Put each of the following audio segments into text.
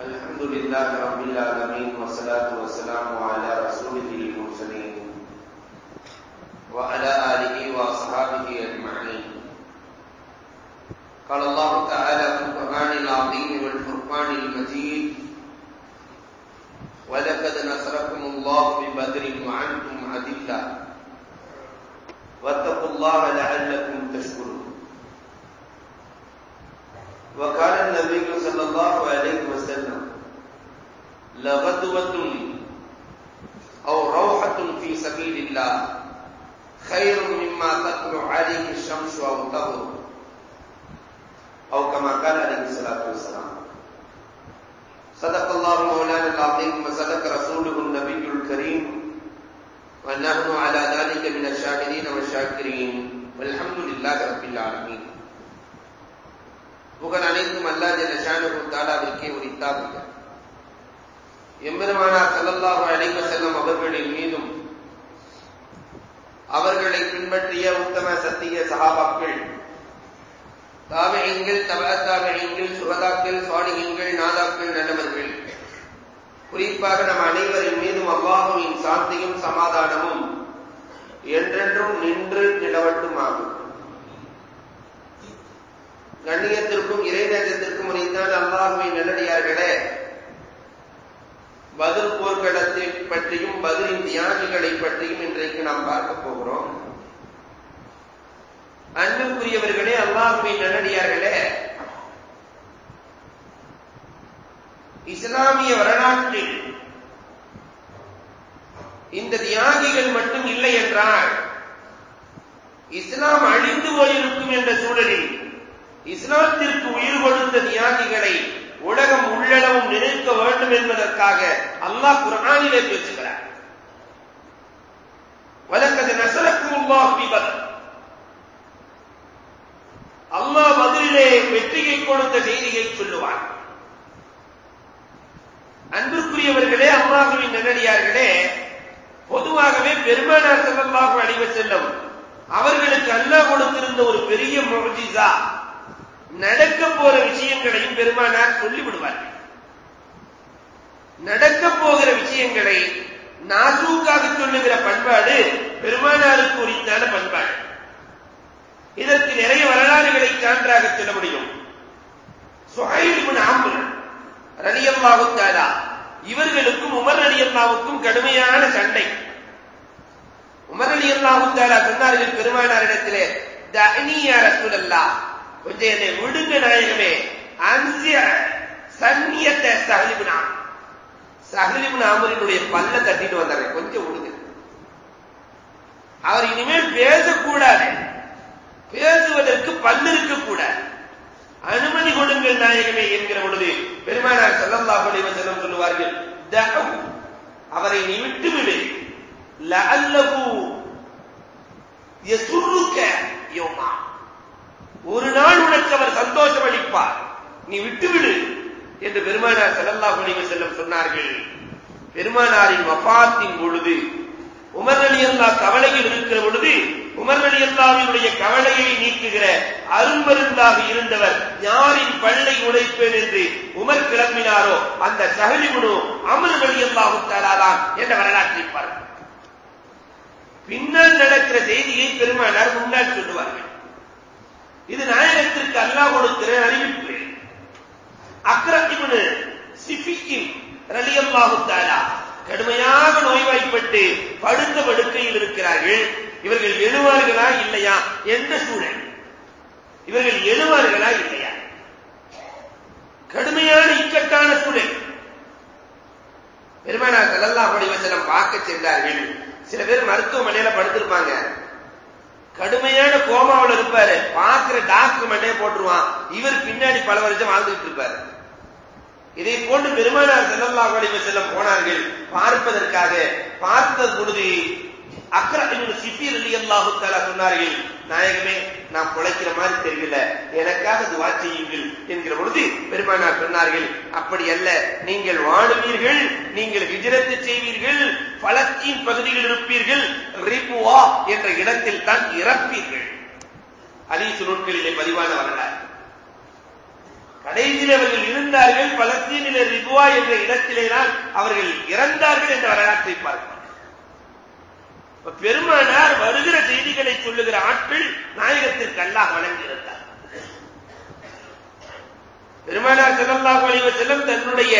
الحمد لله رب العالمين والصلاة والسلام على رسوله المرسلين وعلى آله وأصحابه أجمعين. قال الله تعالى في القرآن العظيم والفرقان المجيد ولقد نصركم الله ببدر وعنتم أذلة واتقوا الله لعلكم وقال النبي صلى الله عليه وسلم، لغدوة أو روحة في سبيل الله، خير مما تطلع عليه الشمس أو تغرب أو كما قال عليه الصلاة والسلام. صدق الله مولانا العظيم وصدق رسوله النبي الكريم. ونحن على ذلك من الشاهدين والشاكرين. والحمد لله رب العالمين. புகழ் அனைத்தும் அல்லா ஜல்ல ஷானு தாலாவிற்கே உரித்தாகுக எம்பெருமானார் ஸல்லல்லாஹு அலைஹி செல்லும் அவர்களின் மீதும் அவர்களை பின்பற்றிய உத்தம சத்திய சகாபாக்கள் தாவகங்கள் தவத்தாவகங்கள் சுகதாக்கள் சுவாடிகங்கள் நாதாக்கள் நல்லவர்கள். குறிப்பாக நம் அனைவரின் மீதும் அல்லாஹுவின் சாந்தியும் சமாதானமும் என்றென்றும் நின்று நிலவட்டும் ஆகும் கண்ணியத்திற்கும் இறைநேசத்திற்கும் உரித்தான் அல்லாஹுவை நல்லடியார்களே பதில் போர்க்களத்தை பற்றியும் பதிலின் தியாகிகளை பற்றியும் இன்றைக்கு நாம் பார்க்க போகிறோம். அன்புக்குரியவர்களே அல்லாஹுவை நல்லடியார்களே இஸ்லாமிய வரலாற்றில் இந்த தியாகிகள் மட்டும் இல்லை என்றால் இஸ்லாம் அழிந்து போயிருக்கும் என்ற சூழலில் இஸ்லாத்திற்கு உயிர் கொடுத்த தியாகிகளை உலகம் உள்ளளவும் நினைக்க வேண்டும் என்பதற்காக அல்லாஹ் குரானிலே பேசுகிறார். வழக்கது நசலக்கும் அல்லாஹ் விபத் அல்லாஹ் பதிலே வெற்றியை கொடுத்த செய்தியை சொல்லுவார். அன்புக்குரியவர்களே அல்லாஹுவின் நன்னடியார்களே பொதுவாகவே பெருமானார் செல்லல்லாஹு அழிவ செல்லும் அவர்களுக்கு அல்லாஹ் கொடுத்திருந்த ஒரு பெரிய முஜிசா நடக்க போற விஷயங்களையும் பெருமானார் சொல்லிவிடுவார்கள். நடக்க போகிற விஷயங்களை நாசூக்காக சொல்லுகிற பண்பாடு பெருமானாருக்கு உரித்தான பண்பாடு. இதற்கு நிறைய வரலாறுகளை சான்றாக சொல்ல முடியும். சுஹைல் ஆம்புல் ரலியல்லாஹு இவர்களுக்கும் உமர் ரலியல்லாவுக்கும் கடுமையான சண்டை. உமர் ரலியல்லாஹு சொன்னார்கள் பெருமானாரிடத்திலே இடத்திலே யா கொஞ்சம் என்னை விடுங்க நாயகமே அன்சிய சன்னியத்தை சகலிபுனா சகலிபு ஆமரினுடைய பல்ல தட்டிட்டு வந்தாரு. கொஞ்சம் விடுங்க. அவர் இனிமேல் பேசக்கூடாது. பேசுவதற்கு பல்லு இருக்கக்கூடாது. அனுமதி கொடுங்கள் நாயகமே என்கிற பொழுது பெருமானார் ஸல்லல்லாஹு செல்லம் சொல்லுவார்கள் தஹு அவரை நீ விட்டுவிடு. லஅல்லஹு எசுருக்க யௌமா. ஒரு நாள் உனக்கு அவர் சந்தோஷம் அளிப்பார். நீ விட்டுவிடு என்று பெருமானார் செல்லல்லா அலைஹி வஸல்லம் சொன்னார்கள். பெருமானாரின் வபாத்தின் பொழுது உமர் அலி அல்லாஹ் கவலையில் இருக்கிற பொழுது உமர் அலி அல்லாவினுடைய கவலையை நீக்குகிற அரும்பருந்தாக இருந்தவர் யாரின் பல்லை உடைப்பேன் என்று உமர் கிளம்பினாரோ அந்த சகலி அமர் அலி அல்லாஹு என்ற வரலாற்றை பாருங்கள் பின்னால் நடக்கிற செய்தியை பெருமானார் முன்னால் சொல்லுவார்கள். இது நாயகத்திற்கு அல்லாஹ் கொடுக்கிற அறிவிப்பு. அக்ரத்திமுனு சிபிக்கின் ரலியல்லாஹு தாலா கடுமையாக நோய்வாய்ப்பட்டு படுத்த படுக்கையில் இருக்கிறார்கள். இவர்கள் எழுவார்களா இல்லையா என்ற சூழல். இவர்கள் எழுவார்களா இல்லையா? கடுமையான இக்கட்டான சூழல். பெருமானா செல்லல்லா அலைஹி வஸல்லம் பார்க்க சென்றார்கள் சில பேர் மருத்துவமனையில படுத்திருப்பாங்க. கடுமையான கோமாவில் இருப்பாரு. பார்க்கிற டாக்டர் மண்டையை போட்டுருவான். இவர் பின்னாடி பல வருஷம் வாழ்ந்துட்டு இருப்பாரு. இதை போன்று பெருமானார் செல்லல்லா அலைஹி வஸல்லம் போனார்கள். பார்ப்பதற்காக பார்த்த பொழுது அக்ரா சிப்பி சிஃபீர் ரலியல்லாஹு சொன்னார்கள் நாயகமே நான் பிழைக்கிற மாதிரி தெரியல. எனக்காக துவா செய்யுங்கள் என்கிற பொழுது பெருமானார் சொன்னார்கள் அப்படி அல்ல. நீங்கள் வாழுவீர்கள் நீங்கள் விஜயத்து செய்வீர்கள் பலஸ்தீன் பகுதியில் இருப்பீர்கள் ரிபுவா என்ற இடத்தில் தான் இறப்பீர்கள். ஹதீஸ் நூல்களிலே பதிவான வரலாறு. கடைசியில் அவர்கள் இருந்தார்கள் பலஸ்தீனில ரிபுவா என்ற இடத்திலே தான் அவர்கள் இறந்தார்கள் என்ற வரலாற்றை பார்க்க. பெருமானார் வருகிற செய்திகளை சொல்லுகிற ஆட்கள் நாயகத்திற்கு அல்லாஹ் வழங்கியிருந்தார் பெருமானார் ஸல்லல்லாஹு அலைஹி செல்லம் தன்னுடைய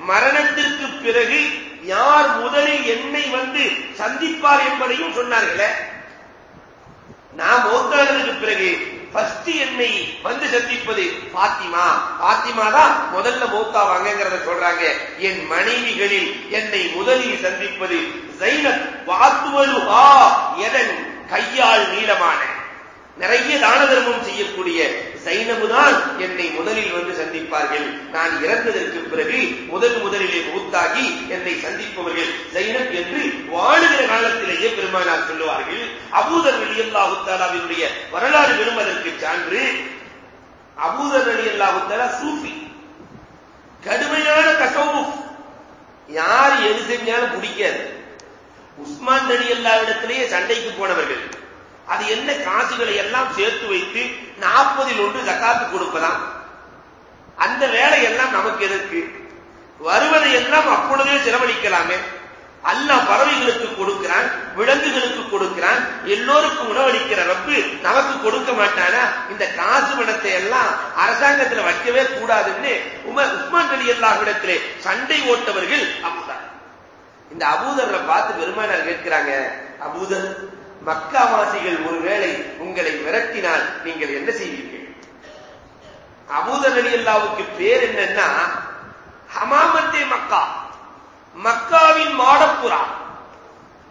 மரணத்திற்கு பிறகு யார் முதலில் என்னை வந்து சந்திப்பார் என்பதையும் சொன்னார்களே. நான் மௌத்தானதுக்கு பிறகு ஃபர்ஸ்ட் என்னை வந்து சந்திப்பது பாத்திமா. பாத்திமா தான் முதல்ல மௌத்தாவாங்கிறத சொல்றாங்க. என் மனைவிகளில் என்னை முதலில் சந்திப்பது ஜைனப் வாத்துவலுஹா எதன் கையால் நீளமான. நிறைய தான தர்மம் செய்யக்கூடிய சைனமுதான் என்னை முதலில் வந்து சந்திப்பார்கள். நான் இறந்ததற்கு பிறகு முதல் முதலிலே மூத்தாகி என்னை சந்திப்பவர்கள். சைனம் என்று வாழுகிற காலத்திலேயே பெருமானார் சொல்லுவார்கள். அபூதர் அலி அல்லாஹுத்தாலாவினுடைய வரலாறு பெறுவதற்கு சான்று. அபூதர் அலி அல்லாஹுத்தாலா சூஃபி. கடுமையான தசவுஃப். யார் எது செஞ்சாலும் பிடிக்காது. உஸ்மான் அலி அல்லாவிடத்திலேயே சண்டைக்கு போனவர்கள். அது என்ன காசுகளை எல்லாம் சேர்த்து வைத்து நாற்பதில் ஒன்று ஜக்காத்து கொடுப்பதாம். அந்த வேலையெல்லாம் நமக்கு எதற்கு? வருவதை எல்லாம் அப்பொழுதே செலவழிக்கலாமே. அல்ல பறவைகளுக்கு கொடுக்கிறான் விலங்குகளுக்கு கொடுக்கிறான் எல்லோருக்கும் உணவளிக்கிற ரப்பு நமக்கு கொடுக்க மாட்டானா? இந்த காசு பணத்தை எல்லாம் அரசாங்கத்தில் வைக்கவே கூடாதுன்னு உமர் உஸ்மான் அலி அல்லாஹ்விடத்திலே சண்டை ஓட்டவர்கள் அபூதர். இந்த அபூதர்ல பார்த்து பெருமானார் கேட்கிறாங்க அபூதர் மக்காவாசிகள் ஒருவேளை உங்களை விரட்டினால் நீங்கள் என்ன செய்வீர்கள்? அபூதர் அலி அல்லாவுக்கு பேர் என்னன்னா ஹமாமத்தே மக்கா. மக்காவின் மாடப்புறா.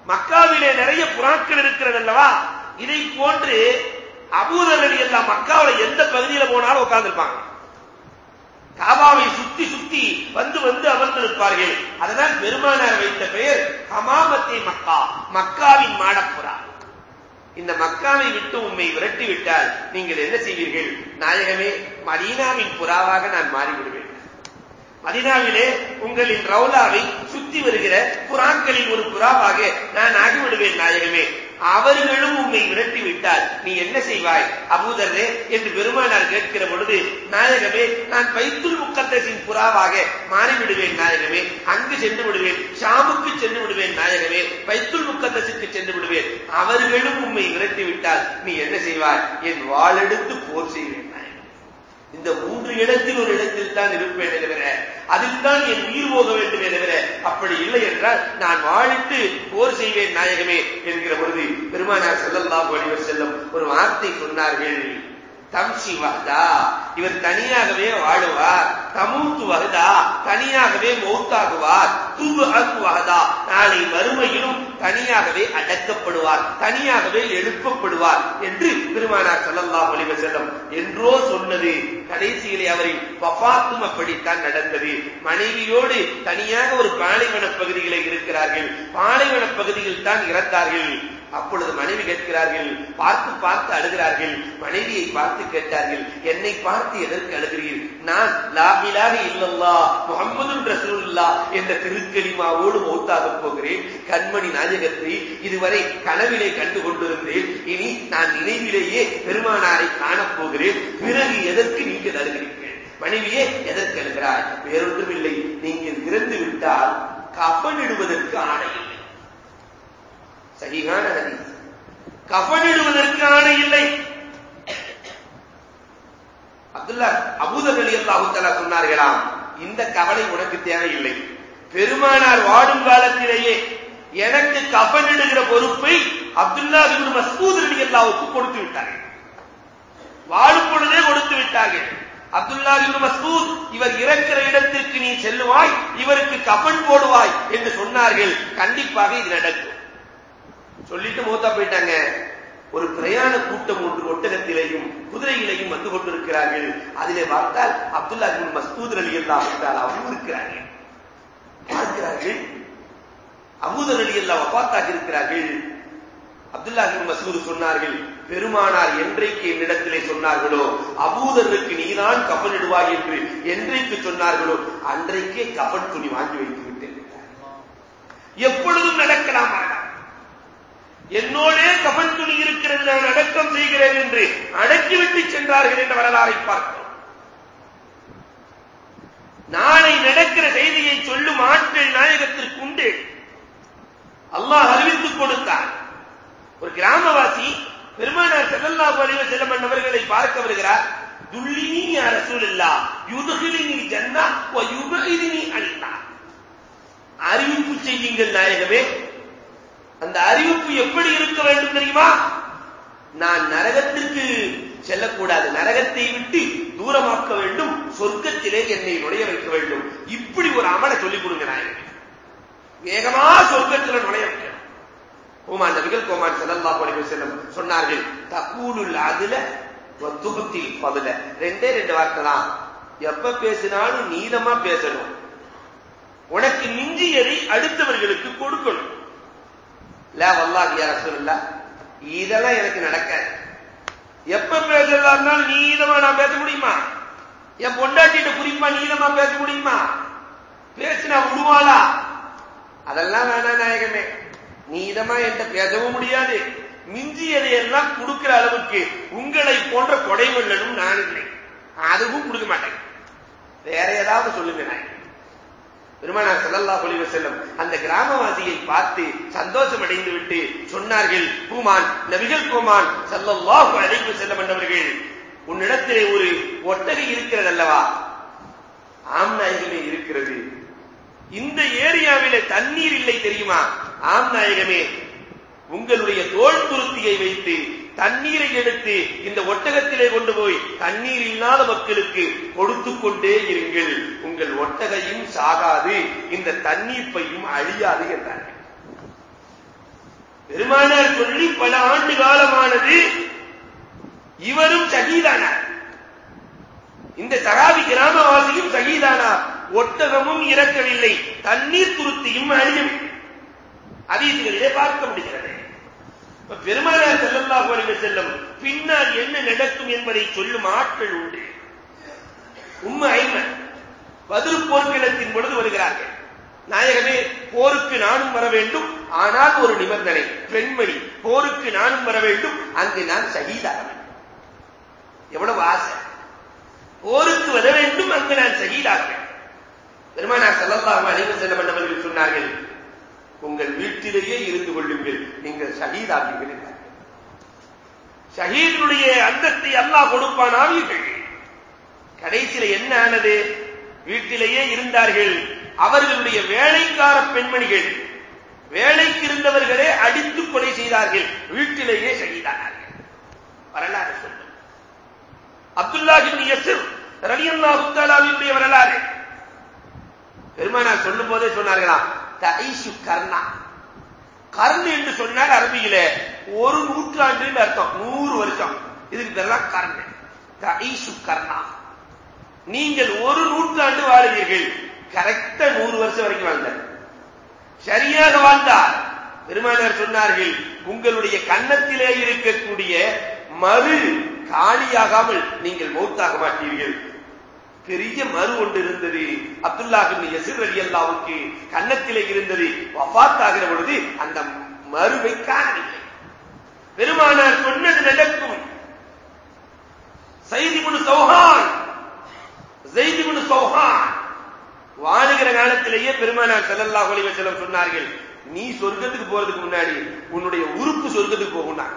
மக்காவிலே நிறைய புறாக்கள் இருக்கிறது அல்லவா? இதை போன்று அபூதர் அல்லா மக்காவில் எந்த பகுதியில போனாலும் உட்கார்ந்துருப்பாங்க. காபாவை சுத்தி சுத்தி வந்து வந்து அமர்ந்திருப்பார்கள் அதனால் பெருமானார் வைத்த பெயர் ஹமாமத்தே மக்கா. மக்காவின் மாடப்புறா. இந்த மக்காவை விட்டு உண்மை விரட்டி விட்டால் நீங்கள் என்ன செய்வீர்கள்? நாயகமே மதீனாவின் புறாவாக நான் மாறிவிடுவேன். மதினாவிலே உங்களின் ரவுலாவை சுத்தி வருகிற புறாக்களின் ஒரு புறாவாக நான் ஆகிவிடுவேன் நாயகமே. அவர்களும் உம்மை விரட்டி விட்டால் நீ என்ன செய்வாய்? அபூதரே என்று பெருமானார் கேட்கிற பொழுது நாயகமே நான் பைத்துல் முக்கத்தசின் புறாவாக மாறிவிடுவேன் நாயகமே. அங்கு சென்று விடுவேன். ஷாமுக்கு சென்று விடுவேன் நாயகமே. பைத்துல் முக்கத்தசுக்கு சென்று விடுவேன். அவர்களும் உண்மை விரட்டி விட்டால் நீ என்ன செய்வாய்? என் வாளெடுத்து போர் செய்வேன். இந்த மூன்று இடத்தில் ஒரு இடத்தில் தான் இருப்பேன் தவிர அதில் தான் என் உயிர் போக வேண்டுமே தவிர அப்படி இல்லை என்றால் நான் வாழித்து போர் செய்வேன் நாயகமே என்கிற பொழுது பெருமானார் செல்லல்லாஹு அலைவர் செல்லும் ஒரு வார்த்தை சொன்னார்கள். தம்சி வகதா இவர் தனியாகவே வாழுவார். தமூத்து வகதா தனியாகவே மௌத்தாகுவார். துபு அகு வகதா நாளை மறுமையிலும் தனியாகவே அடக்கப்படுவார். தனியாகவே எழுப்பப்படுவார் என்று பெருமானார் ஸல்லல்லாஹு ஒளிவ செல்லம் என்றோ சொன்னது. கடைசியிலே அவரின் பபாத்தும் அப்படித்தான் நடந்தது. மனைவியோடு தனியாக ஒரு பாலைவன பகுதியிலே இருக்கிறார்கள். பாலைவன பகுதியில் தான் இறந்தார்கள். அப்பொழுது மனைவி கேட்கிறார்கள் பார்த்து பார்த்து அழுகிறார்கள் மனைவியை பார்த்து கேட்டார்கள் என்னை பார்த்து எதற்கு அழுகிறீர்? நான் லாபிலாக இல்லல்லா முகமது ரசூல்லா என்ற திருக்கலிமாவோடு மௌத்தாக போகிறேன். கண்மணி நாயகத்தை இதுவரை கனவிலே கண்டு கொண்டிருந்தேன். இனி நான் நினைவிலேயே பெருமானாரை காணப் போகிறேன். பிறகு எதற்கு நீங்கள் அழுகிறீர்கள்? மனைவியே எதற்கு அழுகிறாய்? வேறொன்றும் இல்லை நீங்கள் இறந்து விட்டால் கப்பனிடுவதற்கு ஆணை இல்லை. சரியான ஹதீஸ் கஃனிடுவதற்கு ஆணை இல்லை. அப்துல்லா அபூதர் அலி அல்லாஹு சொன்னார்களாம் இந்த கவலை உனக்கு தேவையில்லை. பெருமானார் வாடும் காலத்திலேயே எனக்கு கஃனிடுகிற பொறுப்பை அப்துல்லா இப்னு மஸ்ஊத் அலி கொடுத்து விட்டார்கள். வாழும் பொழுதே கொடுத்து விட்டார்கள். அப்துல்லா இப்னு மஸ்ஊத் இவர் இறக்கிற இடத்திற்கு நீ செல்லுவாய் இவருக்கு கபன் போடுவாய் என்று சொன்னார்கள். கண்டிப்பாக இது நடக்கும். சொல்லிட்டு மூத்தா போயிட்டாங்க. ஒரு பிரயாண கூட்டம் ஒன்று ஒட்டகத்திலேயும் குதிரையிலையும் வந்து கொண்டிருக்கிறார்கள். அதிலே பார்த்தால் அப்துல்லா பின் மஸ்தூத் அலி அல்லா என்றால் அவரும் இருக்கிறார்கள். பார்க்கிறார்கள். அபூதர் அலி அல்லா வபாத்தாக இருக்கிறார்கள். அப்துல்லா பின் மசூத் சொன்னார்கள் பெருமானார் என்றைக்கு என்னிடத்திலே சொன்னார்களோ அபூதருக்கு நீதான் கப்பனிடுவாய் என்று என்றைக்கு சொன்னார்களோ அன்றைக்கே கபல் துணி வாங்கி வைத்து விட்டேன். எப்பொழுதும் நடக்கலாம் என்னோடே கபன் துணி இருக்கிறது நான் அடக்கம் செய்கிறேன் என்று அடக்கிவிட்டு சென்றார்கள் என்ற வரலாறை பார்க்கிறோம் நாளை நடக்கிற செய்தியை சொல்லும் ஆட்கள் நாயகத்திற்கு உண்டு. அல்லாஹ் அறிவித்துக் கொடுத்தார். ஒரு கிராமவாசி பெருமானார் செல்லல்லாஹு அலைஹி வஸல்லம் அவர்களை பார்க்க வருகிறார். துல்லினி யா ரசூலுல்லாஹ் யுத்கிலினி ஜன்னா வ யுபஇதினி அறிவிப்பு செய்யுங்கள் நாயகமே. அந்த அறிவிப்பு எப்படி இருக்க வேண்டும் தெரியுமா? நான் நரகத்திற்கு செல்லக்கூடாது. நரகத்தை விட்டு தூரமாக்க வேண்டும். சொர்க்கத்திலே என்னை நுழைய வைக்க வேண்டும். இப்படி ஒரு அமலை சொல்லிக் கொடுங்க நாயகமே வேகமா சொர்க்கத்தில் நுழைய வைக்கணும். கோமான் நபிகள் கோமான் செல்லல்லா அலைஹி செல்லும் சொன்னார்கள் தக்கூலுல் அதுல துபத்தில் பதுல ரெண்டே ரெண்டு வார்த்தை தான். எப்ப பேசினாலும் நீளமா பேசணும். உனக்கு மிஞ்சியதை அடுத்தவர்களுக்கு கொடுக்கணும். இல்ல வல்லாஹ் யா ரசூலுல்லாஹ் இதெல்லாம் எனக்கு நடக்காது. எப்ப பேசுறதா இருந்தாலும் நான் பேச முடியுமா? என் பொண்டாட்டிட்ட குறிப்பா நீதமா பேச முடியுமா? பேசினா விடுவாளா? அதெல்லாம் வேணாம் நாயகமே. நீதமா என்கிட்ட பேசவும் முடியாது. மிஞ்சியதை எல்லாம் கொடுக்கிற அளவுக்கு உங்களை போன்ற கொடைவள்ளனும் நான் இல்லை. அதுவும் கொடுக்க மாட்டேன். வேற ஏதாவது சொல்லுங்க நாயகம் பெருமானா செல்லல்லா அலைஹி செல்லும் அந்த கிராமவாசியை பார்த்து சந்தோஷம் அடைந்து விட்டு சொன்னார்கள் பூமான் நபிகள் கோமான் ஸல்லல்லாஹு அழைப்பு செல்லும் என்றவர்கள் உன்னிடத்திலே ஒரு ஒட்டகை இருக்கிறது அல்லவா? ஆம் நாயகமே இருக்கிறது. இந்த ஏரியாவிலே தண்ணீர் இல்லை தெரியுமா? ஆம் நாயகமே உங்களுடைய தோல் துருத்தியை வைத்து தண்ணீரை எடுத்து இந்த ஒட்டகத்திலே கொண்டு போய் தண்ணீர் இல்லாத மக்களுக்கு கொடுத்து கொண்டே இருங்கள். உங்கள் ஒட்டகையும் சாகாது. இந்த தண்ணீர் பையும் அழியாது என்றார்கள். பெருமானார் சொல்லி பல ஆண்டு காலமானது இவரும் சகிதானார். இந்த சகாவி கிராமவாசியும் சகிதானா ஒட்டகமும் இறக்கவில்லை. தண்ணீர் துருத்தியும் அழியவில்லை. அதீதிகளிலே பார்க்க முடிகிறது. பெருமானார் செல்லல்லாஹு அலைஹி செல்லும். பின்னால் என்ன நடக்கும் என்பதை சொல்லும் ஆட்கள் உண்டு. உண்மை ஐமன் பதில் போர்க்களத்தின் பொழுது வருகிறார்கள். நாயகமே போருக்கு நானும் வர வேண்டும். ஆனால் ஒரு நிபந்தனை பெண்மணி போருக்கு நானும் வர வேண்டும். அங்கு நான் சகிதாக வேண்டும் எவ்வளவு ஆசை. போருக்கு வர வேண்டும் அங்கு நான் சகிதாக வேண்டும் பெருமானார் செல்லல்லாஹு அலைஹி செல்லம் என்றவர்கள் சொன்னார்கள் உங்கள் வீட்டிலேயே இருந்து கொள்ளுங்கள். நீங்கள் ஷஹீதாவீர்கள் என்றார்கள் ஷஹீதுடைய அந்தத்தை அல்லாஹ் கொடுப்பானாவீர்கள் கடைசியில என்ன ஆனது? வீட்டிலேயே இருந்தார்கள். அவர்களுடைய வேலைக்கார பெண்மணிகள் வேலைக்கு இருந்தவர்களே அடித்து கொலை செய்தார்கள். வீட்டிலேயே ஷஹீதானார்கள். வரலாறு சொல்லும். அப்துல்லாஹின் யசிர் ரலியல்லாஹு தஆலாவினுடைய வரலாறு. பெருமானார் சொல்லும் போதே சொன்னார்களாம் தைஷு கர்ணா கர்ண் என்று சொன்னால் அரபியில ஒரு நூற்றாண்டு அர்த்தம் நூறு வருஷம். இதுக்கு பேர்லாம் கர்ண் தைஷு கர்ணா நீங்கள் ஒரு நூற்றாண்டு வாழுவீர்கள். கரெக்டா நூறு வருஷம் வரைக்கும் வாழ்ந்தார். சரியாக வாழ்ந்தார். பெருமானார் சொன்னார்கள் உங்களுடைய கன்னத்திலே இருக்கக்கூடிய மறு காலியாகாமல் நீங்கள் மௌத்தாக மாட்டீர்கள். பெரிய மறு ஒன்று இருந்தது. அப்துல்லாஹின் எசிர் அலி அல்லாவுக்கு கன்னத்திலே இருந்தது. வஃபாத்தாகிற பொழுது அந்த மறுவை காணவில்லை. பெருமானார் சொன்னது நடக்கும். சைதிபுனு சௌஹான் ஜெய்திபுனு சௌஹான் வாழுகிற காலத்திலேயே பெருமானார் ஸல்லல்லாஹு அலைஹி வச்சலம் சொன்னார்கள் நீ சொர்க்கத்துக்கு போறதுக்கு முன்னாடி உன்னுடைய உறுப்பு சொர்க்கத்துக்கு போகும்னா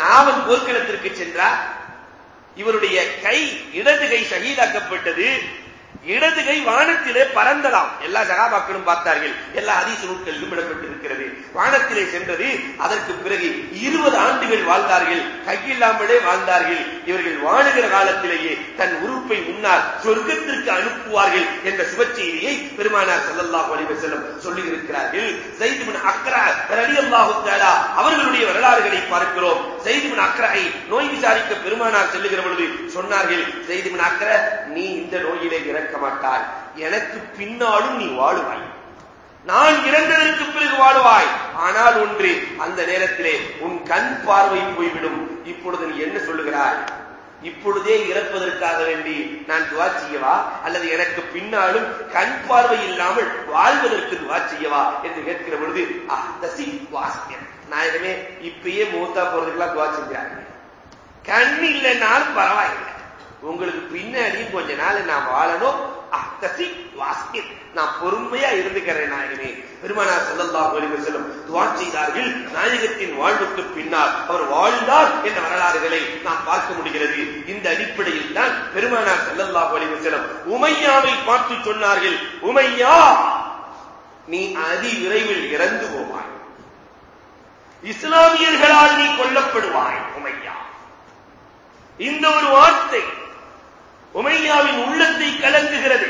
நாவல் போர்க்களத்திற்கு சென்றார். இவருடைய கை இடது கை ஷஹீதாக்கப்பட்டது. இடது கை வானத்திலே பறந்ததாம். எல்லா சகாபாக்களும் பார்த்தார்கள். எல்லா ஹதீஸ் நூட்களிலும் இடம்பெற்றிருக்கிறது. வானத்திலே சென்றது. அதற்கு பிறகு இருபது ஆண்டுகள் வாழ்ந்தார்கள். கையில்லாமலே வாழ்ந்தார்கள். இவர்கள் வாழுகிற காலத்திலேயே தன் உறுப்பை முன்னால் சொர்க்கத்திற்கு அனுப்புவார்கள் என்ற சுப செய்தியை பெருமானார் செல்லல்லா அலைஹி வஸல்லம் சொல்லி இருக்கிறார்கள் அக்ரா ரலியல்லாஹு தஆலா அவர்களுடைய வரலாறுகளை பார்க்கிறோம். செய்திமன் இப்னு அக்ராயை நோய் விசாரிக்க பெருமானார் செல்லுகிற பொழுது சொன்னார்கள் செய்திமன் அக்ர நீ இந்த நோயிலே இறக்க மாட்டாய். எனக்கு பின்னாலும் நீ வாழுவாய். நான் இறந்ததற்கு பிறகு வாழுவாய். ஆனால் ஒன்று அந்த நேரத்திலே உன் கண் பார்வை போய்விடும். இப்பொழுது நீ என்ன சொல்லுகிறாய்? இப்பொழுதே இறப்பதற்காக வேண்டி நான் துவா செய்யவா? அல்லது எனக்கு பின்னாலும் கண் பார்வை இல்லாமல் வாழ்வதற்கு துவா செய்யவா? என்று கேட்கிற பொழுது தசி வாசியம் நாயகமே இப்பயே மூத்தா போறதுக்கெல்லாம் துவா செஞ்சாங்க கண் இல்லைன்னாலும் பரவாயில்லை. உங்களுக்கு பின்னாடி கொஞ்ச நாள் நான் வாழணும். அத்தசி வாசியம் நான் பொறுமையா இருந்துக்கிறேன் நாயகனே. பெருமானார் செல்லல்லா அலைஹி செல்லும் துஆ செய்தார்கள். நாயகத்தின் வாழ்வுக்கு பின்னால் அவர் வாழ்ந்தார் என்ற வரலாறுகளை நாம் பார்க்க முடிகிறது. இந்த அடிப்படையில் தான் பெருமானார் செல்லல்லா அலைஹி செல்லும் உமையாவை பார்த்து சொன்னார்கள். உமையா நீ அதி விரைவில் இறந்து போவாய். இஸ்லாமியர்களால் நீ கொல்லப்படுவாய் உமையா. இந்த ஒரு வார்த்தை உமையாவின் உள்ளத்தை கலங்குகிறது.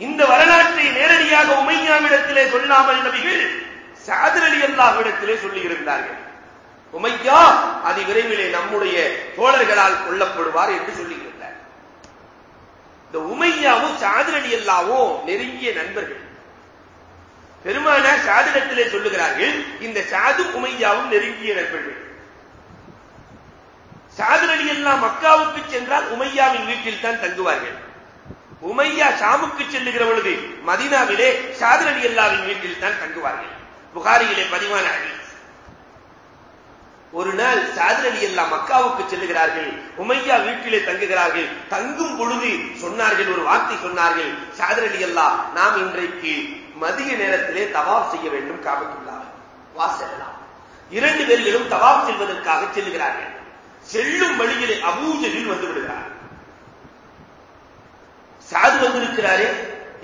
இந்த வரலாற்றை நேரடியாக உமையாவிடத்திலே சொல்லாமல் நபிகள் சாதர் அலி அல்லாஹ்விடத்திலே சொல்லியிருந்தார்கள். உமையா அதி விரைவிலே நம்முடைய தோழர்களால் கொல்லப்படுவார் என்று சொல்லியிருந்தார். இந்த உமையாவும் சாதர் அலி அல்லாவும் நெருங்கிய நண்பர்கள். பெருமானார் சாதிடத்திலே சொல்லுகிறார்கள் இந்த சாது உமையாவும் நெருங்கிய நண்பர்கள். சாதர் அலி எல்லாம் மக்காவுக்கு சென்றால் உமையாவின் வீட்டில் தான் தங்குவார்கள். உமையா ஷாமுக்கு செல்லுகிற பொழுது மதீனாவிலே சாதர் அலி அல்லாவின் வீட்டில் தான் தங்குவார்கள். புகாரியிலே பதிவான ஒரு நாள் சாதர் அலி அல்லா மக்காவுக்கு செல்லுகிறார்கள். உமையா வீட்டிலே தங்குகிறார்கள். தங்கும் பொழுது சொன்னார்கள் ஒரு வார்த்தை சொன்னார்கள். சாதர் அலி அல்லா நாம் இன்றைக்கு மதிய நேரத்திலே தவாப் செய்ய வேண்டும் காபத்துள்ளார் வாசலாம் இரண்டு பேர்களும் தவாப் செல்வதற்காக செல்லுகிறார்கள். செல்லும் வழியிலே அபூஜலில் வந்து விடுகிறார். சாது வந்திருக்கிறாரே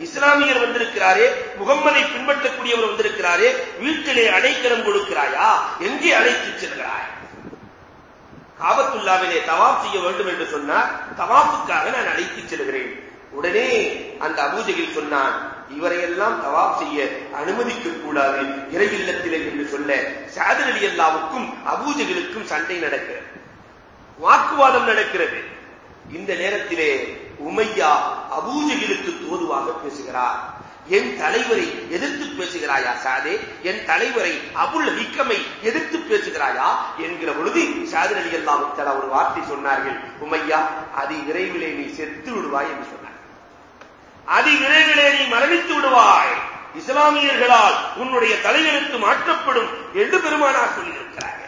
இஸ்லாமியர் வந்திருக்கிறாரே முகம்மதை பின்பற்றக்கூடியவர் வந்திருக்கிறாரே வீட்டிலே அடைக்கலம் கொடுக்கிறாயா? எங்கே அழைத்து செல்கிறாய்? காபத்துல்லாவிலே தவாப் செய்ய வேண்டும் என்று சொன்னார். தவாப்புக்காக நான் அழைத்து செல்கிறேன். உடனே அந்த அபூஜகில் சொன்னான் இவரையெல்லாம் தவாப் செய்ய அனுமதிக்க கூடாது இறை இல்லத்திலே என்று சொல்ல சாதனடி எல்லாவுக்கும் அல்லாவுக்கும் அபூஜகளுக்கும் சண்டை நடக்கிறது. வாக்குவாதம் நடக்கிறது. இந்த நேரத்திலே உமையா அபூஜகிலுக்கு தோதுவாக பேசுகிறார். என் தலைவரை எதிர்த்து பேசுகிறாயா சாதே? என் தலைவரை அபுல் ஹிக்கமை எதிர்த்து பேசுகிறாயா என்கிற பொழுது சாதர் அலி அல்லாவுத்தலா ஒரு வார்த்தை சொன்னார்கள். உமையா அதி விரைவிலே நீ செத்து விடுவாய் என்று சொன்னார். அதி விரைவிலே நீ மரணித்து விடுவாய். இஸ்லாமியர்களால் உன்னுடைய தலைவனுக்கு மாற்றப்படும் என்று பெருமானார் சொல்லியிருக்கிறார்கள்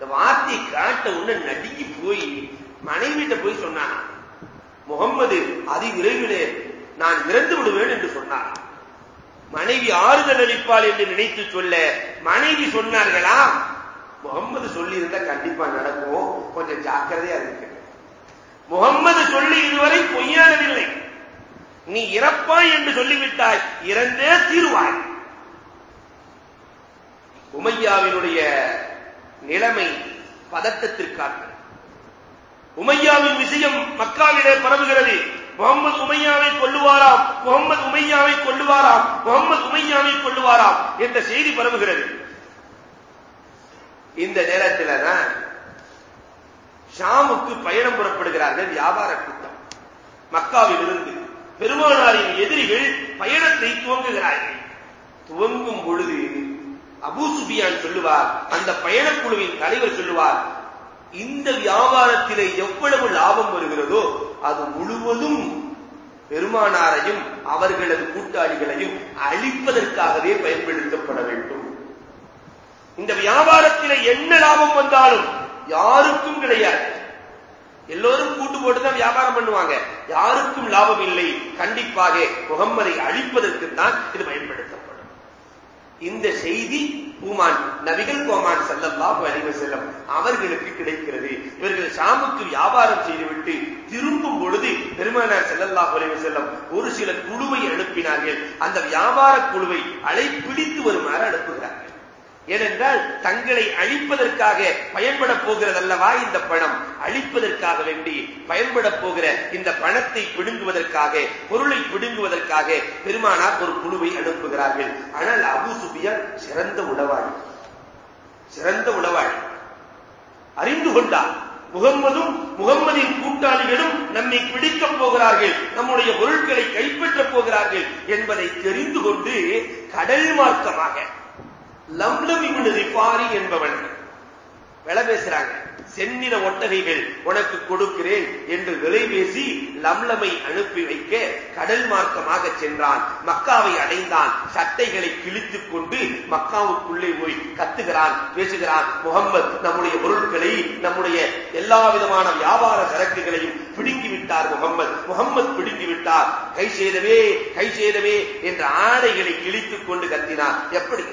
இந்த வார்த்தையை காட்ட உடனே நடுங்கி போய் மனைவிட்ட போய் சொன்னான் முகம்மது அதி விரைவிலே நான் இறந்து விடுவேன் என்று சொன்னார் மனைவி ஆறுதல் அளிப்பாள் என்று நினைத்து சொல்ல மனைவி சொன்னார்களா? முகம்மது சொல்லி இருந்தா கண்டிப்பா நடக்கும். கொஞ்சம் ஜாக்கிரதையா இருக்கு முகம்மது சொல்லி இதுவரை பொய்யானதில்லை. நீ இறப்பாய் என்று சொல்லிவிட்டாய். இறந்தே தீருவாய். உமையாவினுடைய நிலைமை பதட்டத்திற்காக. உமையாவின் விஷயம் மக்காவிலே பரவுகிறது. முகமது உமையாவை கொள்ளுவாராம் முகமது உமையாவை கொள்ளுவாராம் முகமது உமையாவை கொள்ளுவாராம் என்ற செய்தி பரவுகிறது. இந்த நேரத்தில் தான் ஷாமுக்கு பயணம் புறப்படுகிறார்கள் வியாபார கூட்டம். மக்காவில் இருந்து பெருமானாரின் எதிரிகள் பயணத்தை துவங்குகிறார்கள். துவங்கும் பொழுது அபூ சுபியான் சொல்லுவார் அந்த பயணக்குழுவின் தலைவர் சொல்லுவார் இந்த வியாபாரத்திலே எவ்வளவு லாபம் வருகிறதோ அது முழுவதும் பெருமானாரையும் அவர்களது கூட்டாளிகளையும் அழிப்பதற்காகவே பயன்படுத்தப்பட வேண்டும். இந்த வியாபாரத்திலே என்ன லாபம் வந்தாலும் யாருக்கும் கிடையாது. எல்லோரும் கூட்டு போட்டுதான் வியாபாரம் பண்ணுவாங்க. யாருக்கும் லாபம் இல்லை. கண்டிப்பாக முகம்மதை அழிப்பதற்கு தான் இது பயன்படுத்த இந்த செய்தி பூமான் நபிகள் கோமான் செல்லல்லா அறிவு செல்லம் அவர்களுக்கு கிடைக்கிறது. இவர்கள் ஷாமுக்கு வியாபாரம் செய்துவிட்டு திரும்பும் பொழுது பெருமானார் செல்லல்லா அறிவு செல்லம் ஒரு சில குழுவை அனுப்பினார்கள் அந்த வியாபார குழுவை அலைப்பிடித்து வருமாறு அனுப்புகிறார்கள். ஏனென்றால் தங்களை அழிப்பதற்காக பயன்பட போகிறதல்லவா இந்த பணம்? அழிப்பதற்காக வேண்டி பயன்பட போகிற இந்த பணத்தை பிடுங்குவதற்காக பொருளை பிடுங்குவதற்காக பெருமானார் ஒரு குழுவை அனுப்புகிறார்கள். ஆனால் அபு சுபியான் சிறந்த உளவாளி. சிறந்த உளவாளி. அறிந்து கொண்டார். முகம்மதும் முகம்மதின் கூட்டாளிகளும் நம்மை பிடிக்கப் போகிறார்கள். நம்முடைய பொருட்களை கைப்பற்றப் போகிறார்கள் என்பதை தெரிந்து கொண்டு கடல் மார்க்கமாக லம்லம் இவனு ரிப்பாரி என்பவன். விள பேசுறாங்க. செந்நிற ஒட்டகைகள் உனக்கு கொடுக்கிறேன் என்று விலை பேசி லம்லமை அனுப்பி வைக்க கடல் மார்க்கமாக சென்றான். மக்காவை அடைந்தான். சட்டைகளை கிழித்துக் கொண்டு மக்காவுக்குள்ளே போய் கத்துகிறான் பேசுகிறான். முகம்மது நம்முடைய பொருட்களை நம்முடைய எல்லா விதமான வியாபார சரக்குகளையும் பிடுங்கி விட்டார் முகம்மது. முகம்மது பிடுங்கி விட்டார். கை செய்தவே கை செய்தவே என்ற ஆடைகளை கிழித்துக் கொண்டு கத்தினார். எப்படி?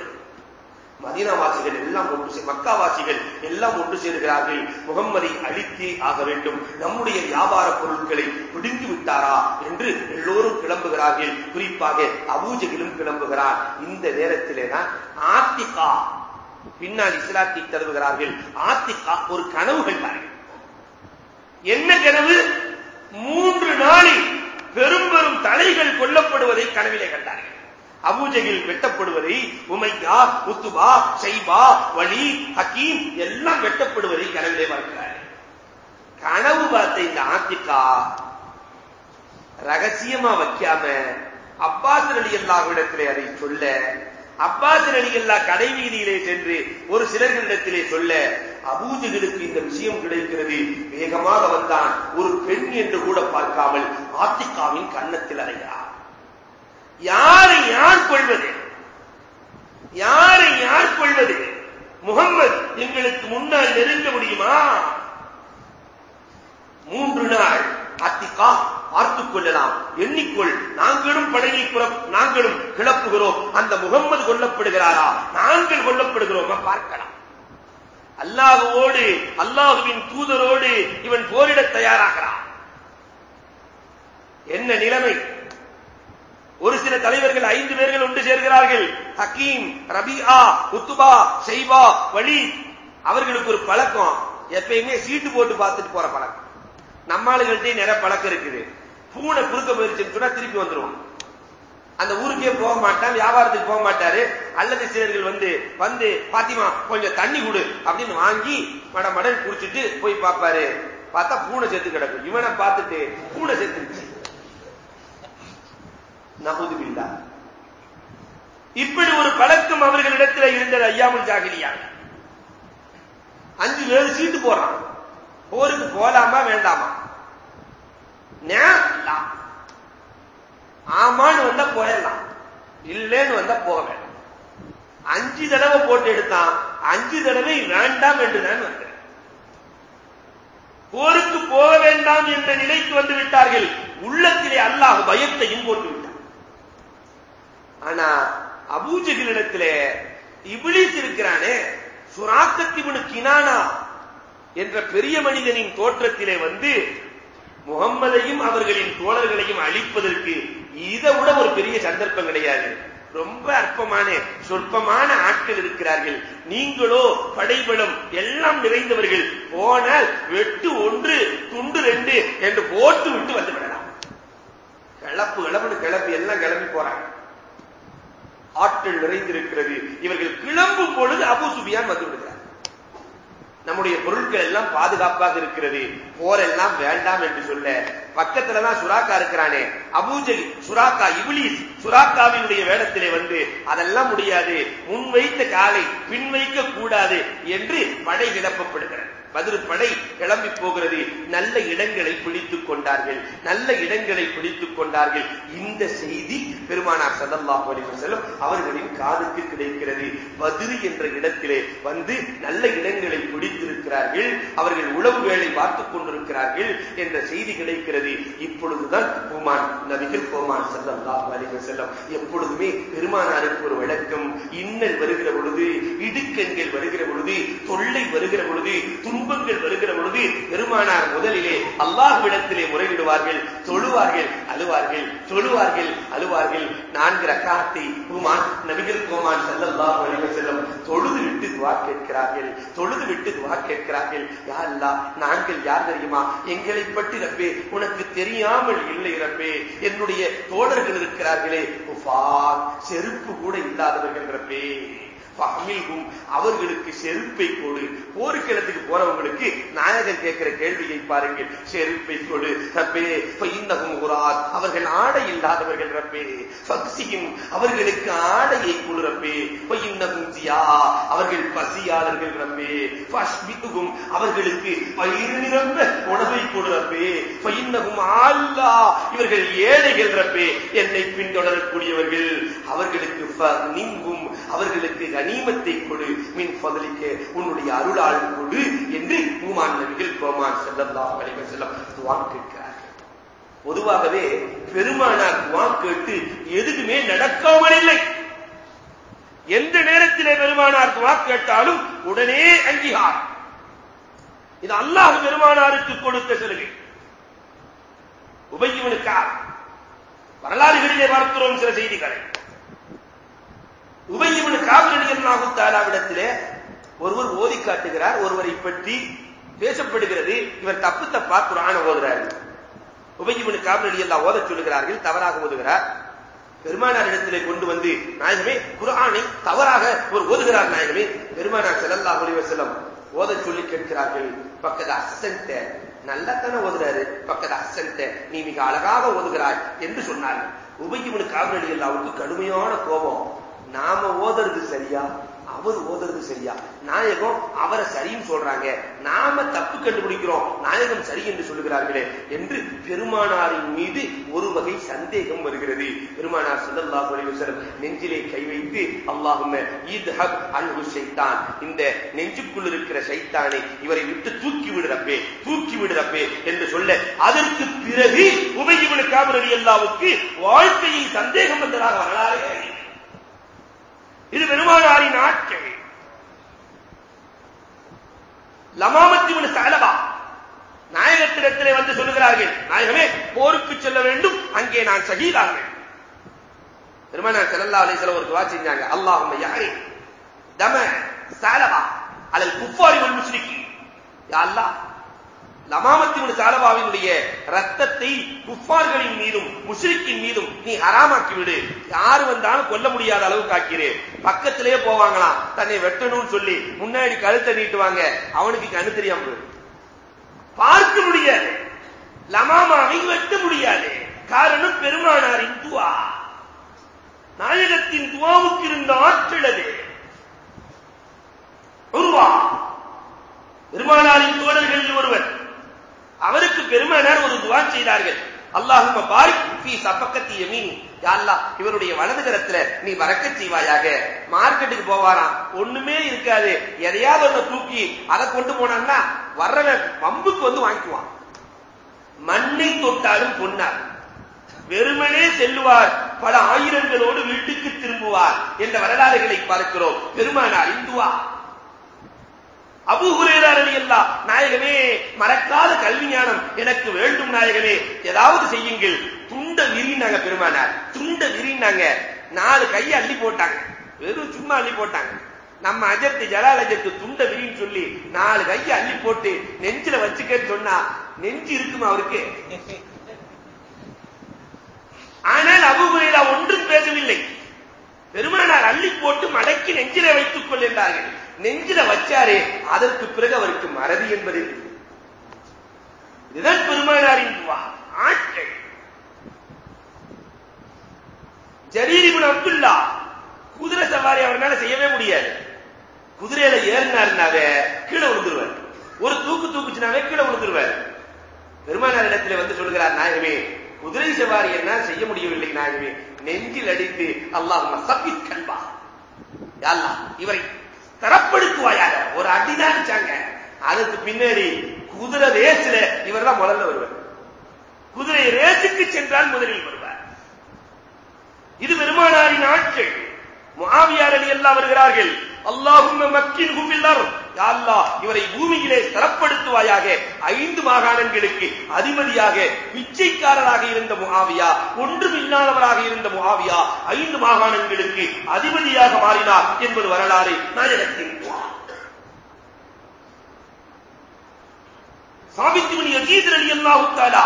மதீனாவாசிகள் எல்லாம் ஒன்று மக்காவாசிகள் எல்லாம் ஒன்று சேர்கிறார்கள். முகம்மதை அழித்தே ஆக வேண்டும். நம்முடைய வியாபார பொருட்களை பிடுங்கி விட்டாரா என்று எல்லோரும் கிளம்புகிறார்கள். குறிப்பாக அபூஜகிலும் கிளம்புகிறார். இந்த நேரத்திலே தான் ஆத்திகா பின்னால் இஸ்லாத்தை தருவுகிறார்கள் ஆத்திகா ஒரு கனவு கண்டார்கள். என்ன கனவு? மூன்று நாளில் பெரும் பெரும் தலைகள் கொல்லப்படுவதை கனவிலே கண்டார்கள். அபூஜகில் வெட்டப்படுவதை உமையா முத்துபா சைபா வலி ஹக்கீம் எல்லாம் வெட்டப்படுவதை கனவிலே பார்க்கிறார் கனவு பார்த்த இந்த ஆத்திகா ரகசியமா வைக்காம அப்பாஸ் அலி அல்லாஹ்விடத்திலே அதை சொல்ல அப்பாஸ் அலி அல்லா கடை வீதியிலே சென்று ஒரு சிலர்களிடத்திலே சொல்ல அபூஜகளுக்கு இந்த விஷயம் கிடைக்கிறது. வேகமாக வந்தான் ஒரு பெண் என்று கூட பார்க்காமல் ஆத்திகாவின் கன்னத்தில் அறைகிறார். யாரை யார் கொள்வது? யாரை யார் கொள்வது? முகம்மது எங்களுக்கு முன்னால் நெருங்க முடியுமா? மூன்று நாள் அத்திகா பார்த்துக் கொள்ளலாம். எண்ணிக்கொள். நாங்களும் படையை நாங்களும் கிளப்புகிறோம். அந்த முகம்மது கொல்லப்படுகிறாரா? நாங்கள் கொல்லப்படுகிறோமா? பார்க்கலாம். அல்லாஹுவோடு அல்லாஹுவின் தூதரோடு இவன் போரிட தயாராகிறான். என்ன நிலைமை? ஒரு சில தலைவர்கள் ஐந்து பேர்கள் ஒன்று சேர்கிறார்கள். ஹக்கீம் ரபிஆ உத்துபா செய்வா வழி அவர்களுக்கு ஒரு பழக்கம். எப்பயுமே சீட்டு போட்டு பார்த்துட்டு போற பழக்கம். நம்மளுகள்கிட்ட நிறைய பழக்கம் இருக்குது. பூனை குறுக்க போயிருச்சுன்னு சொன்னா திருப்பி வந்துருவோம். அந்த ஊருக்கே போக மாட்டான் வியாபாரத்துக்கு போக மாட்டாரு. அல்லது சிலர்கள் வந்து வந்து பாத்திமா கொஞ்சம் தண்ணி கொடு அப்படின்னு வாங்கி மட மடன் குடிச்சிட்டு போய் பார்ப்பாரு. பார்த்தா பூனை செத்து கிடக்கும். இவனை பார்த்துட்டு பூனை செத்துருச்சு நகுதுபில்லா இப்படி ஒரு பழக்கம் அவர்களிடத்தில் இருந்தது ஐயாமுல் ஜாகிரியா அஞ்சு ஏழு சீட்டு போடுறான். போருக்கு போலாமா வேண்டாமா? ஆமான்னு வந்தா போயிடலாம். இல்லைன்னு வந்தா போக வேண்டாம். அஞ்சு தடவை போட்டு எடுத்தான். அஞ்சு தடவை வேண்டாம் என்றுதான் வந்தேன். போருக்கு போக வேண்டாம் என்ற நிலைக்கு வந்து விட்டார்கள். உள்ளத்திலே அல்லாஹ் பயத்தையும் போட்டு ஆனா அபூஜகளிடத்திலே இபிலிஸ் இருக்கிறானே சுராக்கத்திபுனு கினானா என்ற பெரிய மனிதனின் தோற்றத்திலே வந்து முகம்மதையும் அவர்களின் தோழர்களையும் அழிப்பதற்கு இதை விட ஒரு பெரிய சந்தர்ப்பம் கிடையாது. ரொம்ப அற்பமான சொற்பமான ஆட்கள் இருக்கிறார்கள். நீங்களோ படைபலம் எல்லாம் நிறைந்தவர்கள். போனால் வெட்டு ஒன்று துண்டு ரெண்டு என்று போட்டு விட்டு வந்து விடலாம். கிளப்பு கிளம்பு கிளம்பி எல்லாம் கிளம்பி போறாங்க. ஆட்கள் நிறைந்திருக்கிறது. இவர்கள் கிளம்பும் பொழுது அபு சுபியான் வந்து விடுகிறார். நம்முடைய பொருட்கள் எல்லாம் பாதுகாப்பாக இருக்கிறது. போரெல்லாம் வேண்டாம் என்று சொல்ல பக்கத்துலதான் சுராக்கா இருக்கிறானே. அபூஜலி சுராக்கா இபிலிஸ் சுராக்காவினுடைய வேடத்திலே வந்து அதெல்லாம் முடியாது. முன் வைத்த காலை பின் வைக்க கூடாது என்று படை கிளப்பப்படுகிறது பதிருப்படை படை கிளம்பி போகிறது. நல்ல இடங்களை பிடித்துக் கொண்டார்கள். நல்ல இடங்களை பிடித்துக் கொண்டார்கள். இந்த செய்தி பெருமானார் சதல்லாஹு அலைஹி அவர்களின் காதுக்கு கிடைக்கிறது. பதிரு என்ற இடத்திலே வந்து நல்ல இடங்களை பிடித்திருக்கிறார்கள். அவர்கள் உளவு வேலை பார்த்துக் கொண்டிருக்கிறார்கள் என்ற செய்தி கிடைக்கிறது. இப்பொழுதுதான் பூமான் நபிகள் கோமான் சல்லல்லாஹு அலைஹி எப்பொழுதுமே பெருமானாருக்கு ஒரு விளக்கம் இன்னல் வருகிற பொழுது இடுக்கண்கள் வருகிற பொழுது தொல்லை வருகிற பொழுது துன்பங்கள் வருகிற பொழுது பெருமானார் முதலிலே அல்லாஹ்விடத்திலே முறையிடுவார்கள். தொழுவார்கள் அழுவார்கள் தொழுவார்கள் அழுவார்கள். நான்கு ரக்காத்தை நபிகள் கோமான் சல்லல்லாஹு அலைஹி தொழுது விட்டு துவா கேட்கிறார்கள். தொழுது விட்டு துவா கேட்கிறார்கள். யா அல்லாஹ் நாங்கள் யார் தெரியுமா? எங்களை பற்றி ரப்பே உனக்கு தெரியாமல் இல்லை ரப்பே. என்னுடைய தோழர்கள் இருக்கிறார்களே. செருப்பு கூட இல்லாதவர்கள் ரப்பே. ஃபஹ்மில்ஹும் அவர்களுக்கு செருப்பை கொடு. போருக்கிடத்துக்கு போறவங்களுக்கு நாயகன் கேட்கிற கேள்வியை பாருங்கள். செருப்பை கொடு ரப்பே. ஃபைன்னஹும் அவர்கள் ஆடை இல்லாதவர்கள் ரப்பே. பக்சியும் அவர்களுக்கு ஆடையை கொடு ரப்பே. ஜியா. அவர்கள் பசியாளர்கள் ரப்பே. பஷ்மிதுகும் அவர்களுக்கு பயிர் நிரம்ப உணவை கொடு ரப்பே. ஆல்லா இவர்கள் ஏழைகள் ரப்பே. என்னை பின்தொடரக்கூடியவர்கள். அவர்களுக்கு நீங்கும். அவர்களுக்கு கனிமத்தை கொடு. மின் பதலிக்க உன்னுடைய அருளால் கொடு என்று மூமான் நபிகள் பெருமான் செல்லல்லா அலைவர் செல்லம் துவா கேட்கிறார்கள். பொதுவாகவே பெருமானார் துவா கேட்டு எதுக்குமே நடக்காமல் இல்லை. எந்த நேரத்திலே பெருமானார் துவா கேட்டாலும் உடனே அங்கீகாரம். இது அல்லாஹ் பெருமானாருக்கு கொடுத்த சலுகை. உபயோகனுக்கா வரலாறுகளிலே பார்க்கிறோம் சில செய்திகளை. உபயோகனு காவிரணியன் நாகுத்தாலாவிடத்திலே ஒருவர் ஓதி காட்டுகிறார் ஒருவரை பற்றி பேசப்படுகிறது. இவர் தப்பு தப்பா குரான ஓதுறாரு. உபயோகனு காவிரணி எல்லாம் ஓதச் சொல்லுகிறார்கள் தவறாக ஓதுகிறார். பெருமானார் இடத்திலே கொண்டு வந்து நாயகமே குரானை தவறாக ஒரு ஓதுகிறார் நாயகமே. பெருமானார் செல்லல்லா ஒளிவர் செல்லம் ஓத சொல்லி கேட்கிறார்கள். பக்கத அசன்ட நல்லத்தானே ஓதுறாரு. பக்கத அசன்ட நீ மிக அழகாக ஓதுகிறாய் என்று சொன்னார்கள். உபயோகனு காவிரடி எல்லாவுக்கு கடுமையான கோபம். நாம ஓதுறது சரியா? அவர் ஓதுறது சரியா? நாயகம் அவரை சரின்னு சொல்றாங்க. நாம தப்பு கண்டுபிடிக்கிறோம். நாயகம் சரி என்று சொல்லுகிறார்களே என்று பெருமானாரின் மீது ஒரு வகை சந்தேகம் வருகிறது. பெருமானார் சொல்லல்லாஹு அலைஹி நெஞ்சிலே கை வைத்து அல்லாஹும்ம ஈத்ஹப் அன்ஹு சைத்தான் இந்த நெஞ்சுக்குள் இருக்கிற சைத்தானை இவரை விட்டு தூக்கி விடுறப்பே தூக்கி விடுறப்பே என்று சொல்ல அதற்கு பிறகு உபயோக காபரடி அல்லாவுக்கு வாழ்க்கையில் சந்தேகம் வந்ததாக வரலாறு இது பெருமானாரின் ஆட்கள் லமாமத்தி சலபா நாயகத்திடத்திலே வந்து சொல்லுகிறார்கள் நாயகமே போருக்கு செல்ல வேண்டும் அங்கே நான் சகிதாக பெருமானார் செல்லல்லா அலிசல ஒரு துவா செஞ்சாங்க அல்லாஹும் யாரே தம சாலபா அல்லது குப்பாரி ஒரு முஸ்லிக்கு யா அல்லாஹ் லமாமத்தின் சாலபாவினுடைய ரத்தத்தை குஃபார்களின் மீதும் முஷ்ரிக்கின் மீதும் நீ ஹராமாக்கி விடு யாரு வந்தாலும் கொல்ல முடியாத அளவுக்கு ஆக்கிறே பக்கத்திலே போவாங்களாம். தன்னை வெட்டணும்னு சொல்லி முன்னாடி கழுத்தை நீட்டுவாங்க. அவனுக்கு கண்ணு தெரியாம பார்க்க முடியாது. லமாமாவை வெட்ட முடியாது. காரணம் பெருமானாரின் துவா. நாயகத்தின் துவாவுக்கு இருந்த ஆற்றல் அது. உருவா. பெருமானாரின் தோழர்களில் ஒருவர். அவருக்கு பெருமானார் ஒரு துவா செய்தார்கள். அல்லாஹும்ம பாரிக் ஃபீ சபக்கத்தி யமீன். யா இவருடைய வலது கரத்துல நீ வரக்க செய்வாயாக. மார்க்கெட்டுக்கு போவாராம். ஒண்ணுமே இருக்காது. எதையாவது ஒண்ணு தூக்கி அதை கொண்டு போனான்னா வர்றவன் வம்புக்கு வந்து வாங்கிக்குவான். மண்ணை தொட்டாலும் பொன்னார் வெறுமனே செல்லுவார். பல ஆயிரங்களோடு வீட்டுக்கு திரும்புவார். என்ற வரலாறுகளை பார்க்கிறோம். பெருமானார் இந்துவா. அபு ஹுரேரார் அல்லா நாயகமே மறக்காத கல்வி ஞானம் எனக்கு வேண்டும் நாயகமே ஏதாவது செய்யுங்கள். துண்ட விரினாங்க பெருமானார். துண்ட விரினாங்க நாலு கையை அள்ளி போட்டாங்க. வெறும் சும்மா அள்ளி போட்டாங்க. நம்ம அஜத்து ஜலால் அஜத்து துண்ட விரின்னு சொல்லி நாலு கையை அள்ளி போட்டு நெஞ்சில வச்சுக்கன்னு சொன்னா நெஞ்சு இருக்குமா அவருக்கு? ஆனால் அபு ஹுரேரா ஒன்றும் பேசவில்லை. பெருமானார் அள்ளி போட்டு மடக்கி நெஞ்சில வைத்துக் கொள்கின்றார்கள். நெஞ்சில வச்சாரே அதற்கு பிறகு அவருக்கு மறதி என்பது இதுதான் பெருமானாரின் ஆட்கள் ஜரீரிபுன் அப்துல்லா குதிரை சவாரி அவர்னால செய்யவே முடியாது. குதிரையில ஏறினாருனாவே கீழே விழுந்துருவார். ஒரு தூக்கு தூக்குச்சுனாவே கீழே விழுந்துருவார். பெருமானார் இடத்துல வந்து சொல்கிறார் நாயகமே குதிரை சவாரி என்ன செய்ய முடியவில்லை நாயகமே. நெஞ்சில் அடித்து அல்லாஹ் சப்பித் கண்பா அல்லாஹ் இவரை தரப்படுத்துவாயாக ஒரு அடிதான் வச்சாங்க. அதுக்கு பின்னாடி குதிரை ரேஸ்ல இவர் தான் முதல்ல வருவார். குதிரை ரேசுக்கு சென்றால் முதலில் வருவார். இது பெருமானாரின் ஆட்கள். முஆவியார் எல்லாம் வருகிறார்கள் அல்லாஹும்ம மக்கின் குபில்லர் யா அல்லாஹ் இவரை பூமியிலே தரப்படுத்துவாயாக ஐந்து மாகாணங்களுக்கு அதிபதியாக பிச்சைக்காரராக இருந்த முகாவியா ஒன்றும் இல்லாதவராக இருந்த முகாவியா ஐந்து மாகாணங்களுக்கு அதிபதியாக மாறினார் என்பது வரலாறு நாயகத்தின் சாபித்து யசீத் ரலியல்லாஹு தஆலா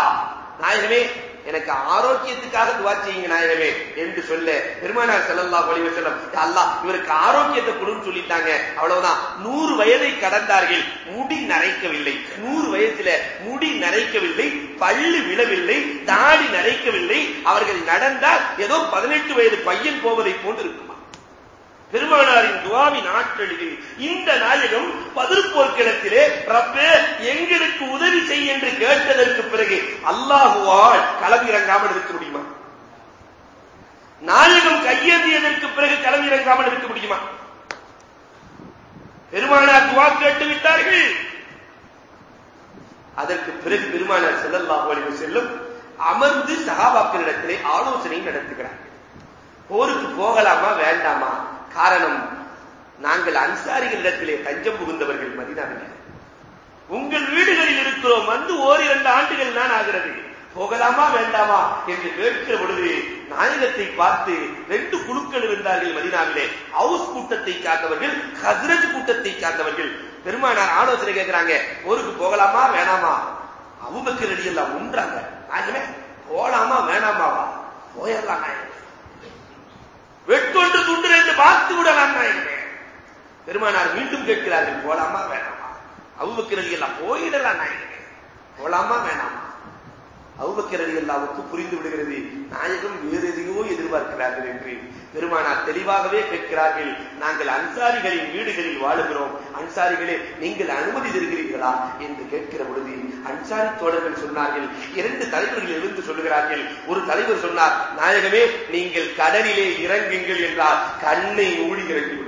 நாயகமே எனக்கு ஆரோக்கியத்துக்காக துவா செய்யுங்க நாயகமே என்று சொல்ல பெருமானார் செல்லல்லா அலைஹி செல்லம் அல்லாஹ் இவருக்கு ஆரோக்கியத்தை கொடுன்னு சொல்லிட்டாங்க. அவ்வளவுதான். நூறு வயதை கடந்தார்கள். முடி நரைக்கவில்லை. நூறு வயசுல முடி நரைக்கவில்லை. பள்ளு விழவில்லை. தாடி நரைக்கவில்லை. அவர்கள் நடந்தால் ஏதோ பதினெட்டு வயது பையன் போவதை போன்று இருக்கும் பெருமானாரின் துவாவின் ஆற்றலில் இந்த நாயகம் பதிர்போர் போர்க்களத்திலே ரப்பே எங்களுக்கு உதவி செய் என்று கேட்டதற்கு பிறகு அல்லாஹுவால் களமிறங்காமல் இருக்க முடியுமா? நாயகம் கையேந்தியதற்கு பிறகு களமிறங்காமல் இருக்க முடியுமா? பெருமானார் துவா கேட்டு விட்டார்கள். அதற்கு பிறகு பெருமானார் செல்லல்லாஹு அலைஹி செல்லும் அமர்ந்து சகாபாக்களிடத்திலே ஆலோசனை நடத்துகிறார்கள் போருக்கு போகலாமா? வேண்டாமா? காரணம் நாங்கள் அன்சாரிகளிடத்திலே தஞ்சம் புகுந்தவர்கள் மதினாவில். உங்கள் வீடுகளில் இருக்கிறோம் வந்து ஓரிரண்டு ஆண்டுகள் தான் ஆகிறது. போகலாமா வேண்டாமா என்று கேட்கிற பொழுது நாயகத்தை பார்த்து ரெண்டு குழுக்கள் இருந்தார்கள் மதினாவிலே. ஹவுஸ் கூட்டத்தை சார்ந்தவர்கள் ஹசரத் கூட்டத்தை சார்ந்தவர்கள். பெருமானார் ஆலோசனை கேட்கிறாங்க ஊருக்கு போகலாமா வேணாமா? அவுபக்கர் அடி எல்லாம் உண்டாங்க நாயகமே போலாமா வேணாமாவா? போயிடலாம் நாயகம். வெட்டொன்று துண்டு என்று பார்த்து விடலாம் நாயகமே பெருமானார் மீண்டும் கேட்கிறார்கள் போலாமா வேணாமா? அவுபக்கர் எல்லாம் போயிடலாம் நாயகமே போலாமா வேணாமா? அவுபக்கர் அலி புரிந்து விடுகிறது. நாயகம் வேறு எதையோ எதிர்பார்க்கிறார்கள் என்று பெருமானார் தெளிவாகவே கேட்கிறார்கள் நாங்கள் அன்சாரிகளின் வீடுகளில் வாழுகிறோம். அன்சாரிகளே நீங்கள் அனுமதி தருகிறீர்களா? என்று கேட்கிற பொழுது அன்சாரி தோழர்கள் சொன்னார்கள் இரண்டு தலைவர்கள் இருந்து சொல்லுகிறார்கள். ஒரு தலைவர் சொன்னார் நாயகமே நீங்கள் கடலிலே இறங்குங்கள் என்றால் கண்ணை மூடி இறங்கி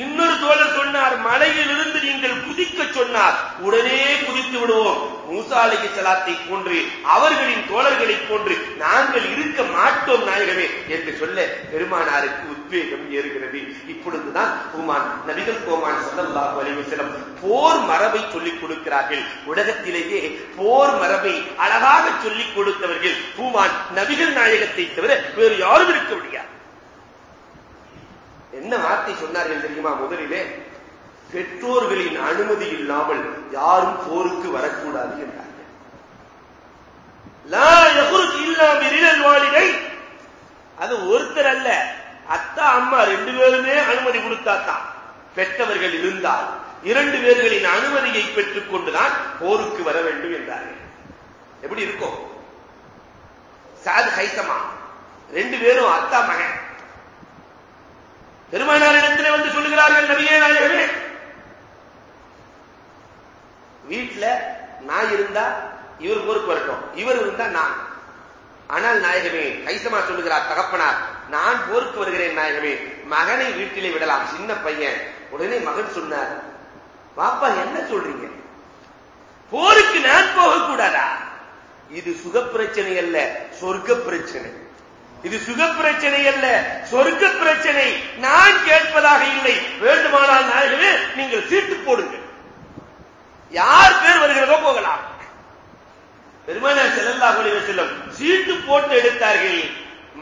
இன்னொரு தோழர் சொன்னார் மலையில் இருந்து நீங்கள் குதிக்க சொன்னார் உடனே குதித்து விடுவோம். மூசா அலகி சலாத்தை போன்று அவர்களின் தோழர்களை போன்று நாங்கள் இருக்க மாட்டோம் நாயகமே என்று சொல்ல பெருமானாருக்கு உத்வேகம் ஏறுகிறது. இப்பொழுதுதான் பூமான் நபிகள் கோமான் சல்லல்லாஹு அலைஹி வஸல்லம் போர் மரபை சொல்லிக் கொடுக்கிறார்கள். உலகத்திலேயே போர் மரபை அழகாக சொல்லிக் கொடுத்தவர்கள் பூமான் நபிகள் நாயகத்தை தவிர வேறு யாரும் இருக்க முடியாது. என்ன வார்த்தை சொன்னார்கள் தெரியுமா முதலிலே? பெற்றோர்களின் அனுமதி இல்லாமல் யாரும் போருக்கு வரக்கூடாது என்றார்கள். அது ஒருத்தர் அல்ல. அத்தா அம்மா ரெண்டு பேருமே அனுமதி கொடுத்தாத்தான் பெற்றவர்கள் இருந்தால் இரண்டு பேர்களின் அனுமதியை பெற்றுக் கொண்டுதான் போருக்கு வர வேண்டும் என்றார்கள். எப்படி இருக்கும்? சாது ஹைசமா. ரெண்டு பேரும் அத்தா மகன். பெருமானாரிடத்திலே வந்து சொல்லுகிறார்கள் நபியே நாயகமே. வீட்டுல நான் இருந்தா இவர் பொறுப்பு வரட்டும் இவர் இருந்தா நான். ஆனால் நாயகமே கைசமா சொல்லுகிறார் தகப்பனார் நான் போருக்கு வருகிறேன் நாயகமே. மகனை வீட்டிலே விடலாம். சின்ன பையன். உடனே மகன் சொன்னார் பாப்பா என்ன சொல்றீங்க? போருக்கு நான் போகக்கூடாதா? இது சுக பிரச்சனை அல்ல சொர்க்க பிரச்சனை. இது சுக பிரச்சனை அல்ல சொர்க்க பிரச்சனை. நான் கேட்பதாக இல்லை. வேண்டுமானால் நாயகமே நீங்கள் சீட்டு போடுங்கள். யார் பேர் வருகிறதோ போகலாம். பெருமானார் செல்லல்லாஹு அலைஹி வஸல்லம் சீட்டு போட்டு எடுத்தார்கள்.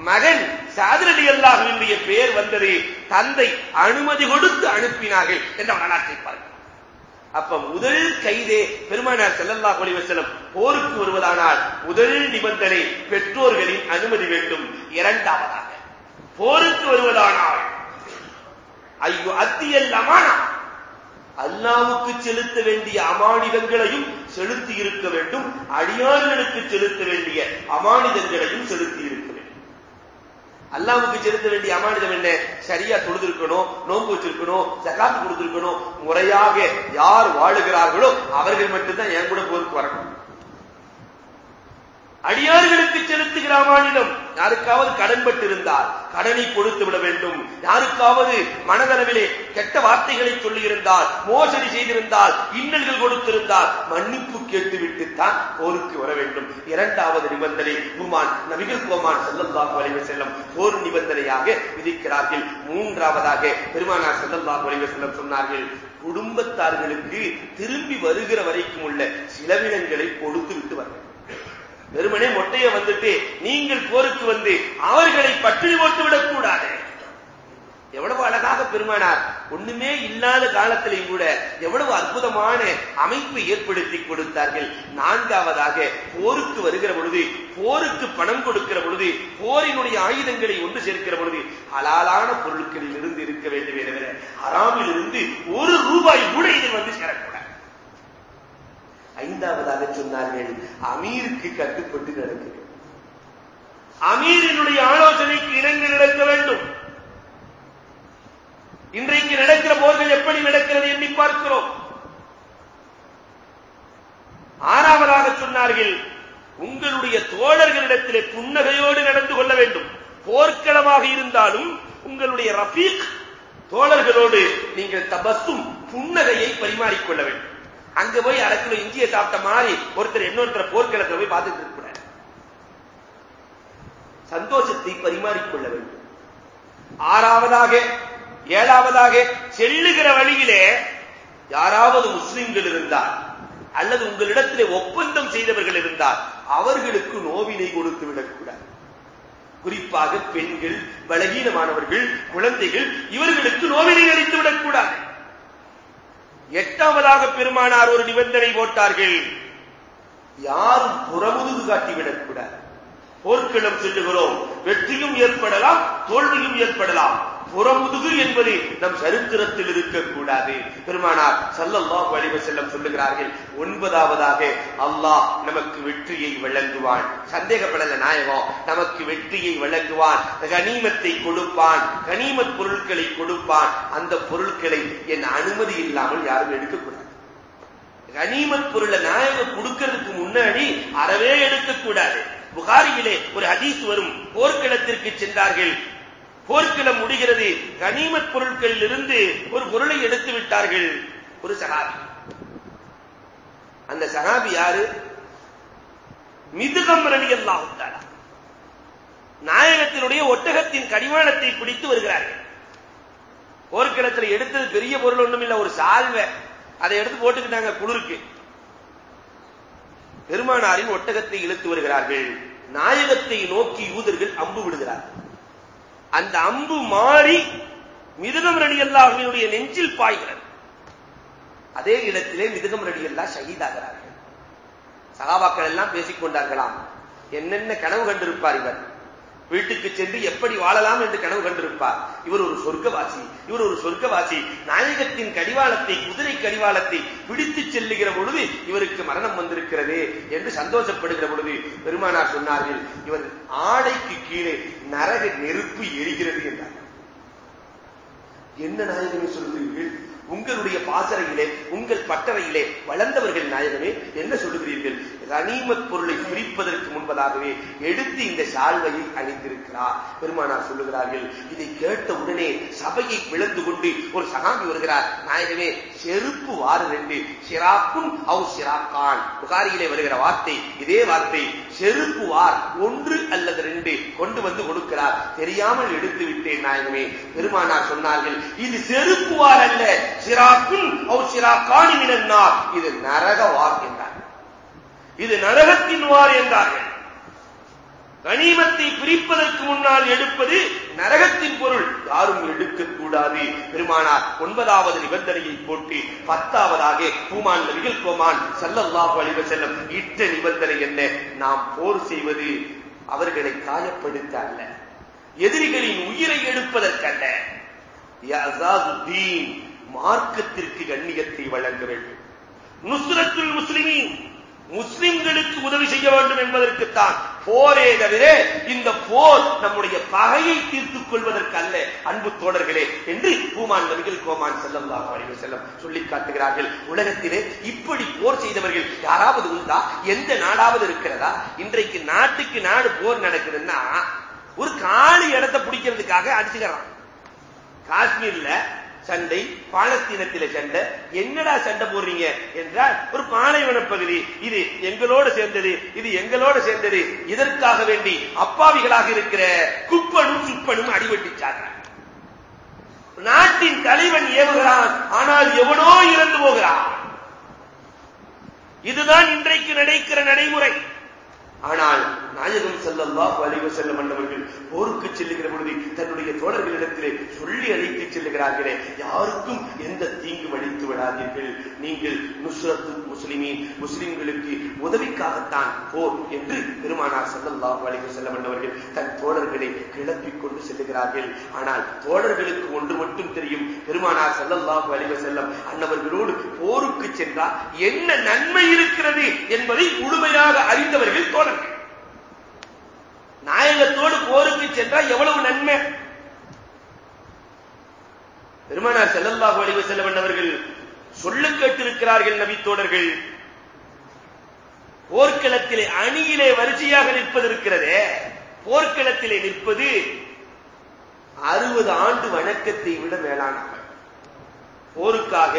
மகன் சாதரடி அல்லாஹுவினுடைய பெயர் வந்தது. தந்தை அனுமதி கொடுத்து அனுப்பினார்கள் என்ற வரலாற்றை பாருங்கள் அப்ப முதல் கைதே பெருமானார் செல்லல்லா ஒளிவசலம் போருக்கு வருவதானால் முதல் நிபந்தனை பெற்றோர்களின் அனுமதி வேண்டும். இரண்டாவதாக. போருக்கு வருவதானால் ஐயோ அத்தியல் அமானா. அல்லாவுக்கு செலுத்த வேண்டிய அமானிதங்களையும் செலுத்தி இருக்க வேண்டும். அடியார்களுக்கு செலுத்த வேண்டிய அமானிதங்களையும் செலுத்தி இருக்க வேண்டும். அல்லாவுக்கு செலுத்த வேண்டிய அமானிதம் என்ன? சரியா தொழுதிருக்கணும் நோன்பு வச்சிருக்கணும் சகாத்து கொடுத்திருக்கணும். முறையாக யார் வாழுகிறார்களோ அவர்கள் மட்டும்தான் என் கூட போருக்கு வரணும். அடியார்களுக்கு செலுத்துகிற மாநிலம் யாருக்காவது கடன்பட்டு இருந்தால் கடனை கொடுத்து விட வேண்டும். யாருக்காவது மனதளவிலே கெட்ட வார்த்தைகளை சொல்லியிருந்தால் மோசடி செய்திருந்தால் இன்னல்கள் கொடுத்திருந்தால் மன்னிப்பு கேட்டுவிட்டு தான் போருக்கு வர வேண்டும். இரண்டாவது நிபந்தனை குமான் நபிகள் கோமான் செல்லல்லாஹு அலைஹி செல்லம் போர் நிபந்தனையாக விதிக்கிறார்கள். மூன்றாவதாக பெருமானார் செல்லல்லாஹு அலைஹி செல்லம் சொன்னார்கள் குடும்பத்தார்களுக்கு திரும்பி வருகிற வரைக்கும் உள்ள சிலவினங்களை கொடுத்து விட்டு வர வெறுமனே மொட்டைய வந்துட்டு நீங்கள் போருக்கு வந்து அவர்களை பட்டினி போட்டு விடக்கூடாது. எவ்வளவு அழகாக பெருமானார் ஒண்ணுமே இல்லாத காலத்திலையும் கூட எவ்வளவு அற்புதமான அமைப்பு ஏற்படுத்தி கொடுத்தார்கள். நான்காவதாக போருக்கு வருகிற பொழுது போருக்கு பணம் கொடுக்கிற பொழுது போரினுடைய ஆயுதங்களை ஒன்று சேர்க்கிற பொழுது ஹலாலான பொருட்களில் இருந்து இருக்க வேண்டும் என்கிற அறாமில் இருந்து ஒரு ரூபாய் கூட இதில் வந்து சேரக்கூடாது. ஐந்தாவதாக சொன்னார்கள். அமீருக்கு கட்டுப்பட்டு நடக்க அமீரினுடைய ஆலோசனைக்கு இணங்கி நடக்க வேண்டும். இன்றைக்கு நடக்கிற போர்கள் எப்படி நடக்கிறது எண்ணி பார்க்கிறோம். ஆறாவதாக சொன்னார்கள் உங்களுடைய தோழர்களிடத்திலே புன்னகையோடு நடந்து கொள்ள வேண்டும். போர்க்களமாக இருந்தாலும் உங்களுடைய ரஃபீக் தோழர்களோடு நீங்கள் தபசும் புன்னகையை பரிமாறிக்கொள்ள வேண்டும். அங்க போய் அரை கிலோ இஞ்சியை சாப்பிட்ட மாதிரி ஒருத்தர் இன்னொருத்தர் போர்க்களத்தை போய் பார்த்துட்டு இருக்க சந்தோஷத்தை பரிமாறிக்கொள்ள வேண்டும். ஆறாவதாக ஏழாவதாக செல்லுகிற வழியிலே யாராவது முஸ்லிம்கள் இருந்தால் அல்லது உங்களிடத்திலே ஒப்பந்தம் செய்தவர்கள் இருந்தால் அவர்களுக்கு நோவினை கொடுத்து விடக்கூடாது குறிப்பாக பெண்கள் பலகீனமானவர்கள் குழந்தைகள் இவர்களுக்கு நோவினை அளித்து விடக்கூடாது எட்டாவதாக பெருமானார் ஒரு நிபந்தனை போட்டார்கள். யாரும் புறமுதுகு காட்டிவிடக்கூடாது போர்க்களம் செல்லுகிறோம். வெற்றியும் ஏற்படலாம் தோல்வியும் ஏற்படலாம். புறமுதுகு என்பது நம் சரித்திரத்தில் இருக்கக்கூடாது. பெருமானார் சல்லல்லா அலைஹி செல்லம் சொல்லுகிறார்கள் ஒன்பதாவதாக அல்லாஹ் நமக்கு வெற்றியை வழங்குவான். சந்தேகப்படல நாயகம் நமக்கு வெற்றியை வழங்குவான் கனிமத்தை கொடுப்பான் கனிமத் பொருட்களை கொடுப்பான். அந்த பொருட்களை என் அனுமதி இல்லாமல் யாரும் எடுக்கக்கூடாது. கனிமத் பொருளை நாயகம் கொடுக்கிறதுக்கு முன்னாடி அறவே எடுக்கக்கூடாது. புகாரியிலே ஒரு ஹதீஸ் வரும் போர்க்களத்திற்கு சென்றார்கள் போர்க்களம் முடிகிறது. கனிமத் பொருட்களில் இருந்து ஒரு பொருளை எடுத்து விட்டார்கள். ஒரு சகாபி. அந்த சகாபி யாரு? மிதுகம் ரவி அல்லாஹுத்தாரா நாயகத்தினுடைய ஒட்டகத்தின் கடிவாளத்தை பிடித்து வருகிறார்கள். போர்க்களத்தில் எடுத்தது பெரிய பொருள் ஒண்ணும் இல்லை ஒரு சால்வை. அதை எடுத்து போட்டுக்கிட்டாங்க குளிருக்கு. பெருமானாரின் ஒட்டகத்தை இழுத்து வருகிறார்கள். நாயகத்தை நோக்கி யூதர்கள் அம்பு விடுகிறார்கள். அந்த அம்பு மாறி மிதுகம் ரடி அல்லாஹினுடைய நெஞ்சில் பாய்கிறது. அதே இடத்திலே மிதுகம் ரடி அல்லா ஷஹீதாகிறார்கள். சகாபாக்கள் எல்லாம் பேசிக் கொண்டார்களாம் என்னென்ன கனவு கண்டிருப்பார் இவர்? வீட்டுக்கு சென்று எப்படி வாழலாம் என்று கனவு கண்டிருப்பார். இவர் ஒரு சொர்க்கவாசி. இவர் ஒரு சொர்க்கவாசி. நாயகத்தின் கடிவாளத்தை குதிரை கடிவாளத்தை பிடித்து செல்லுகிற பொழுது இவருக்கு மரணம் வந்திருக்கிறது என்று சந்தோஷப்படுகிற பொழுது பெருமானார் சொன்னார்கள் இவர் ஆடைக்கு கீழே நரக நெருப்பு எரிகிறது என்றார். என்ன நாயகமே சொல்கிறீர்கள்? உங்களுடைய பாசறையிலே உங்கள் பட்டறையிலே வளர்ந்தவர்கள் நாயகமே என்ன சொல்லுகிறீர்கள் கனிமத் பொருளை பிரிப்பதற்கு முன்பதாகவே எடுத்து இந்த சால்வையை அணிந்திருக்கிறார். பெருமானார் சொல்லுகிறார்கள் இதை கேட்ட உடனே சபையை பிளந்து கொண்டு ஒரு சகாமி வருகிறார் நாயகமே செருப்பு வாறு ரெண்டு சிராக்கும் அவு சிராக்கான். புகாரியிலே வருகிற வார்த்தை இதே வார்த்தை செருப்பு வார் ஒன்று அல்லது ரெண்டு கொண்டு வந்து கொடுக்கிறார். தெரியாமல் எடுத்து விட்டேன் நாயகமே. பெருமானார் சொன்னார்கள் இது செருப்பு வார் அல்ல சிராக்கும் அவு சிராக்கான் இது நரக வார் என்று இது நரகத்தின் வார் என்றார்கள். கனிமத்தை பிரிப்பதற்கு முன்னால் எடுப்பது நரகத்தின் பொருள். யாரும் எடுக்கக்கூடாது பெருமானார் ஒன்பதாவது நிபந்தனையை போட்டு பத்தாவதாக பூமான் நபிகள் கோமான் செல்லல்லா அலைஹி செல்லம் இட்ட நிபந்தனை என்ன? நாம் போர் செய்வது அவர்களை காயப்படுத்த அல்ல. எதிரிகளின் உயிரை எடுப்பதற்கல்ல மார்க்கத்திற்கு கண்ணியத்தை வழங்க வேண்டும். நுஸ்ரத்துல் முஸ்லிமீன் முஸ்லிம்களுக்கு உதவி செய்ய வேண்டும் என்பதற்குத்தான் போரே தவிர இந்த போர் நம்முடைய பகையை தீர்த்துக் கொள்வதற்கு அல்ல. அன்பு தோழர்களே என்று பூமான் நபிகள் கோமான் செல்லம் அலைஹி செல்லம் சொல்லி காட்டுகிறார்கள். உலகத்திலே இப்படி போர் செய்தவர்கள் யாராவது உண்டா? எந்த நாடாவது இருக்கிறதா? இன்றைக்கு நாட்டுக்கு நாடு போர் நடக்குதுன்னா ஒரு காலி இடத்தை பிடிக்கிறதுக்காக அடிச்சுக்கிறான். காஷ்மீர்ல சண்டை பாலஸ்தீனத்தில சண்டை. என்னடா சண்டை போடுறீங்க என்றால் ஒரு பாலைவன பகுதி. இது எங்களோட சேர்ந்தது இது எங்களோட சேர்ந்தது. இதற்காக வேண்டி அப்பாவிகளாக இருக்கிற குப்பனும் சுப்பனும் அடிபட்டிச்சாங்க நாட்டின் தலைவன் ஏவுகிறான் ஆனால் எவனோ இறந்து போகிறான். இதுதான் இன்றைக்கு நடக்கிற நடைமுறை. ஆனால் நாயகம் செல்லல்லா அறிவு செல்ல என்பவர்கள் போருக்கு செல்லுகிற பொழுது தன்னுடைய தோழர்களிடத்திலே சொல்லி அழைத்து செல்லுகிறார்களே யாருக்கும் எந்த தீங்கு வழித்து விடாதீர்கள். நீங்கள் நுஸ்ரத்து முஸ்லிமின் முஸ்லிம்களுக்கு உதவிக்காகத்தான் போர் என்று பெருமானார் செல்லல்லாஹு அலைஹி வஸல்லம் என்பவர்கள் தன் தோழர்களை கிளப்பிக் கொண்டு செல்லுகிறார்கள். ஆனால் தோழர்களுக்கு ஒன்று மட்டும் தெரியும். பெருமானார் செல்லல்லாஹு அலைஹி செல்லம் அன்னவர்களோடு போருக்கு சென்றால் என்ன நன்மை இருக்கிறது என்பதை முழுமையாக அறிந்தவர்கள் தோழர்கள். நாயகத்தோடு போருக்கு சென்றால் எவ்வளவு நன்மை? பெருமானார் செல்லல்லாஹு அலைஹி செல்லவன் அவர்கள் சொல்லும் கேட்டிருக்கிறார்கள் நபித்தோடர்கள் போர்க்களத்திலே அணியிலே வரிசையாக நிற்பது இருக்கிறதே. போர்க்களத்திலே நிற்பது அறுபது ஆண்டு வணக்கத்தை விட மேலானவர் போருக்காக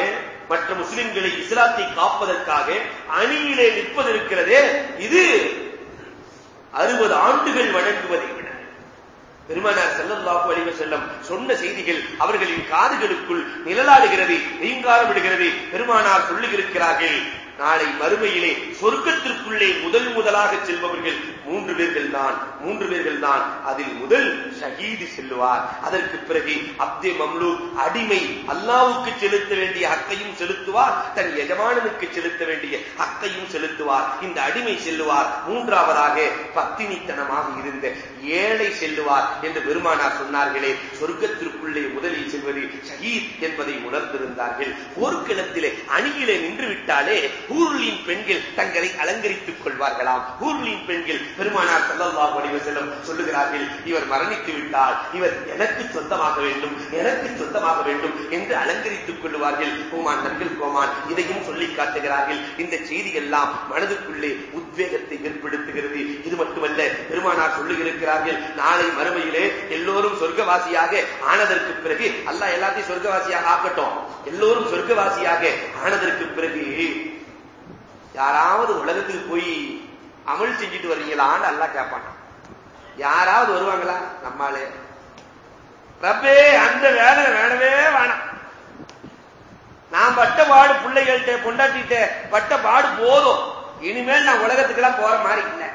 மற்ற முஸ்லிம்களை இஸ்லாத்தை காப்பதற்காக அணியிலே நிற்பது இருக்கிறதே. இது அறுபது ஆண்டுகள் வணங்குவதை விட பெருமானார் செல்லல்லாஹு அழிவ செல்லம் சொன்ன செய்திகள் அவர்களின் காதுகளுக்குள் நிழலாடுகிறது ரீங்காரம் விடுகிறது. பெருமானார் சொல்லுகிறார்கள் நாளை மறுமையிலே சொர்க்கத்திற்குள்ளே முதல் முதலாக செல்பவர்கள் மூன்று பேர்கள் தான் மூன்று பேர்கள் தான். அதில் முதல் ஷஹீது செல்லுவார். அதற்கு பிறகு அப்தே மம்லூ அடிமை அல்லாவுக்கு செலுத்த வேண்டிய அக்கையும் செலுத்துவார் தன் எஜமானனுக்கு செலுத்த வேண்டிய அக்கையும் செலுத்துவார். இந்த அடிமை செல்லுவார். மூன்றாவதாக பத்தினித்தனமாக இருந்த ஏழை செல்லுவார் என்று பெருமானார் சொன்னார்களே சொர்க்கத்திற்குள்ளே முதலில் செல்வது ஷஹீத் என்பதை உணர்ந்திருந்தார்கள். போர்க்களத்திலே அணியிலே நின்று விட்டாலே ஊருளின் பெண்கள் தங்களை அலங்கரித்துக் கொள்வார்களாம். ஊருளின் பெண்கள் பெருமானார் செல்லல்லாஹு அலைஹி சொல்லுகிறார்கள் இவர் மரணித்து விட்டால் இவர் எனக்கு சொந்தமாக வேண்டும் எனக்கு சொந்தமாக வேண்டும் என்று அலங்கரித்துக் கொள்வார்கள் கோமான் நன்கள் கோமான் இதையும் சொல்லி காட்டுகிறார்கள். இந்த செய்தி எல்லாம் மனதுக்குள்ளே உத்வேகத்தை ஏற்படுத்துகிறது. இது மட்டுமல்ல பெருமானார் சொல்லுகிறார்கள் நாளை மறுமையிலே எல்லோரும் சொர்க்கவாசியாக ஆனதற்கு பிறகு அல்லாஹ் எல்லாத்தையும் சொர்க்கவாசியாக ஆக்கட்டும். எல்லோரும் சொர்க்கவாசியாக ஆனதற்கு பிறகு யாராவது உலகத்துக்கு போய் அமல் செஞ்சுட்டு வர்றீங்களான்னு எல்லாம் கேட்பான் யாராவது வருவாங்களா? நம்மாலே. ரப்பே அந்த வேலை வேணவே வேணாம். நான் பட்ட பாடு பிள்ளைகள்கிட்ட பொண்டாட்டிட்ட பட்ட பாடு போதும். இனிமேல் நான் உலகத்துக்கெல்லாம் போற மாதிரி இல்லை.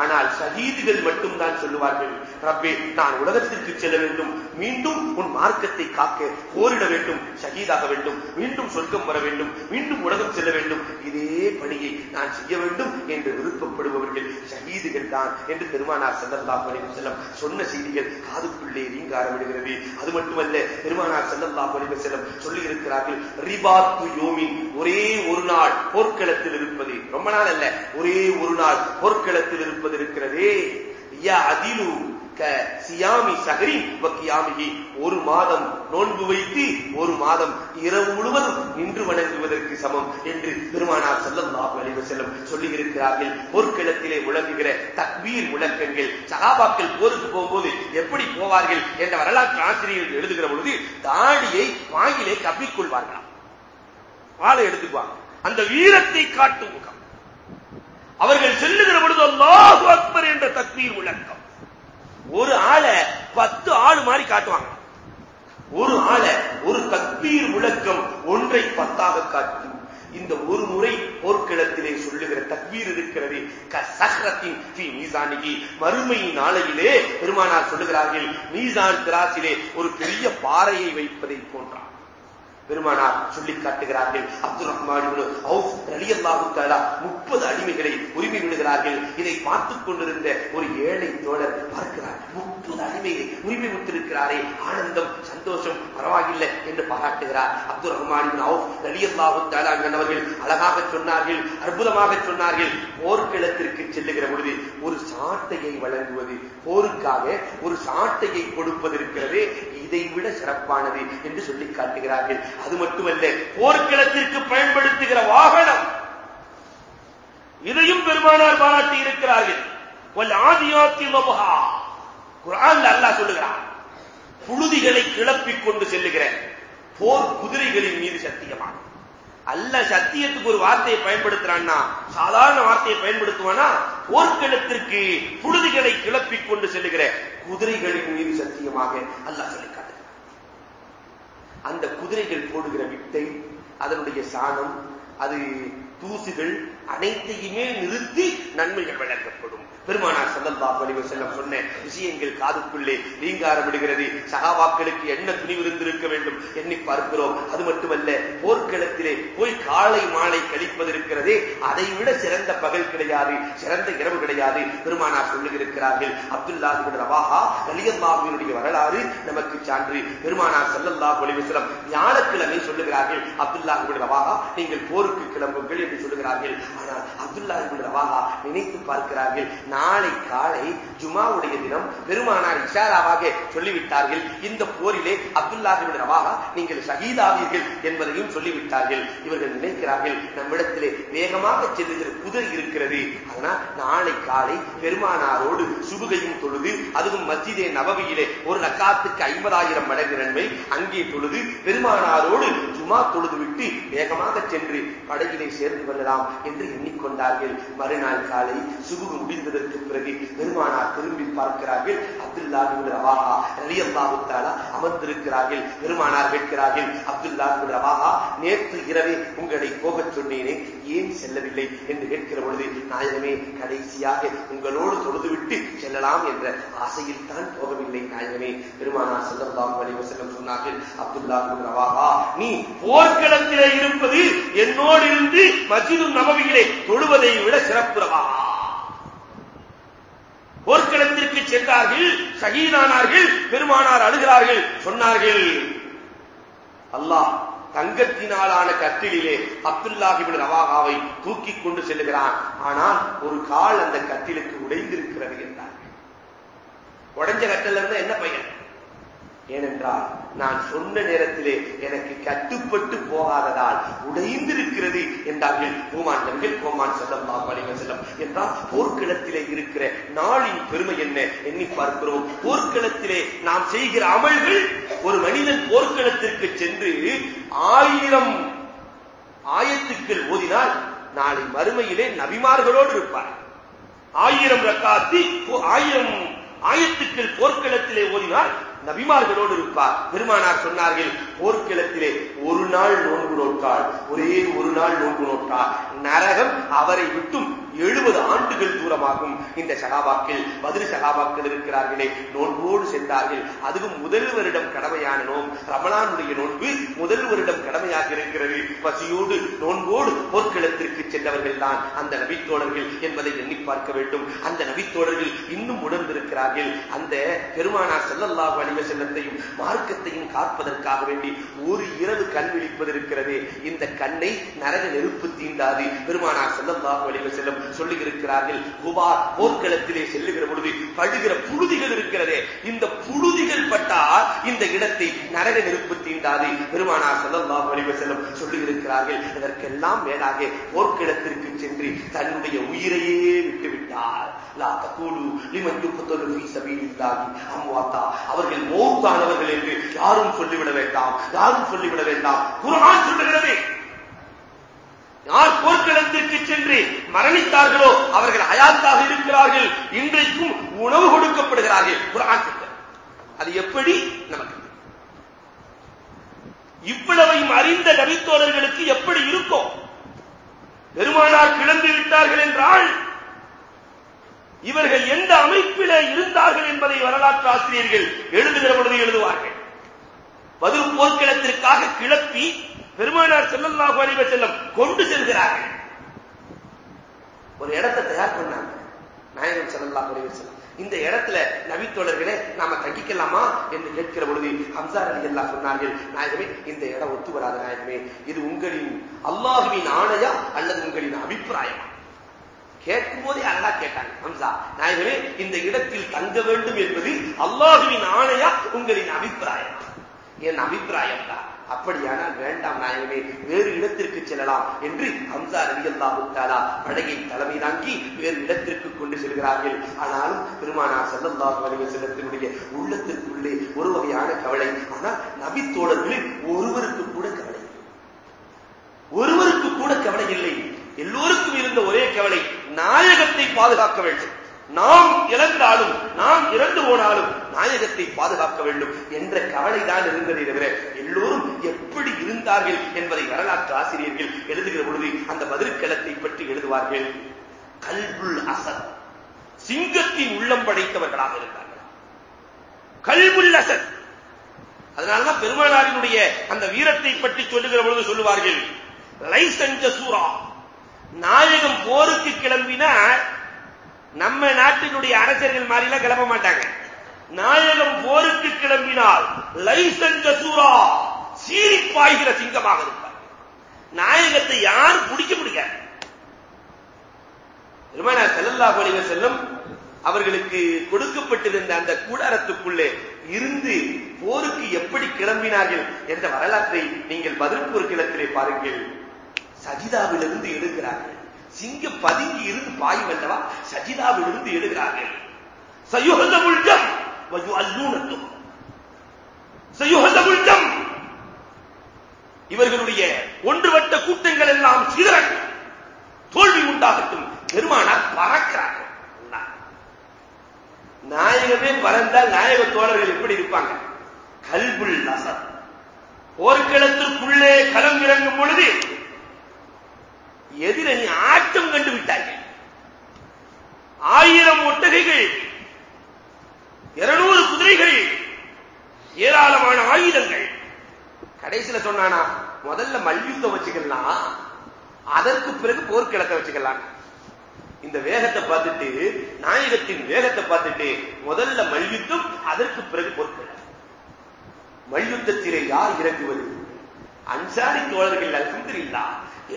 ஆனால் ஷஹீதுகள் மட்டும்தான் சொல்லுவார்கள். ரப்பே நான் உலகத்திற்கு செல்ல வேண்டும். மீண்டும் உன் மார்க்கத்தை காக்க போரிட வேண்டும். சகீதாக வேண்டும். மீண்டும் சொர்க்கம் வர வேண்டும். மீண்டும் உலகம் செல்ல வேண்டும். இதே பணியை நான் செய்ய வேண்டும் என்று விருப்பப்படுபவர்கள் சகீதுகள் தான் என்று பெருமானார் செல்லல்லாஹு அலைஹி செல்லம் சொன்ன செய்திகள் காதுக்குள்ளே நீங்க ஆரம்பிடுகிறது அது மட்டுமல்ல பெருமானார் செல்லல்லாஹு அலைஹி செல்லம் சொல்லி இருக்கிறார்கள் ரிபாத்து யோமின் ஒரே ஒரு நாள் போர்க்களத்தில் இருப்பது. ரொம்ப நாள் அல்ல ஒரே ஒரு நாள் போர்க்களத்தில் இருப்பது. இருக்கிறதே. யா அதிலு சியாமி சகரி வக்கியாமிகி ஒரு மாதம் நோன்பு வைத்து ஒரு மாதம் இரவு முழுவதும் நின்று வணங்குவதற்கு சமம் என்று பெருமானார் செல்லல்லாஹு அலைஹி செல்லம் சொல்லியிருக்கிறார்கள். இருக்கிறார்கள் போர்க்களத்திலே முழங்குகிற தக்பீர் முழக்கங்கள் சகாபாக்கள் போருக்கு போகும்போது எப்படி போவார்கள் என்ற வரலாற்று ஆசிரியர்கள் எழுதுகிற பொழுது தாடியை வாயிலே கவ்விக்கொள்வார்களாம் வாழை எடுத்துக்குவாங்க. அந்த வீரத்தை காட்டும் முகம். அவர்கள் செல்லுகிற பொழுது அல்லாஹு அக்பர் என்ற தக்பீர் முழக்கம் ஒரு ஆளை பத்து ஆள் மாதிரி காட்டுவாங்க. ஒரு ஆளை ஒரு தக்பீர் முழக்கம் ஒன்றை பத்தாக காட்டும். இந்த ஒரு முறை போர்க்களத்திலே சொல்லுகிற தக்வீர் இருக்கிறது. மீசானிகி. மறுமை நாளையிலே பெருமானார் சொல்லுகிறார்கள் மீசான் திராசிலே ஒரு பெரிய பாறையை வைப்பதை போன்றார் பெருமானார் சொல்லி காட்டுகிறார்கள். அப்துல் ரஹ்மான் முப்பது அடிமைகளை உரிமை விடுகிறார்கள். இதை பார்த்துக் கொண்டிருந்த ஒரு ஏழை தோழர் பார்க்கிறார். முப்பது அடிமையை உரிமை விட்டிருக்கிறாரே. ஆனந்தம் சந்தோஷம் பரவாயில்லை என்று பாராட்டுகிறார். அப்துல் ரஹ்மான் ரலியல்லாஹு தாலா அவர்கள் அழகாக சொன்னார்கள் அற்புதமாக சொன்னார்கள். போர்க்களத்திற்கு செல்லுகிற பொழுது ஒரு சாட்டையை வழங்குவது போருக்காக ஒரு சாட்டையை கொடுப்பது இருக்கிறது இதை விட சிறப்பானது என்று சொல்லி காட்டுகிறார்கள். அது மட்டுமல்ல போர்க்களத்திற்கு பயன்படுத்துகிற வாகனம். இதையும் பெருமானார் பாராட்டி இருக்கிறார்கள். குரான் புழுதிகளை கிளப்பிக் கொண்டு செல்லுகிற போர் குதிரைகளின் மீது சத்தியமான அல்ல சத்தியத்துக்கு ஒரு வார்த்தையை பயன்படுத்துறான்னா சாதாரண வார்த்தையை பயன்படுத்துவானா? போர்க்களத்திற்கு புழுதிகளை கிளப்பிக் கொண்டு செல்லுகிற குதிரைகளின் மீது சத்தியமாக அல்லா சொல்லி அந்த குதிரைகள் போடுகிற வித்தை அதனுடைய சாணம் அது தூசுகள் அனைத்தையுமே நிறுத்தி நன்மைகள் வழங்கப்படும். பெருமானார் செல்லல்லாஹு வலிவர் செல்லம் சொன்ன விஷயங்கள் காதுக்குள்ளே ரீங்காரம் விடுகிறது சகாபாக்களுக்கு என்ன துணிவு இருந்திருக்க வேண்டும் எண்ணி பார்க்கிறோம். அது மட்டுமல்ல போர்க்களத்திலே போய் காலை மாலை கழிப்பது அதை விட சிறந்த பகல் கிடையாது சிறந்த இரவு கிடையாது பெருமானார் சொல்லுகிறார்கள் அப்துல்லா ரவாஹா ரலியல்லாஹுவினுடைய வரலாறு நமக்கு சான்று. பெருமானார் சல்லல்லா வலிவர் செல்லம் ஞானக்கிழமை சொல்லுகிறார்கள். அப்துல்லா ரவாஹா நீங்கள் போருக்கு கிளம்புங்கள் என்று சொல்லுகிறார்கள். ஆனால் அப்துல்லா இப்னு ரவாகா நினைத்து பார்க்கிறார்கள். நாளை காலை ஜுமாவுடைய தினம் பெருமானார் இஷாராவாக சொல்லிவிட்டார்கள். இந்த போரிலே அப்துல்லா இப்னு ரவாகா நீங்கள் ஷகீதாவீர்கள் என்பதையும் சொல்லிவிட்டார்கள். இவர்கள் நினைக்கிறார்கள் நம்மிடத்திலே வேகமாக செல்லுகிற குதிரை இருக்கிறது. ஆனால் நாளை காலை பெருமானாரோடு சுபுகையும் தொழுது அதுவும் மஸ்ஜிதே நபவியிலே ஒரு லக்காத்துக்கு ஐம்பதாயிரம் மடங்கு நன்மை அங்கே தொழுது பெருமானாரோடு ஜுமா தொழுது விட்டு வேகமாக சென்று படையிலே சேர்ந்து கொள்ளலாம் என்று எண்ணிக்கொண்டார்கள். மறுநாள் காலை சுகுகு முடிந்ததற்கு பிறகு பெருமானார் திரும்பி பார்க்கிறார்கள். அப்துல்லா ரவாஹா ரலி அல்லாஹுத்தாலா அமர்ந்திருக்கிறார்கள். பெருமானார் கேட்கிறார்கள் அப்துல்லா ரவாஹா நேற்று இரவே உங்களை போகச் சொன்னேனே ஏன் செல்லவில்லை என்று கேட்கிற பொழுது நாயகமே கடைசியாக உங்களோடு தொழுதுவிட்டு செல்லலாம் என்ற ஆசையில் தான் போகவில்லை நாயகமே. பெருமானார் செல்லலாம் வலிவ செல்லம் சொன்னார்கள் அப்துல்லா ரவாஹா நீ போர்க்களத்திலே இருப்பது என்னோடு இருந்து மஜிது நபவியிலே தொழுவதை விட சிறப்பு போர்க்களத்திற்கு சென்றார்கள் சகீதானார்கள் பெருமானார் அழுகிறார்கள் சொன்னார்கள் அல்லாஹ் தங்கத்தினாலான கட்டிலே அப்துல்லாஹிபின் ரவாகாவை தூக்கி கொண்டு செல்லுகிறான். ஆனால் ஒரு கால் அந்த கட்டிலுக்கு உடைந்திருக்கிறது என்றார். உடைஞ்ச கட்டிலிருந்து என்ன பையன்? ஏனென்றால் நான் சொன்ன நேரத்திலே எனக்கு கட்டுப்பட்டு போகாததால் உடைந்திருக்கிறது என்றார்கள் கோமான் நபிகள் கோமான் செல்லம் பாப்பாளிகள் செல்லம் என்றால் போர்க்களத்திலே இருக்கிற நாளின் பெருமை என்ன எண்ணி பார்க்கிறோம். போர்க்களத்திலே நாம் செய்கிற அமல்கள் ஒரு மனிதன் போர்க்களத்திற்கு சென்று ஆயிரம் ஆயத்துக்கள் ஓதினால் நாளை மறுமையிலே நபிமார்களோடு இருப்பார். ஆயிரம் ரக்காத்தி ஆயிரம் ஆயத்துக்கள் போர்க்களத்திலே ஓதினால் நபிமார்களோடு இருப்பார். பெருமானார் சொன்னார்கள் போர்க்கிழத்திலே ஒரு நாள் நோன்பு நோட்டாள் ஒரே ஒரு நாள் நோன்பு நோட்டாள் நரகம் அவரை விட்டும் எழுபது ஆண்டுகள் தூரமாகும். இந்த சகாபாக்கள் பதில் சகாபாக்கள் இருக்கிறார்களே நோன்போடு சென்றார்கள். அதுவும் முதல் வருடம் கடமையான நோம் ரமணானுடைய நோன்பு முதல் வருடம் கடமையாக இருக்கிறது. பசியோடு நோன்போடு போர்க்களத்திற்கு சென்றவர்கள் தான் அந்த நபித்தோழர்கள் என்பதை எண்ணி பார்க்க வேண்டும். அந்த நபித்தோழர்கள் இன்னும் உணர்ந்திருக்கிறார்கள். அந்த பெருமானார் செல்லல்லாஹு அலிவ செல்லத்தையும் மார்க்கத்தையும் காப்பதற்காக வேண்டி ஒரு இரவு கண் விழிப்பது இந்த கண்ணை நரக நெருப்பு தீண்டாது. பெருமானார் செல்லல்லாஹு அலிவ செல்லும் சொல்லுகிறார்கள் குபார் போர்க்களத்திலே செல்லுகிற பொழுது படுகிற புழுதிகள் இருக்கிறதே. இந்த புழுதிகள் பட்டால் இந்த இடத்தை நரக நெருப்பு தீண்டாது. பெருமானார் செல்லல்லாஹு அலிவ செல்லம் சொல்லுகிறார்கள் இதற்கெல்லாம் மேலாக இடத்திற்கு சென்று தன்னுடைய உயிரையே விட்டுவிட்டார். அவர்கள் மௌத்தானவர்கள் என்று யாரும் சொல்லிவிட வேண்டாம் யாரும் சொல்லிவிட வேண்டாம். குரான் சொல்லுகிறது. யார் போர்க்களத்திற்கு சென்று மரணித்தார்களோ அவர்கள் அயாத்தாக இருக்கிறார்கள் இன்றைக்கும் உணவு கொடுக்கப்படுகிறார்கள். குர்ஆன் அது எப்படி? நமக்கு இவ்வளவையும் அறிந்த நபித்தோழர்களுக்கு எப்படி இருக்கும் பெருமானார் கிழந்து விட்டார்கள் என்றால் இவர்கள் எந்த அமைப்பிலே இருந்தார்கள் என்பதை வரலாற்று ஆசிரியர்கள் எழுதுகிற பொழுது எழுதுவார்கள். பதில் போர்க்களத்திற்காக கிளப்பி பெருமானார் செல்லல்லாஹு அலைஹி செல்லம் கொண்டு செல்கிறார்கள். ஒரு இடத்தை தயார் பண்ணாங்க. நாயகம் செல்லல்லாஹு அலைஹி செல்லம் இந்த இடத்துல நபித்தோழர்களே நாம தங்கிக்கலாமா என்று கேட்கிற பொழுது ஹம்சார் அலி அல்லா சொன்னார்கள் நாயகமே இந்த இடம் ஒத்து வராத நாயகமே. இது உங்களின் அல்லாஹுவின் ஆணையா அல்லது உங்களின் அபிப்பிராயமா? கேட்கும் போதே அல்லா கேட்டாங்க ஹம்சா. நாயகமே இந்த இடத்தில் தங்க வேண்டும் என்பது அல்லாஹுவின் ஆணையா உங்களின் அபிப்பிராயமா? என் அபிப்பிராயம் தான் அப்படியானால் வேண்டாம் நாயகமே வேறு இடத்திற்கு செல்லலாம் என்று ஹம்சா ரவி படையை தலைமை தாங்கி வேறு இடத்திற்கு கொண்டு செல்கிறார்கள். ஆனாலும் பெருமானார் செல்லல்லாஹு அலைஹி செல்லத்தினுடைய உள்ளத்திற்குள்ளே ஒரு வகையான கவலை. ஆனால் நபித்தோழர்களில் ஒருவருக்கு கூட கவலை ஒருவருக்கு கூட கவலை இல்லை. எல்லோருக்கும் இருந்த ஒரே கவலை நாயகத்தை பாதுகாக்க வேண்டும். நாம் இழந்தாலும் நாம் இறந்து போனாலும் நாயகத்தை பாதுகாக்க வேண்டும் என்ற கவலை தான் இருந்ததை தவிர எல்லோரும் எப்படி இருந்தார்கள் என்பதை வரலாற்று ஆசிரியர்கள் எழுதுகிற பொழுது அந்த பதிர்கலத்தை பற்றி எழுதுவார்கள். கல்புல் அசத். சிங்கத்தின் உள்ளம் படைத்தவர்களாக இருந்தார்கள். கல்புல் அசத். அதனாலதான் பெருமானாரினுடைய அந்த வீரத்தை பற்றி சொல்லுகிற பொழுது சொல்லுவார்கள் லைசன் சூரா. நாயகம் போருக்கு கிளம்பினா நம்ம நாட்டினுடைய அரசர்கள் மாதிரிலாம் கிளம்ப மாட்டாங்க. நாயகம் போருக்கு கிளம்பினால் லைசன் கசூரா சீரிப்பாய்கிற சிங்கமாக இருப்பார். நாயகத்தை யாரும் பிடிக்க முடியாது? பெருமானார் செல்லல்லா அலைஹி செல்லும் அவர்களுக்கு கொடுக்கப்பட்டிருந்த அந்த கூடாரத்துக்குள்ளே இருந்து போருக்கு எப்படி கிளம்பினார்கள் என்ற வரலாற்றை நீங்கள் பதில் கிளத்திலே பாருங்கள். சஜிதாவிலிருந்து எழுகிறார்கள் சிங்கம் பதுங்கி இருந்து பாயும் அல்லவா சஜிதாவிலிருந்து எழுகிறார்கள். சயுஹதமுல் ஜம் வயுஅல்லூனத்தும் சயுஹதமுல் ஜம் இவர்களுடைய ஒன்றுபட்ட கூட்டங்கள் எல்லாம் சிதறட்டும். தோல்வி உண்டாகட்டும். பெருமானார் பறக்கிறார்கள். நாயகமே பறந்தால் நாயக தோழர்கள் எப்படி இருப்பாங்க? கல்புல் நசர். போர்க்களத்திற்குள்ளே களம் இறங்கும் பொழுது எதிரணி ஆட்டம் கண்டு விட்டார்கள் ஆயிரம் ஒட்டகைகள் இருநூறு குதிரைகள் ஏராளமான ஆயுதங்கள். கடைசியில சொன்னானா முதல்ல மல்யுத்தம் வச்சுக்கலாம் அதற்கு பிறகு போர்க்கிழக்க வச்சுக்கலாம். இந்த வேகத்தை பார்த்துட்டு நாயகத்தின் வேகத்தை பார்த்துட்டு முதல்ல மல்யுத்தம் அதற்கு பிறகு போர்க்கிழக்க. மல்யுத்தத்திலே யார் இறங்குவது அன்சாரி தோழர்கள் அல்ஹம்துலில்லா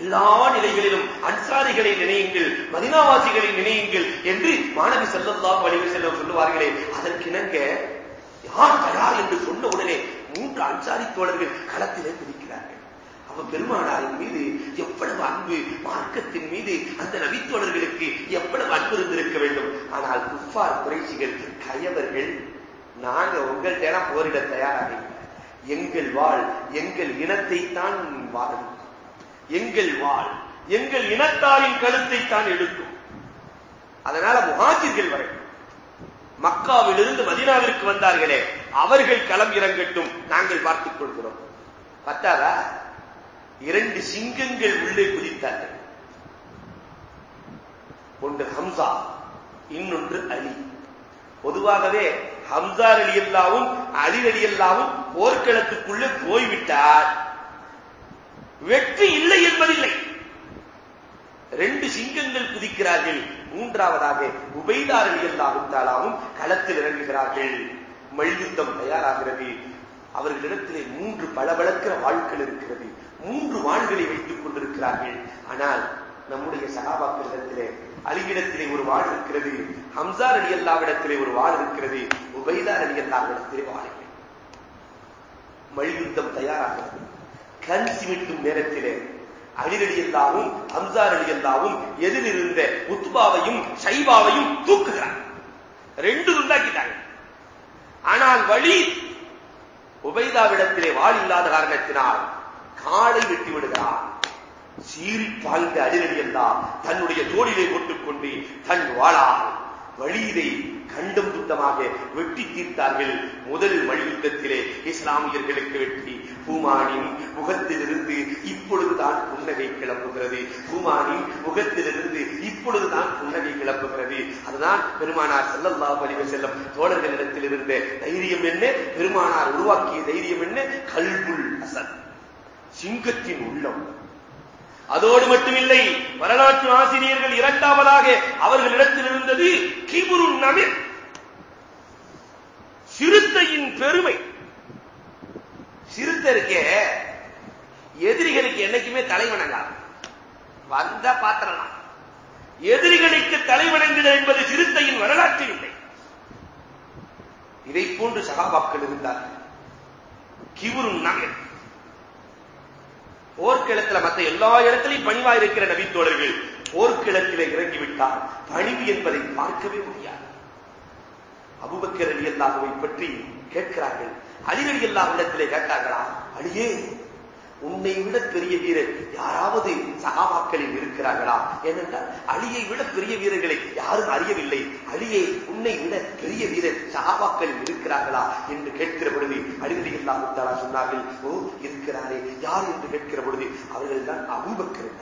எல்லா நிலைகளிலும் அன்சாரிகளை நினையுங்கள் மதினாவாசிகளை நினையுங்கள் என்று மாணவி செல்லல்லாஹு வழிவு செல்லம் சொல்லுவார்களே அதற்கிணங்க யார் தயார் என்று சொன்ன உடனே மூன்று அன்சாரி தோழர்கள் களத்திலே குதிக்கிறார்கள். அவன் பெருமானாரின் மீது எவ்வளவு அன்பு மார்க்கத்தின் மீது அந்த நபித்தோழர்களுக்கு எவ்வளவு அன்பு இருந்திருக்க வேண்டும். ஆனால் குஃபார் குறைச்சிகள் கயவர்கள் நாங்க உங்கள்கிட்ட போரிட தயாராக எங்கள் வாழ் எங்கள் இனத்தை தான் வாழும். எங்கள் வாழ் எங்கள் இனத்தாரின் கழுத்தை தான் எடுக்கும். அதனால முகாஜிர்கள் வரை மக்காவிலிருந்து மதினாவிற்கு வந்தார்களே அவர்கள் களம் இறங்கட்டும் நாங்கள் பார்த்துக் கொள்கிறோம். பத்தாதா? இரண்டு சிங்கங்கள் உள்ளே குதித்தார்கள். ஒன்று ஹம்சா இன்னொன்று அலி. பொதுவாகவே ஹம்சார் அலியல்லாவும் அலி அலி அல்லாவும் போர்க்களத்துக்குள்ளே போய்விட்டார். வெற்றி இல்லை என்பதில்லை. ரெண்டு சிங்கங்கள் குதிக்கிறார்கள். மூன்றாவதாக உபைதார் அலி தாலாவும் களத்தில் இறங்குகிறார்கள். மல்யுத்தம் தயாராகிறது. அவர்களிடத்திலே மூன்று பளபளக்கிற வாழ்க்கள் இருக்கிறது. மூன்று வாள்களை வைத்துக் கொண்டிருக்கிறார்கள். ஆனால் நம்முடைய சகாபாக்களிடத்திலே அலிகிடத்திலே ஒரு வாழ் இருக்கிறது. ஹம்சார் அலி அல்லாவிடத்திலே ஒரு வாழ் இருக்கிறது. உபைதார் அலி அல்லாவிடத்திலே வாழ்கள் மல்யுத்தம் தயாராகிறது. கஞ்சி விட்டும் நேரத்திலே அலிரடி எல்லாவும் ஹம்சார் எதிரிருந்த உத்பாவையும் சைபாவையும் தூக்குகிறார் ரெண்டு துண்டாக்கிட்டாங்க. ஆனால் வழி உபைதாவிடத்திலே வாழ் இல்லாத காரணத்தினால் காலை வெட்டி விடுகிறார் சீறி பாய்ந்த அதிரடி தன்னுடைய தோளிலே போட்டுக்கொண்டு தன் வாழால் வழியினை கண்டம் புத்தமாக வெட்டி தீர்த்தார்கள். முதல் மல்யுத்தத்திலே இஸ்லாமியர்களுக்கு வெற்றி. பூமானின் முகத்திலிருந்து இப்பொழுதுதான் புன்னகை கிளப்புகிறது பூமானின் முகத்திலிருந்து இப்பொழுதுதான் புன்னகை கிளப்புகிறது அதுதான் பெருமானார் செல்லல்லா வலிவ செல்லம் தோழர்களிடத்தில் இருந்த தைரியம் என்ன? பெருமானார் உருவாக்கிய தைரியம் என்ன? கல்புல் அசன் சிங்கத்தின் உள்ளம். அதோடு மட்டுமில்லை வரலாற்று ஆசிரியர்கள் இரண்டாவதாக அவர்களிடத்தில் இருந்தது கிபுரு நமிர். சிறுத்தையின் பெருமை. சிறுத்தை இருக்கே எதிரிகளுக்கு என்னைக்குமே தலைவணங்காது வந்த பாத்திரலாம் எதிரிகளுக்கு தலைவணங்குதல் என்பது சிறுத்தையின் வரலாற்று இல்லை. இதை போன்று சகாபாக்கள் இருந்தார்கள். கிபுரு நகர் போர்க்களத்தில் மற்ற எல்லா இடத்திலையும் பணிவா இருக்கிற நபித்தோழர்கள் போர்க்களத்திலே இறங்கிவிட்டார். பணிவு என்பதை பார்க்கவே முடியாது. அபுபக்கர் அலி அல்லாஹுவை பற்றி கேட்கிறார்கள். அலிரடி அல்லாஹ் இடத்திலே கேட்டார்களா? அழியே உன்னை விட பெரிய வீரர் யாராவது சகாபாக்களில் இருக்கிறார்களா? ஏனென்றால் அழியை விட பெரிய வீரர்களை யாரும் அறியவில்லை. அழியை உன்னை விட பெரிய வீரர் சகாபாக்களில் இருக்கிறார்களா என்று கேட்கிற பொழுது அலிரடி அல்லாஹுத்தாலா சொன்னார்கள் ஓ இருக்கிறாரே யார் என்று கேட்கிற பொழுது அவர்கள் தான் அபூபக்கர்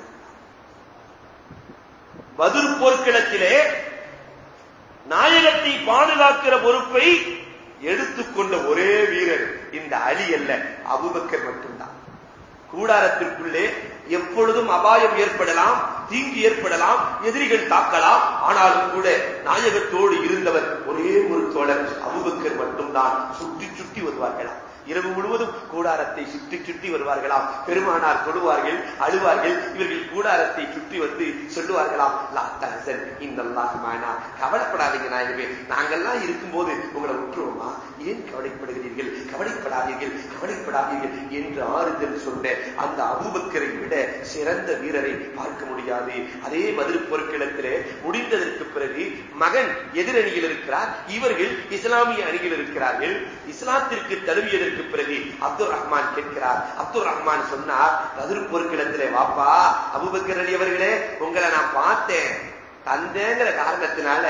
பதில் போர்க்களத்திலே நாயகத்தை பாதுகாக்கிற பொறுப்பை எடுத்துக்கொண்ட ஒரே வீரர் இந்த அலி அல்ல அபுபக்கர் மட்டும். கூடாரத்திற்குள்ளே எப்பொழுதும் அபாயம் ஏற்படலாம் தீங்கு ஏற்படலாம் எதிரிகள் தாக்கலாம். ஆனாலும் கூட நாயகத்தோடு இருந்தவர் ஒரே ஒரு தோழர் அபுபக்கர் மட்டும்தான். சுற்றி சுற்றி வருவார்களாம். இரவு முழுவதும் கூடாரத்தை சுற்றி சுற்றி வருவார்களாம். பெருமானார் தொழுவார்கள் அழுவார்கள் இவர்கள் கூடாரத்தை சுற்றி வந்து சொல்லுவார்களாம். லாத்தஹசன் இந்த மானா. கவலைப்படாதீங்க நாயகமே. நாங்கள்லாம் இருக்கும்போது உங்களை விட்டுருவோமா ஏன் கவலைப்படுகிறீர்கள்? கவலைப்படாதீர்கள் கவலைப்படாதீர்கள் என்று ஆறுதல் சொன்ன அந்த அபூபக்கரை விட சிறந்த வீரரை பார்க்க முடியாது. அதே பதில் பொருட்களத்திலே முடிந்ததற்கு பிறகு மகன் எதிரணியில் இருக்கிறார் இவர்கள் இஸ்லாமிய அணியில் இருக்கிறார்கள். இஸ்லாத்திற்கு தழுவியதற்கு பிறகு அப்துல் ரஹ்மான் கேட்கிறார். அப்துல் ரஹ்மான் சொன்னார் கதிர் பொருட்களிடத்திலே வாப்பா அபுபக்கர் அலி அவர்களே உங்களை நான் பார்த்தேன். தந்தேங்கிற காரணத்தினால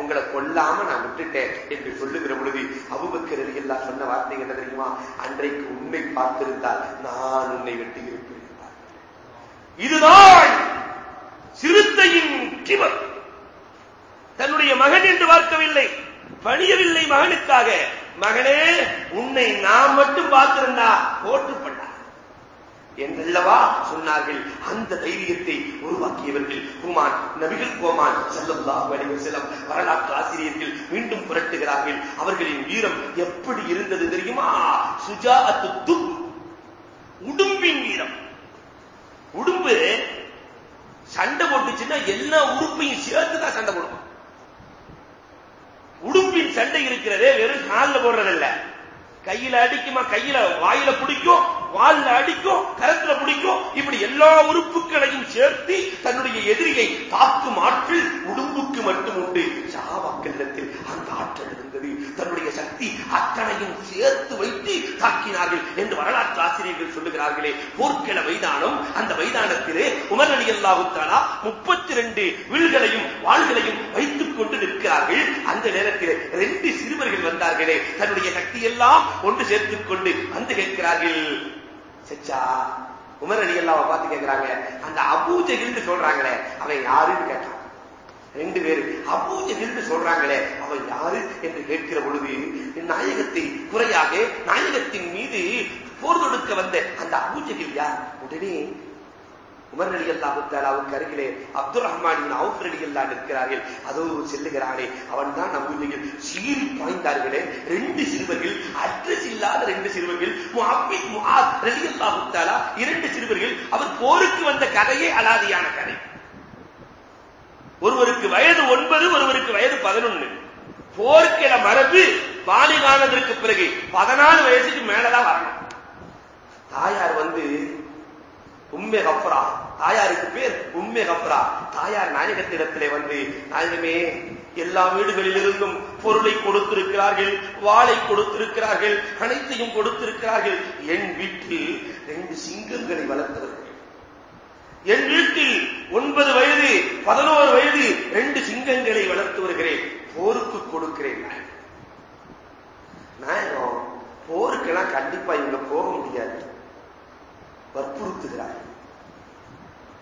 உங்களை கொல்லாம நான் விட்டுட்டேன் என்று சொல்லுகிற பொழுது அபுபக்கர் அலி எல்லாம் சொன்ன வார்த்தை என்ன தெரியுமா? அன்றைக்கு உண்மை பார்த்திருந்தால் நான் உன்னை வெட்டி இருப்பேன் இதுதான் சிறுத்தையின் கிவர் தன்னுடைய மகன் என்று பார்க்கவில்லை பணியவில்லை மகனுக்காக. மகனே உன்னை நான் மட்டும் பார்த்திருந்தா போட்டு பண்ணா என்றல்லவா சொன்னார்கள். அந்த தைரியத்தை உருவாக்கியவர்கள் குமான் நபிகள் கோமான் செல்லல்லாஹு செல்லம் வரலாற்று ஆசிரியர்கள் மீண்டும் புரட்டுகிறார்கள். அவர்களின் வீரம் எப்படி இருந்தது தெரியுமா? சுஜா அத்து உடும்பின் வீரம். உடும்பு சண்டை போட்டுச்சுன்னா எல்லா உறுப்பையும் சேர்த்து தான் சண்டை போடுவோம். உடும்பின் சண்டை இருக்கிறதே வெறும் காலில் போடுறதில்ல. கையில அடிக்குமா? கையில வாயில பிடிக்கும் வால்ல அடிக்கும் கரத்துல பிடிக்கும். இப்படி எல்லா உறுப்புகளையும் சேர்த்து தன்னுடைய எதிரியை தாக்கும் ஆற்றல் உடும்புக்கு மட்டும் உண்டு. சாவாக்கில்லத்தில் அந்த ஆற்றல் இருந்தது. தன்னுடைய சக்தி அத்தனையும் சேர்த்து வைத்து தாக்கினார்கள் என்று வரலாற்று ஆசிரியர்கள் சொல்லுகிறார்களே. போர்க்கள மைதானம் அந்த மைதானத்திலே உமர் அலி அல்லாஹுத்தாலா முப்பத்தி ரெண்டு வில்களையும் வாள்களையும் வைத்துக் கொண்டு நிற்கிறார்கள். அந்த நேரத்தில் ரெண்டு சிறுவர்கள் வந்தார்களே. தன்னுடைய சக்தியெல்லாம் ஒன்று சேர்த்துக் கொண்டு வந்து கேட்கிறார்கள். சச்சா உமர் அலி அல்லாவை பார்த்து கேட்கிறாங்க. அந்த அபூஜகில்னு சொல்றாங்களே அவன் யாருன்னு கேட்டான். ரெண்டு பேரு. அபூஜகில்னு சொல்றாங்களே அவன் யாரு என்று கேட்கிற பொழுது நாயகத்தை குறையாக நாயகத்தின் மீது போர் தொடுக்க வந்த அந்த அபூஜகில் யார்? உடனே உமர் அலி அல்லாஹுத்தாலாவுக்கு அருகிலே அப்துல் ரஹ்மானின் அவுஃப் அலி அல்லா நிற்கிறார்கள் அதோ செல்லுகிறானே அவன் தான் நம்புவீர்கள் சீறி பாய்ந்தார்களே ரெண்டு சிறுவர்கள் அட்ரஸ் இல்லாத ரெண்டு சிறுவர்கள் முஹப்பித் முஹாத் அலி அல்லாஹுத்தாலா இரண்டு சிறுவர்கள் அவர் போருக்கு வந்த கதையே அலாதியான கதை. ஒருவருக்கு வயது ஒன்பது ஒருவருக்கு வயது பதினொன்னு. போர்க்கிற மரபு பாலிகானதற்கு பிறகு பதினாலு வயசுக்கு மேலதான் வரணும். தாயார் வந்து உம்மே கப்ரா தாயாருக்கு பேர் உம்மே கப்ரா தாயார் நாயகத்திடத்திலே வந்து நாயகமே எல்லா வீடுகளிலிருந்தும் பொருளை கொடுத்திருக்கிறார்கள் வாளை கொடுத்திருக்கிறார்கள் அனைத்தையும் கொடுத்திருக்கிறார்கள். என் வீட்டில் ரெண்டு சிங்கங்களை வளர்த்தவர்கள் என் வீட்டில் ஒன்பது வயது பதினோரு வயது ரெண்டு சிங்கங்களை வளர்த்து வருகிறேன். போருக்கு கொடுக்கிறேன். நாயகம் போருக்கெல்லாம் கண்டிப்பா இவங்க போக முடியாது. வற்புறுத்துகிறார்.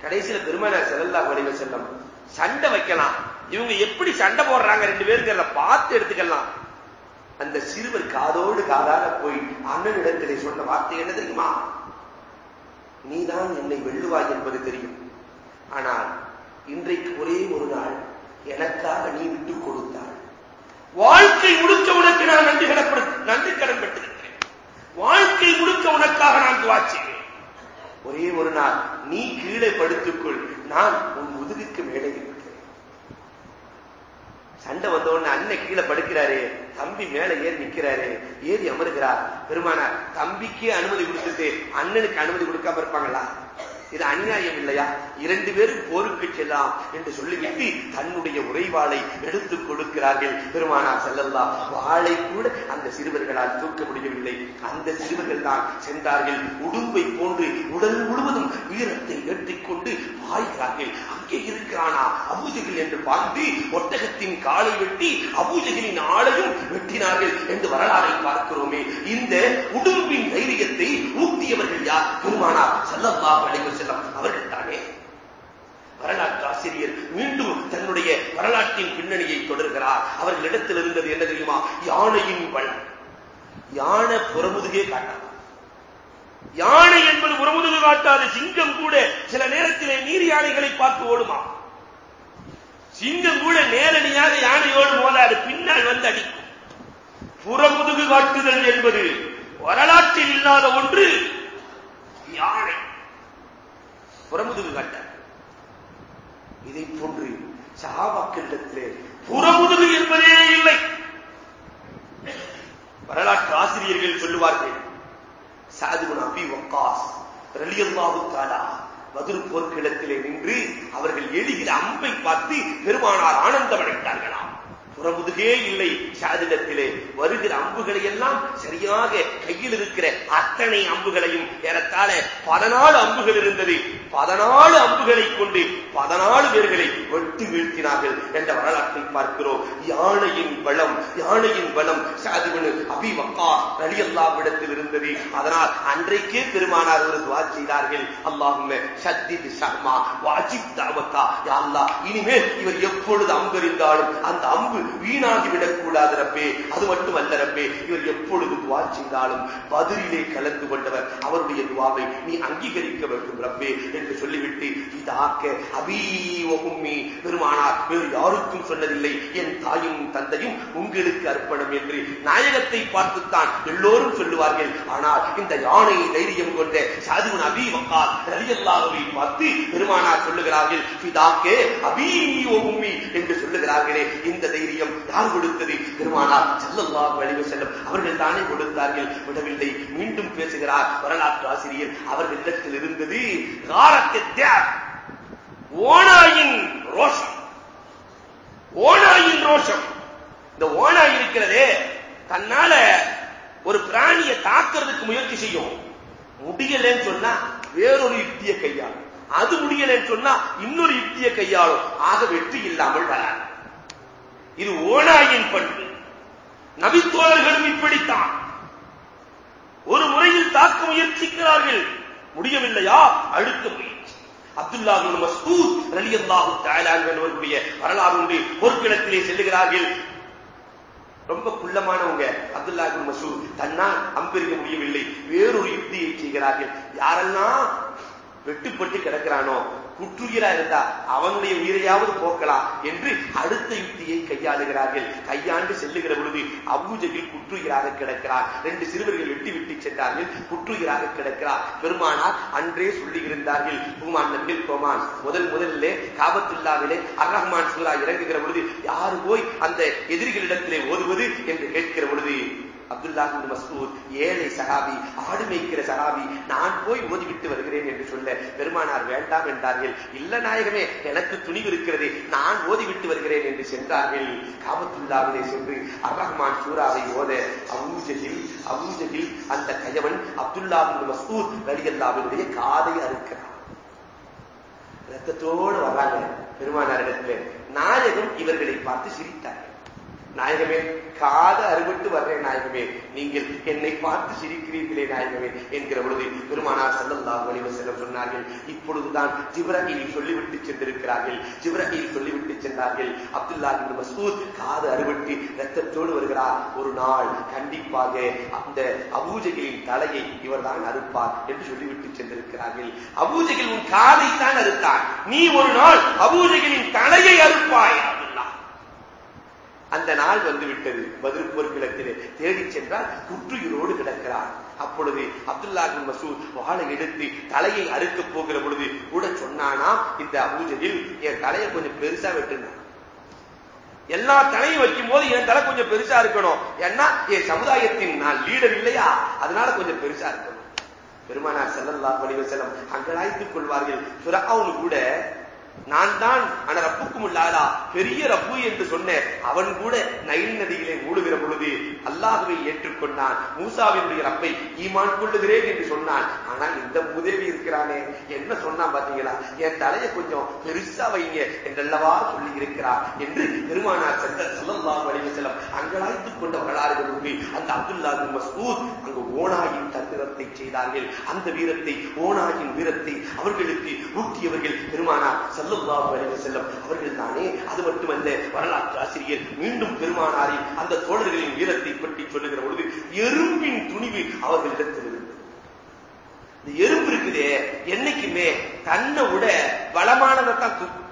கடைசியில பெருமானார் செல்லல்லா வடிவ செல்லம் சண்டை வைக்கலாம். இவங்க எப்படி சண்டை போடுறாங்க ரெண்டு பேருங்கிறத பார்த்து எடுத்துக்கலாம். அந்த சிறுவர் காதோடு காதாக போய் அண்ணனிடத்திலே சொன்ன வார்த்தை என்ன தெரியுமா? நீதான் என்னை வெல்லுவாய் என்பது தெரியும். ஆனால் இன்றைக்கு ஒரே ஒரு நாள் எனக்காக நீ விட்டுக் கொடுத்தாள் வாழ்க்கை முழுக்க உனக்கு நான் நன்றி கடப்படு நன்றி கடன் பெற்றிருக்கிறேன் வாழ்க்கை முழுக்க உனக்காக நான் துவாச்சேன் ஒரே ஒரு நாள் நீ கீழே படுத்துக்கொள் நான் உன் முதுகுக்கு மேலே சண்டை வந்த உடனே அண்ணன் கீழே படுக்கிறாரு. தம்பி மேல ஏறி நிக்கிறாரு ஏறி அமருகிறார். பெருமானார் தம்பிக்கே அனுமதி கொடுத்துட்டு அண்ணனுக்கு அனுமதி கொடுக்காம இருப்பாங்களா? இது அநியாயம் இல்லையா? இரண்டு பேரும் போருக்கு செல்லாம் என்று சொல்லிவிட்டு தன்னுடைய உறைவாளை எடுத்துக் கொடுக்கிறார்கள் பெருமானார் செல்லல்லாம் வாளை கூட அந்த சிறுவர்களால் தூக்க முடியவில்லை. அந்த சிறுவர்கள் தான் சென்றார்கள். உடும்பை போன்று உடல் முழுவதும் வீரத்தை ஏற்றிக்கொண்டு பாய்கிறார்கள் அங்கே இருக்கிறானா? அபூஜகில் என்று பார்த்து ஒட்டகத்தின் காலை வெட்டி அபூஜகிலின் ஆளையும் வெட்டினார்கள் என்று வரலாறை பார்க்கிறோமே. இந்த உடும்பின் தைரியத்தை ஊட்டியவர்கள் யார்? பெருமானார் செல்லப்பா அழைக்க செல்லம் அவர்கள் தானே? வரலாற்று ஆசிரியர் மீண்டும் தன்னுடைய வரலாற்றின் பின்னணியை தொடர்கிறார். அவர்களிடத்தில் இருந்தது என்ன தெரியுமா? யானையின் பலம் யானை புறமுதுகே காட்டாது யானை என்பது புறமுதுகு காட்டாது சிங்கம் கூட சில நேரத்திலே நீர் யானைகளை பார்த்து ஓடுமா? சிங்கம் கூட நேரடியாக யானையோடு மோதாது பின்னால் வந்து அடிக்கும். புறமுதுகு காட்டுதல் என்பது வரலாற்றில் இல்லாத ஒன்று யானை. புறமுதுகு காட்ட இதை போன்று சகாபாக்களிடத்திலே புறமுதுகு என்பதே இல்லை. வரலாற்று ஆசிரியர்கள் சொல்லுவார்கள் சாதுகுன் அபி வக்காஸ் ரலியல்லாஹு தாலா பதில் போர்க்கிடத்திலே நின்று அவர்கள் எழுகிற அம்பை பார்த்து பெருமானார் ஆனந்தம் அடைந்தார்களாம் புறமுதுகே இல்லை சாதிடத்திலே வருகிற அம்புகளை எல்லாம் சரியாக கையில் இருக்கிற அத்தனை அம்புகளையும் ஏறத்தாழ பதினாலு அம்புகள் இருந்தது. பதினாலு அம்புகளை கொண்டு பதினாலு பேர்களை வெட்டி வீழ்த்தினார்கள் என்ற வரலாற்றை பார்க்கிறோம். யானையின் பலம் யானையின் பலம் சாதிபனு அபி வக்கா ரலி அல்லாவிடத்தில் இருந்தது. அதனால் அன்றைக்கே பெருமானார் ஒரு துவா செய்தார்கள். அல்லாஹுமே சத்தித் சர்மா வாஜித் தாவத்தா யாழ்லா இனிமேல் இவர் எப்பொழுது அம்பெறிந்தாலும் அந்த அம்பு வீணாகி விடக்கூடாது ரப்பே. அது மட்டும் அல்ல ரப்பே இவர் எப்பொழுது துவா செய்தாலும் பதிலிலே கலந்து கொண்டவர் அவருடைய துவாவை நீ அங்கீகரிக்க வேண்டும் ரப்பே என்று சொல்லிவிட்டு இதாக்க அபீவகும்மி பெருமானார் வேறு யாருக்கும் சொன்னதில்லை. என் தாயும் தந்தையும் உங்களுக்கு அர்ப்பணம் என்று நாயகத்தை பார்த்துத்தான் எல்லோரும் சொல்லுவார்கள். ஆனால் இந்த யானை தைரியம் கொண்ட சாதுவன் அபி வக்கால் பார்த்து பெருமானார் சொல்லுகிறார்கள் ஃபிதாக்கே அபீவ உம்மி என்று சொல்லுகிறார்களே இந்த தைரியம் யார் கொடுத்தது? பெருமானார் செல்லல்லா வழிவு செல்லும் அவர்கள் தானே கொடுத்தார்கள். விடவில்லை. மீண்டும் பேசுகிறார் வரலாற்று ஆசிரியர். அவர்களிடத்தில் இருந்தது. ஓனாயின் ரோஷம். ஓனாயின் ரோஷம். இந்த ஓனாய் இருக்கிறதே தன்னால ஒரு பிராணியை தாக்குறதுக்கு முயற்சி செய்யும். முடியலன்னு சொன்னா வேறொரு யுக்திய கையாளும். அது முடியலன்னு சொன்னா இன்னொரு யுக்திய கையாளும். ஆக வெற்றி இல்லாமல் வராது. இது ஓனாயின் பண்பு. நபித்தோழர்களும் இப்படித்தான். ஒரு முறையில் தாக்க முயற்சிக்கிறார்கள். முடியவில்லையா? அடுத்த முயற்சி. அப்துல்லா மஸ்தூத் ரலி அல்லாஹு அவர்களுடைய வரலாறு உண்டு பொற்கிடத்திலே செல்லுகிறார்கள். ரொம்ப குள்ளமானவங்க அப்துல்லா மசூத் தன்னால் அம்பிருக்க முடியவில்லை. வேறொரு யுக்தியை செய்கிறார்கள். யாரெல்லாம் வெட்டுப்பட்டு கிடக்கிறானோ குற்றுயிரா இருந்தா அவனுடைய உயிரையாவது போக்கலாம் என்று அடுத்த யுக்தியை கையாளுகிறார்கள். கையாண்டு செல்லுகிற பொழுது அபூஜையில் குற்றுயிராக கிடக்கிறார். ரெண்டு சிறுவர்கள் வெட்டி விட்டு சென்றார்கள். குற்றுயிராக கிடக்கிறார். பெருமானார் அன்றே சொல்லுகிறார்கள் பூமான் நபில் கோமான் முதல் முதலிலே காபத்துல்லாவிலே அர் ரஹ்மான் சூரா இறங்குகிற பொழுது யாரு போய் அந்த எதிரிகளிடத்திலே ஓதுவது? என்று கேட்கிற பொழுது அப்துல்லா மஸ்கூர் ஏழை சகாபி ஆடு மேய்க்கிற சகாபி நான் போய் ஓதிவிட்டு வருகிறேன் என்று சொல்ல பெருமானார் வேண்டாம் என்றார்கள். இல்ல நாயகமே எனக்கு துணிவு இருக்கிறது நான் ஓதிவிட்டு வருகிறேன் என்று சென்றார்கள். காபத்துல்லாவிலே சென்று அர்ரஹ்மான் சூராவை ஓத அபூஜகில் அபூஜகில் அந்த கயவன் அப்துல்லா மஸ்கூர் ரலியல்லாவினுடைய காதை அறுக்கிறார் ரத்தத்தோடு வராங்க பெருமானாரிடத்துல நாயகம் இவர்களை பார்த்து சிரித்தார். நாயகமே காத அறுபட்டு வர்றேன் நாயகமே. நீங்கள் என்னை பார்த்து சிரிக்கிறீர்களே நாயகமே என்கிற பொழுது பெருமானார் சல்லல்லாஹு அலைஹி வஸல்லம் சொன்னார்கள் இப்பொழுதுதான் ஜிப்ரஹீல் சொல்லிவிட்டு சென்றிருக்கிறார்கள். ஜிப்ரஹீல் சொல்லிவிட்டு சென்றார்கள். அப்துல்லா இப்னு மஸ்ஊத் காது அறுபட்டு ரத்தத்தோடு வருகிறார். ஒரு நாள் கண்டிப்பாக அந்த அபூஜைகளின் தலையை இவர்தான் அறுப்பார் என்று சொல்லிவிட்டு சென்றிருக்கிறார்கள். அபூஜைகள் உன் காதை தான் அறுத்தான். நீ ஒரு நாள் அபூஜைகளின் தலையை அறுப்பாய். அந்த நாள் வந்து விட்டது பதில் போர்க்கிடத்திலே தேடி சென்றால் குற்றுயிரோடு கிடக்கிறார் அப்பொழுது அப்துல்லா மசூத் வாழை எடுத்து தலையை அறுக்க போகிற பொழுது கூட சொன்னானா இந்த அபூஜையில் என் தலையை கொஞ்சம் பெருசா வெட்டுனான் எல்லா தலையும் வைக்கும் போது என் தலை கொஞ்சம் பெருசா இருக்கணும். ஏன்னா என் சமுதாயத்தின் நான் லீடர் இல்லையா? அதனால கொஞ்சம் பெருசா இருக்கணும். பெருமானார் செல்லல்லா வலிவசலம் அங்கலாய்த்துக் கொள்வார்கள். பிறகு கூட நான் தான் ஆன ரப்புக்கும் இல்லாதா பெரிய ரப்பு என்று சொன்ன அவன் கூட நைல் நதியிலே மூடுகிற பொழுது அல்லாஹுவை ஏற்றுக்கொண்டான். மூசாவினுடைய ரப்பை ஈமான் கொள்ளுகிறேன் என்று சொன்னான். ஆனால் இந்த உதவி இருக்கிறானே. என்ன சொன்னான் பாத்தீங்களா என் தலையை கொஞ்சம் பெருசா வைங்க என்றல்லவா சொல்லி இருக்கிறார் என்று பெருமானார் சென்ற சொல்லல்லா செல்லம் அங்கலாய்த்துக் கொண்ட வரலாறுகள் உண்டு. அந்த அப்துல்லா மசூத் அங்கு ஓனாயின் தந்திரத்தை செய்தார்கள். அந்த வீரத்தை ஓனாயின் வீரத்தை அவர்களுக்கு ஊட்டியவர்கள் பெருமானார் செல்லல்லாஹு அலைஹி செல்லம் அவர்கள் தானே அது மட்டுமல்ல வரலாற்று ஆசிரியர் மீண்டும் பெருமானாரின் அந்த தோழர்களின் வீரத்தை பற்றி சொல்லுகிற பொழுது எறும்பின் துணிவு அவர்களிடத்தில் இருந்தது இந்த எறும்பு இருக்குதே என்னைக்குமே தன்னை விட பலமானதைத்தான் தூக்கும்.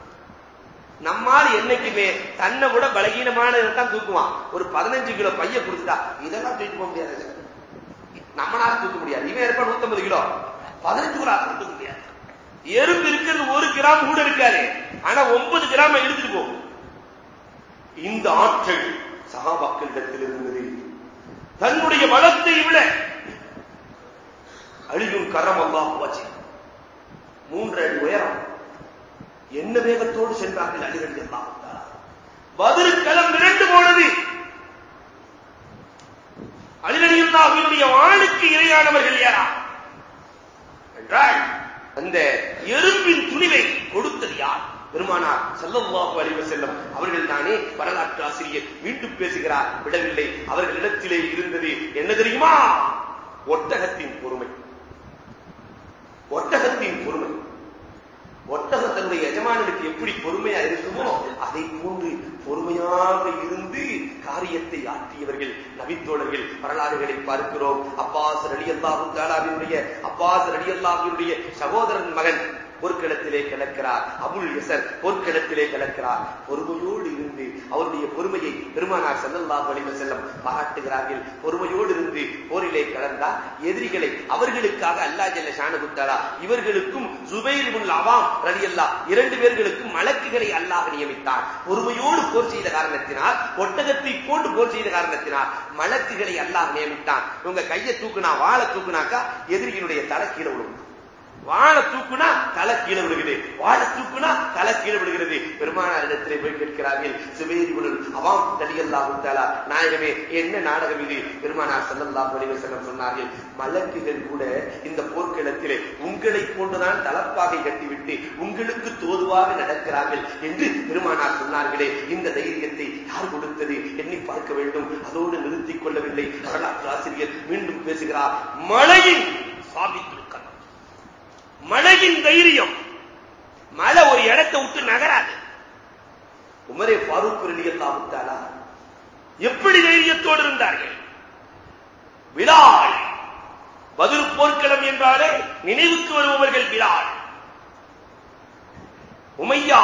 நம்மால் என்னைக்குமே தன்னை விட பலகீனமானதை தான் தூக்குவான். ஒரு பதினஞ்சு கிலோ பைய கொடுத்துட்டா இதெல்லாம் தூக்கி போக முடியாது. நம்மளால தூக்க முடியாது. இவன் இருப்பா நூத்தம்பது கிலோ? பதினஞ்சு கிலோ தூக்க முடியாது. எறும்பு இருக்கிறது ஒரு கிராம் கூட இருக்காது. ஆனா ஒன்பது கிராம எடுத்துட்டு போகும் இந்த ஆற்றல் சகாபாக்களிடத்தில் இருந்தது. தன்னுடைய பலத்தை விட அழியும் கரம் அல்லாஹ் வச்சு மூன்று அடி உயரம். என்ன வேகத்தோடு சென்றார்கள் அடிகள் எல்லாம் பதிலுக்களம் மிரண்டு போனது. அலிரடியுல்லாஹினுடைய வாளுக்கு இரையானவர்கள் யாரா? என்றால் அந்த எறும்பின் துணிவை கொடுத்தது யார்? பெருமானார் செல்லல்லாஹு அறிவு செல்லம் அவர்கள் தானே வரலாற்று ஆசிரியர். மீண்டும் பேசுகிறார். விடவில்லை. அவர்களிடத்திலே இருந்தது என்ன தெரியுமா? ஒட்டகத்தின் பொறுமை. ஒட்டகத்தின் பொறுமை. ஒட்டகம் தன்னுடைய எஜமானனுக்கு எப்படி பொறுமையா இருக்குமோ அதை போன்று பொறுமையாக இருந்து காரியத்தை ஆற்றியவர்கள் நபித்தோழர்கள் வரலாறுகளை பார்க்கிறோம். அப்பாஸ் ரடி தாலாவினுடைய அப்பாஸ் ரடியல்லாவினுடைய சகோதரன் மகன் பொற்களத்திலே கிடக்கிறார். அபுல் எசர் பொற்களத்திலே கிடக்கிறார். பொறுமையோடு இருந்து அவருடைய பொறுமையை பெருமானார் செல்லல்லா வலிம செல்லம் பாராட்டுகிறார்கள். பொறுமையோடு இருந்து போரிலே கலந்தார். எதிரிகளை அவர்களுக்காக அல்லா ஜெல்ல சாணகுத்தாரா இவர்களுக்கும் ஜுபைர் உள் அவாம் ரலியல்லா இரண்டு பேர்களுக்கும் மலக்குகளை அல்லாஹ் நியமித்தார். பொறுமையோடு போர் செய்த காரணத்தினால் ஒட்டகத்தை போன்று போர் செய்த காரணத்தினால் மலக்குகளை அல்லாஹ் நியமித்தான். உங்க கையை தூக்குனா வாழை தூக்குனாக்கா எதிரியினுடைய தலை கீழே விடும் வாழ தூக்குனா தலை கீழே விடுகிறது வாழ தூக்குனா தலை கீழே விடுகிறது பெருமானார் இடத்திலே போய் கேட்கிறார்கள் சுபேரி குடல் அவாம் தலியல்லா தாலா நாயகமே என்ன நாடகம் இது? பெருமானார் செல்லல்லாஹு அலைஹி செல்லம் சொன்னார்கள் மலக்குகள் கூட இந்த போர்க்களத்திலே உங்களை போன்றுதான் தலப்பாகை கட்டிவிட்டு உங்களுக்கு தோதுவாக நடக்கிறார்கள் என்று பெருமானார் சொன்னார்களே இந்த தைரியத்தை யார் கொடுத்தது? எண்ணி பார்க்க வேண்டும். அதோடு நிறுத்திக் கொள்ளவில்லை. வரலாற்று ஆசிரியர் மீண்டும் பேசுகிறார் மழையின் சாபித்து மழையின் தைரியம். மழை ஒரு இடத்தை விட்டு நகராது. உமரே பாரூக் ரலி எப்படி தைரியத்தோடு இருந்தார்கள்? விழாள் பதில் போர்க்களம் என்றாலே நினைவுக்கு வருபவர்கள் விழாள் உமையா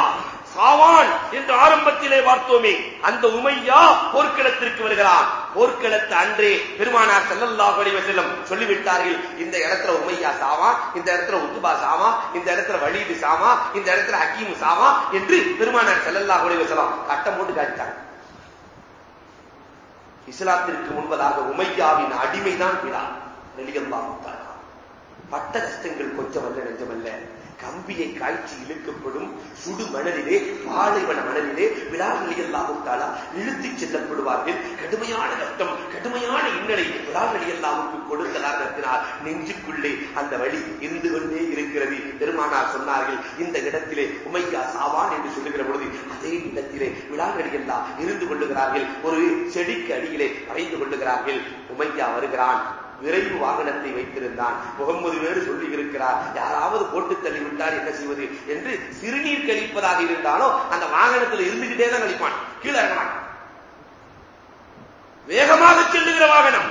சாவான் என்று ஆரம்பத்திலே பார்த்தோமே அந்த உமையா போர்க்களத்திற்கு வருகிறான். போர்க்களத்து அன்றே பெருமானார் செல்லல்லாஹ் அலைஹி சொல்லிவிட்டார்கள் இந்த இடத்துல உமையா சாவா இந்த இடத்துல உத்துபா சாவா இந்த இடத்துல வலீது சாவா இந்த இடத்துல ஹக்கீம் சாவா என்று பெருமானார் செல்லல்லாஹு அலைஹி கட்டம் போட்டு காட்டிட்டாங்க. இஸ்லாத்திற்கு முன்பதாக உமையாவின் அடிமைதான் விழா நெலியல்லாஹு பட்ட கஷ்டங்கள் கொஞ்சம் அல்ல நெஞ்சமல்ல கம்பியை காய்ச்சி இழுக்கப்படும் சுடு மணலிலே பாலைவன மணலிலே விழாக்களை எல்லாவும் தாளா இழுத்துச் செல்லப்படுவார்கள். கடுமையான கஷ்டம் கடுமையான இன்னலை விழாக்களை எல்லாவுக்கு கொடுத்த நெஞ்சுக்குள்ளே அந்த வழி இருந்து கொண்டே இருக்கிறது. பெருமானார் சொன்னார்கள் இந்த இடத்திலே உமையா சாவான் என்று சொல்லுகிற பொழுது அதே இடத்திலே விழாக்கள் எல்லாம் இருந்து கொள்ளுகிறார்கள். ஒரு செடிக்கு அடியிலே மறைந்து கொள்ளுகிறார்கள். உமையா வருகிறான். விரைவு வாகனத்தை வைத்திருந்தான். முகமது வேறு சொல்லி இருக்கிறார் யாராவது போட்டு தள்ளி விட்டால் என்ன செய்வது? என்று சிறுநீர் கழிப்பதாக இருந்தாலும் அந்த வாகனத்தில் இருந்துகிட்டே தான் கழிப்பான். கீழே இறங்கலாம் வேகமாக செல்லுகிற வாகனம்.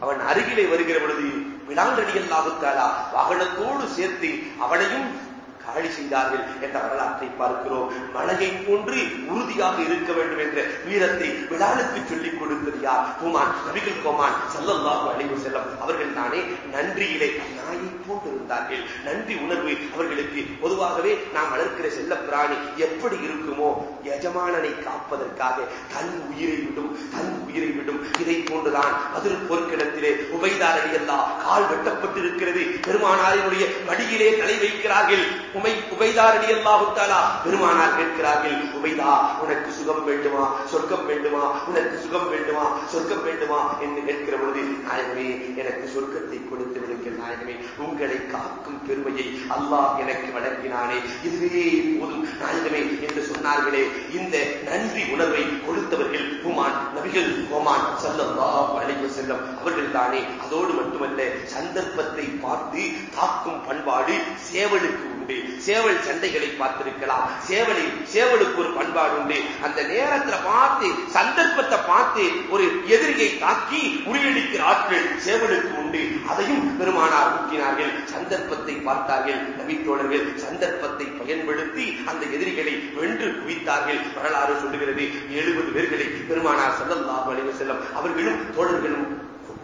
அவன் அருகிலே வருகிற பொழுது விளாங்கடியல்லாவுக்காலா வாகனத்தோடு சேர்த்து அவனையும் காலி செய்தார்கள் என்ற வரலாற்றை பார்க்கிறோம். மழையை போன்று உறுதியாக இருக்க வேண்டும் என்ற வீரத்தை விழாலுக்கு சொல்லிக் கொடுத்தது யார்? குமான் நபிகள் கோமான் செல்லல்லாஹு அழைவு செல்லம் அவர்கள் தானே நன்றியிலே நாயை போன்றிருந்தார்கள் நன்றி உணர்வு அவர்களுக்கு. பொதுவாகவே நாம் வளர்க்கிற செல்ல பிராணி எப்படி இருக்குமோ எஜமானனை காப்பதற்காக தன் உயிரை விடும் தன் உயிரை விடும். இதை போன்றுதான் அதில் போர்க்கிடத்திலே உபைதார் எல்லாம் கால் வெட்டப்பட்டிருக்கிறது. பெருமானாரினுடைய வடியிலே தலை வைக்கிறார்கள். உமை உபைதார் அடி அல்லாஹுத்தாலா பெருமானார் கேட்கிறார்கள் உபைதா உனக்கு சுகம் வேண்டுமா? சொர்க்கம் வேண்டுமா? உனக்கு சுகம் வேண்டுமா? சொர்க்கம் வேண்டுமா? என்று கேட்கிற பொழுது நாயகமே எனக்கு சொர்க்கத்தை கொடுத்து விடுங்கள் நாயகமே. உங்களை காக்கும் பெருமையை அல்லாஹ் எனக்கு வழங்கினானே. இதுவே போதும் நாயகமே என்று சொன்னார்களே. இந்த நன்றி உணர்வை கொடுத்தவர்கள் ஹுமான் நபிகள் ஹோமான் செல்லம் அழைப்பு செல்லம் அவர்கள் தானே அதோடு மட்டுமல்ல சந்தர்ப்பத்தை பார்த்து தாக்கும் பண்பாடு சேவலுக்கு உண்டு. சேவல் சண்டைகளை பார்த்திருக்கலாம். சேவலில் சேவலுக்கு ஒரு பண்பாடு உண்டு. அந்த நேரத்துல பார்த்து சந்தர்ப்பத்தை பார்த்து ஒரு எதிரியை தாக்கி உரியடிக்கிற ஆட்கள் சேவலுக்கு உண்டு. அதையும் பெருமானார் ஊட்டினார்கள். சந்தர்ப்பத்தை பார்த்தார்கள் நபித்தோழர்கள். சந்தர்ப்பத்தை பயன்படுத்தி அந்த எதிரிகளை வென்று குவித்தார்கள். வரலாறு சொல்லுகிறது. எழுபது பேர்களை பெருமானார் செல்லம் செல்லும் செல்லம் அவர்களும் தோழர்களும்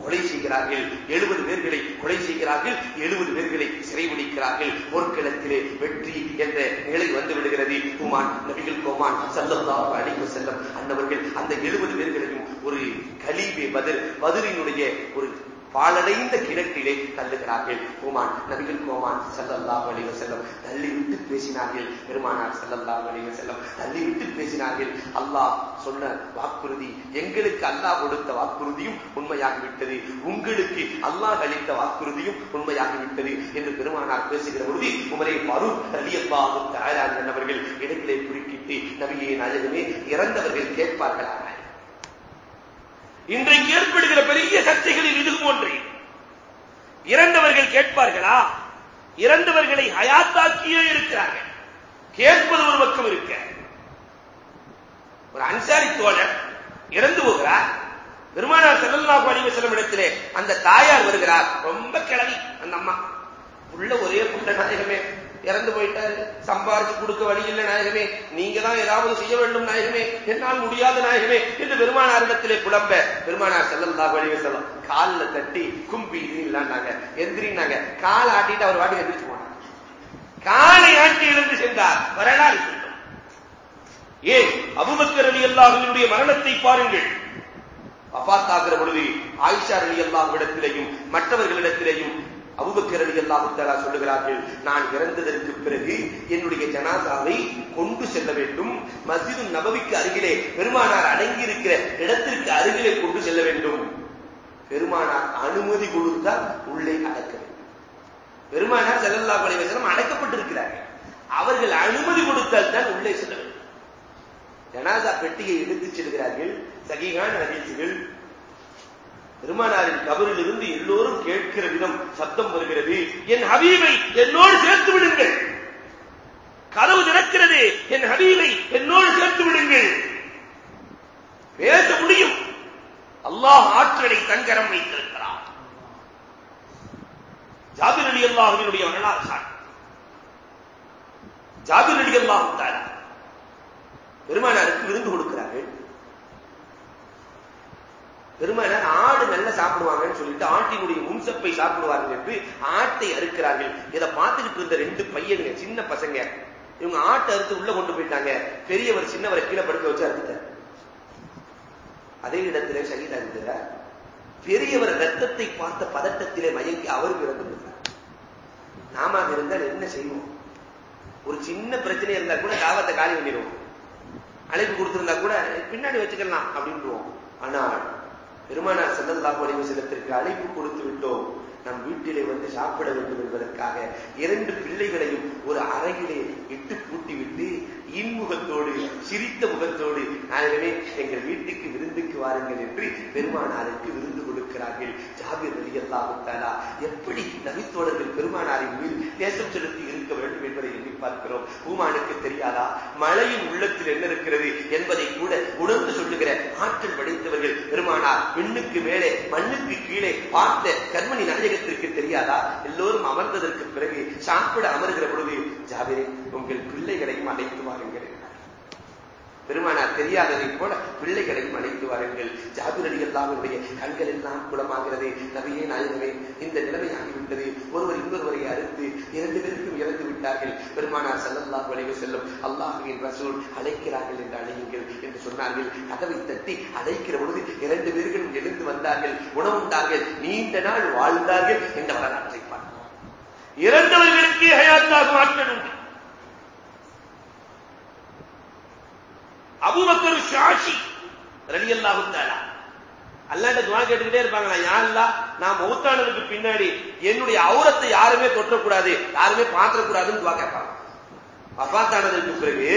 கொலை செய்கிறார்கள் எழுபது பேர்களை கொலை செய்கிறார்கள் எழுபது பேர்களை சிறைபிடிக்கிறார்கள் போர்க்களத்திலே வெற்றி என்ற நிலை வந்து விடுகிறது உமான் நபிகள் கோமான் சல்லல்லாஹு அலைஹி செல்லம் அந்தவர்கள் அந்த எழுபது பேர்களையும் ஒரு கலீபே பதில் பதிலினுடைய ஒரு பாலடைந்த கிணற்றிலே தள்ளுகிறார்கள். கோமான் நபிகள் கோமான் செல்லல்லா வழிவ செல்லம் தள்ளி விட்டு பேசினார்கள். பெருமானார் செல்லல்லா வழிவ செல்லம் தள்ளி விட்டு பேசினார்கள். அல்லாஹ் சொன்ன வாக்குறுதி எங்களுக்கு அல்லாஹ் கொடுத்த வாக்குறுதியும் உண்மையாகிவிட்டது உங்களுக்கு அல்லாஹ் அளித்த வாக்குறுதியும் உண்மையாகிவிட்டது என்று பெருமானார் பேசுகிற பொழுது உமரே மறு ரலியல்லாஹு தயாராக நபர்கள் இடத்திலே குறுக்கிட்டு நபியை நாயகமே இறந்தவர்கள் கேட்பார்களாக? இன்றைக்கு ஏற்படுகிற பெரிய சர்ச்சைகளில் இது போன்றே. இறந்தவர்கள் கேட்பார்களா? இறந்தவர்களை ஹயாத்தாக்கியே இருக்கிறார்கள். கேட்பது ஒரு பக்கம் இருக்க. ஒரு அன்சாரி தோழர் இறந்து போகிறார். பெருமானார் செல்லல்லாஹு அலைஹி வஸல்லம் இடத்திலே அந்த தாயார் வருகிறார். ரொம்ப கிளவி அந்த அம்மா. உள்ள ஒரே புள்ள நாயகமே இறந்து போயிட்டாரு. சம்பாரிச்சு கொடுக்க வழி இல்லை நாயகமே. நீங்க தான் ஏதாவது செய்ய வேண்டும் நாயகமே. என்னால் முடியாத நாயகமே. என்று பெருமானாரிடத்திலே புலம்ப. பெருமானார் செல்லம் தான் வழிவே செல்லம். கால்ல தட்டி கும்பி இல்லாண்டாங்க எந்திரினாங்க. கால் ஆட்டிட்டு அவர் வாட்டி எந்திரிச்சு போனார் காலை ஆட்டி எழுந்து சென்றார். வரலாறு ஏன்? அபுபக்கர் அலி அல்லாஹுவினுடைய மரணத்தை பாருங்கள். வஃபாத்தாகிற பொழுது ஆயிஷா அலி அல்லாஹ்விடத்திலேயும் மற்றவர்களிடத்திலேயும் அபுபக்கர் அலி சொல்லுகிறார்கள் நான் இறந்ததற்கு பிறகு என்னுடைய ஜனாசாவை கொண்டு செல்ல வேண்டும். மஸ்ஜிது நபவிக்கு அருகிலே பெருமானார் அடங்கி இருக்கிற இடத்திற்கு அருகிலே கொண்டு செல்ல வேண்டும். பெருமானார் அனுமதி கொடுத்தால் உள்ளே அடக்க வேண்டும். பெருமானார் செல்லல்லா படைவசனம் அடைக்கப்பட்டிருக்கிறார்கள். அவர்கள் அனுமதி கொடுத்தால் தான் உள்ளே செல்ல வேண்டும். ஜனாசா பெட்டியை எடுத்துச் செல்கிறார்கள். சகிகான நிகழ்ச்சிகள் பெருமானாரின் கபரில் இருந்து எல்லோரும் கேட்கிற விதம் சத்தம் வருகிறது. என் ஹபீபை என்னோடு சேர்த்து விடுங்கள். கதவு திறக்கிறது. என் ஹபீபை என்னோடு சேர்த்து விடுங்கள். பேச முடியும். அல்லாஹ் ஆற்றலை தங்கரம் வைத்திருக்கிறார். ஜாபிர் அலி அல்லாஹுவினுடைய வரலாறு சார். ஜாபிர் அலி அல்லாஹு பெருமானாருக்கு விருந்து கொடுக்கிறார்கள். பெருமானார் ஆடு நல்லா சாப்பிடுவாங்கன்னு சொல்லிட்டு ஆட்டினுடைய முன்சப்பை சாப்பிடுவார்கள் என்று ஆட்டை அறுக்கிறார்கள். இதை பார்த்துக்கிட்டு இருந்த ரெண்டு பையனுங்க சின்ன பசங்க இவங்க ஆட்டை அறுத்து உள்ள கொண்டு போயிட்டாங்க. பெரியவர் சின்னவரை கீழே படுக்க வச்சு அறுத்துட்டார். அதே இடத்திலே சகிதாகிறார் பெரியவர் ரத்தத்தை பார்த்த பதட்டத்திலே மயங்கி அவருக்கு இறந்து விடுறார் நாம இருந்தால் என்ன செய்வோம்? ஒரு சின்ன பிரச்சனை இருந்தா கூட காவத்தை காலி பண்ணிடுவோம். அழைப்பு கொடுத்திருந்தா கூட பின்னாடி வச்சுக்கலாம் அப்படின்ட்டுவோம் ஆனால் பெருமானார் செல்லல்லாஹு அலைஹி வஸல்லத்திற்கு அழைப்பு கொடுத்து விட்டோம். நம் வீட்டிலே வந்து சாப்பிட வேண்டும் என்பதற்காக இரண்டு பிள்ளைகளையும் ஒரு அறையிலே இட்டு பூட்டிவிட்டு இன்முகத்தோடு சிரித்த முகத்தோடு நாயகமே எங்கள் வீட்டுக்கு விருந்துக்கு வாருங்கள் என்று பெருமானாருக்கு விருந்து கொடுக்கிறார்கள். ஜாபிர் அலி அல்லாஹுத்தாலா எப்படி நபித்தோழர்கள் பெருமானாரின் மீது தேசம் செலுத்தி இருக்க வேண்டும் என்பதை எண்ணி பார்க்கிறோம். பூமானுக்கு தெரியாதா? மழையின் உள்ளத்தில் என்ன இருக்கிறது என்பதை கூட உணர்ந்து சொல்லுகிற ஆற்றல் படைத்தவர்கள் பெருமானார். பெண்ணுக்கு மேலே மண்ணுக்கு கீழே பார்த்த கண்மணி நாயகத்திற்கு தெரியாதா? எல்லோரும் அமர்ந்ததற்கு பிறகு சாப்பிட அமர்கிற பொழுது ஜாபிரே உங்கள் பிள்ளைகளையும் அழைத்து வாருங்கள் பெருமானார் தெரியாததை போல பிள்ளைகளையும் அழைத்து வாருங்கள். ஜாபிர் அலி அல்லாவுடைய கண்கள் எல்லாம் குளமாகிறது. நபியே நாயகமே இந்த நிலைமை ஆகிவிட்டது ஒருவர் இன்னொருவரை அறுத்து இரண்டு பேருக்கும் இறந்து விட்டார்கள். பெருமானார் சல்லல்லாஹு அலைஹி செல்லும் அல்லாஹுவின் ரசூல் அழைக்கிறார்கள் என்று அழையுங்கள் என்று சொன்னார்கள். கதவை தட்டி அழைக்கிற பொழுது இரண்டு பேர்களும் எழுந்து வந்தார்கள். உணவுண்டார்கள். நீண்ட நாள் வாழ்ந்தார்கள் என்ற வரலாற்றை பார்க்கிறோம் இறந்தவர்களுக்கு ஹயாத்தாக ஆற்றல் உண்டு. அபூபக்கர் ஷாஷி ரலியல்லாஹு தஆலா. அல்லாண்ட துவா கேட்டுக்கிட்டே இருப்பாங்களா? யா அல்லாஹ் நான் மௌத்தானதுக்கு பின்னாடி என்னுடைய அவுரத்தை யாருமே தொற்றக்கூடாது யாருமே பாத்திரக்கூடாதுன்னு துவா கேட்பாங்க. வஃபாத்தானதுக்கு பிறகு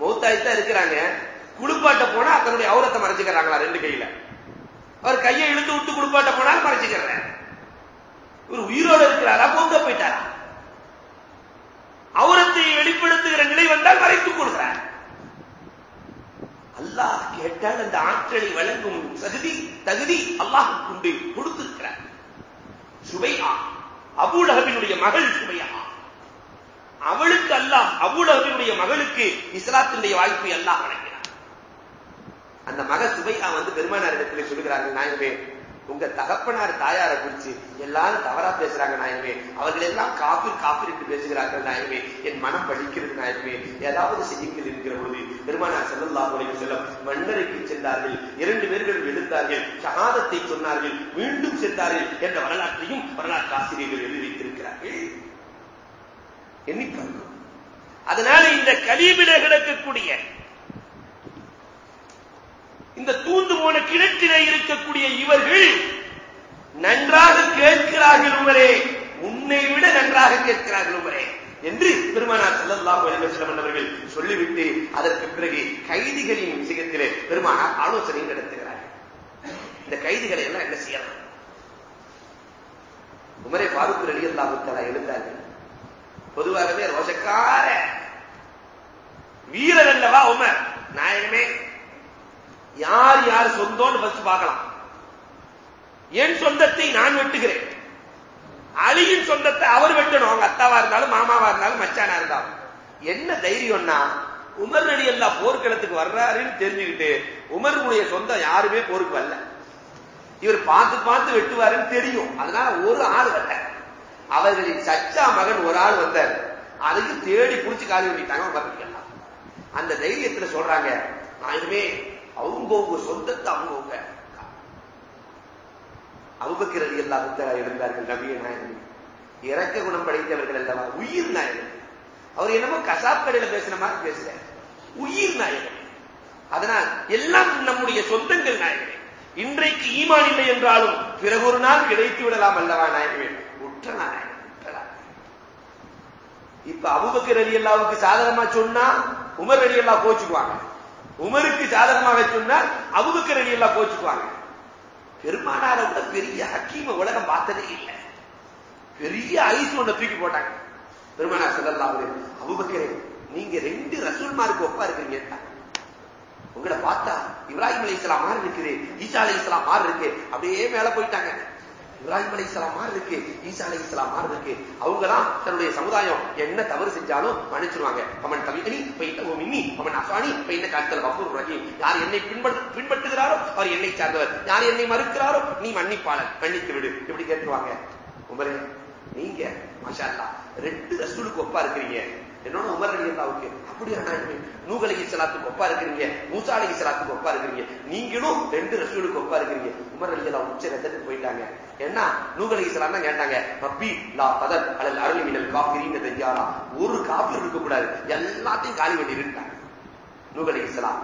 மௌத்தாயித்தான் இருக்கிறாங்க. குடுப்பாட்ட போனா தன்னுடைய அவுரத்தை மறைச்சுக்கிறாங்களா ரெண்டு கையில. அவர் கையை இழுத்து விட்டு குடுப்பாட்ட போனாலும் மறைச்சுக்கிறார். இவர் உயிரோடு இருக்கிறாரா? மௌத்தா போயிட்டாரா? அவுரத்தை வெளிப்படுத்துகிற நிலை வந்தால் மறைத்துக் கொள்கிறார். அல்லாஹ் கேட்டால் அந்த ஆற்றலை வழங்கும் தகுதி தகுதி அல்லாஹ் கொண்டு கொடுத்திருக்கிறார். சுபையா அபூலகபினுடைய மகள் சுபையா. அவளுக்கு அல்லாஹ் அபூலகபினுடைய மகளுக்கு இஸ்லாத்தினுடைய வாய்ப்பை அல்லாஹ் வழங்கினார் அந்த மக சுபையா வந்து பெருமானார் இடத்திலே சொல்கிறார்கள் நாயகமே உங்க தகப்பனார் தாயாரை குறிச்சு எல்லாரும் தவறா பேசுறாங்க நாயகமே. அவர்கள் எல்லாம் காப்பி காப்பீர் என்று பேசுகிறார்கள் நாயகமே. என் மனம் படிக்கிறது நாயகமே. ஏதாவது செய்யுங்கள் என்கிற பொழுது பெருமானார் செல்லல்லா உலகம் செல்லம் மன்னருக்கு சென்றார்கள். இரண்டு பேர்கள் எழுந்தார்கள் சகாதத்தை சொன்னார்கள். மீண்டும் சென்றார்கள் என்ற வரலாற்றையும் வரலாற்று ஆசிரியர்கள் எழுதி வைத்திருக்கிறார்கள். எண்ணி அதனால இந்த கலீபிலே கிடக்கக்கூடிய இந்த தூந்து போன கிணற்றிலே இருக்கக்கூடிய இவர்கள் நன்றாக கேட்கிறார்கள் உமரே. உன்னை விட நன்றாக கேட்கிறார்கள் உமரே. என்று பெருமானார் செல்லல்லாஹு அலைஹி அவர்கள் சொல்லிவிட்டு அதற்கு பிறகு கைதிகளின் விஷயத்திலே பெருமானார் ஆலோசனை நடத்துகிறார்கள் இந்த கைதிகளை எல்லாம் என்ன செய்யலாம்? உமரே பாரூக் ரலி அல்லாஹு எழுந்தார்கள். பொதுவாகவே ரோஷக்கார வீரர் அல்லவா உமர். நாயகமே யார் யார் சொந்தம்னு ஃபர்ஸ்ட் பார்க்கலாம். என் சொந்தத்தை நான் வெட்டுகிறேன். அலியின் சொந்தத்தை அவர் வெட்டணும். அவங்க அத்தாவா இருந்தாலும் மாமாவா இருந்தாலும் மச்சானா இருந்தாலும். என்ன தைரியம்னா உமர் நடி எல்லாம் போர்க்களத்துக்கு வர்றாருன்னு தெரிஞ்சுக்கிட்டு உமருடைய சொந்தம் யாருமே போருக்கு வரல. இவர் பார்த்து பார்த்து வெட்டுவாருன்னு தெரியும். அதனால ஒரு ஆள் வரல. அவர்களின் சச்சா மகன் ஒரு ஆள் வந்தார். அதுக்கு தேடி புடிச்சு காலி பண்ணிட்டாங்க அந்த தைரியத்துல சொல்றாங்க நான் இதுமே அவங்கவுங்க சொந்தத்தை அவங்கவுங்க அவுபக்கிரதி எல்லா புத்தரா இருந்தார்கள் நபிய நாயகன் இறக்க குணம் படைத்தவர்கள் அல்லவா? உயிர் நாயகன் அவர் என்னமோ கசாப் கடையில பேசின மாதிரி பேசல உயிர் நாயகன் அதனால் எல்லாம் நம்முடைய சொந்தங்கள் நாயகனே இன்றைக்கு ஈமான் இல்லை என்றாலும் பிறகு ஒரு நாள் கிடைத்து விடலாம் அல்லவா நாயகன் உற்ற நாயகன் இப்ப அபுபக்கர் அலி அல்லாவுக்கு சாதகமா சொன்னா உமர் அலி அல்லா போச்சுக்குவாங்க உமருக்கு சாதகமாக சொன்னால் அபுபக்கர் ரெடி எல்லாம் போச்சுக்குவாங்க பெருமானார விட பெரிய ஹக்கீம உலகம் பார்த்ததே இல்லை. பெரிய ஐஸ் ஒண்ண தூக்கி போட்டாங்க. பெருமானார் செல்லல்லா அவரு அபுபக்கரே நீங்க ரெண்டு ரசூல்மாருக்கு ஒப்பா இருக்கிறீங்க. உங்களை பார்த்தா இப்ராஹிம் அலி இஸ்லாம் மாறி இருக்குது ஈசா அலி இஸ்லாம் மாறி இருக்கு அப்படியே மேல போயிட்டாங்க. இப்ராஹிம் அலி இஸ்லாம் மாறி இருக்கு ஈசா அலி இஸ்லாம் மாறி இருக்கு அவங்க தான் தன்னுடைய சமுதாயம். என்ன தவறு செஞ்சாலும் மன்னிச்சிருவாங்க. அவன் தமிழனி பைத்த மின்னி அவன் அசானி பைத்த காத்தல் வப்பூர் ரஹீம். யார் என்னை பின்பற்றுகிறாரோ அவர் என்னை சார்ந்தவர். யார் என்னை மறுக்கிறாரோ நீ மன்னிப்பாளர். மன்னித்து விடு. இப்படி கேட்டுருவாங்க. உமரே நீங்க மாஷா ரெண்டு ரசூலுக்கு ஒப்பா இருக்கிறீங்க. என்னோட உமர் அலி அல்லாவுக்கு அப்படியா நூக சலாத்துக்கு ஒப்பா இருக்கிறீங்க மூசா சலாத்துக்கு ஒப்பா இருக்கிறீங்க நீங்களும் ரெண்டு ரசூலுக்கு ஒப்பா இருக்கிறீங்க. உமர் அலி அல்லா உச்ச ரத்தத்துக்கு போயிட்டாங்க. என்ன நூகலகி அலி சலாம் தான் கேட்டாங்க ரப்பி லா பதர் அல்லது அருள் மினல் காஃபிரின்னு தெரியாரா ஒரு காப்பி இருக்க கூடாது. எல்லாத்தையும் காலி பண்ணி இருந்தாங்க நூக அலி சலாம்.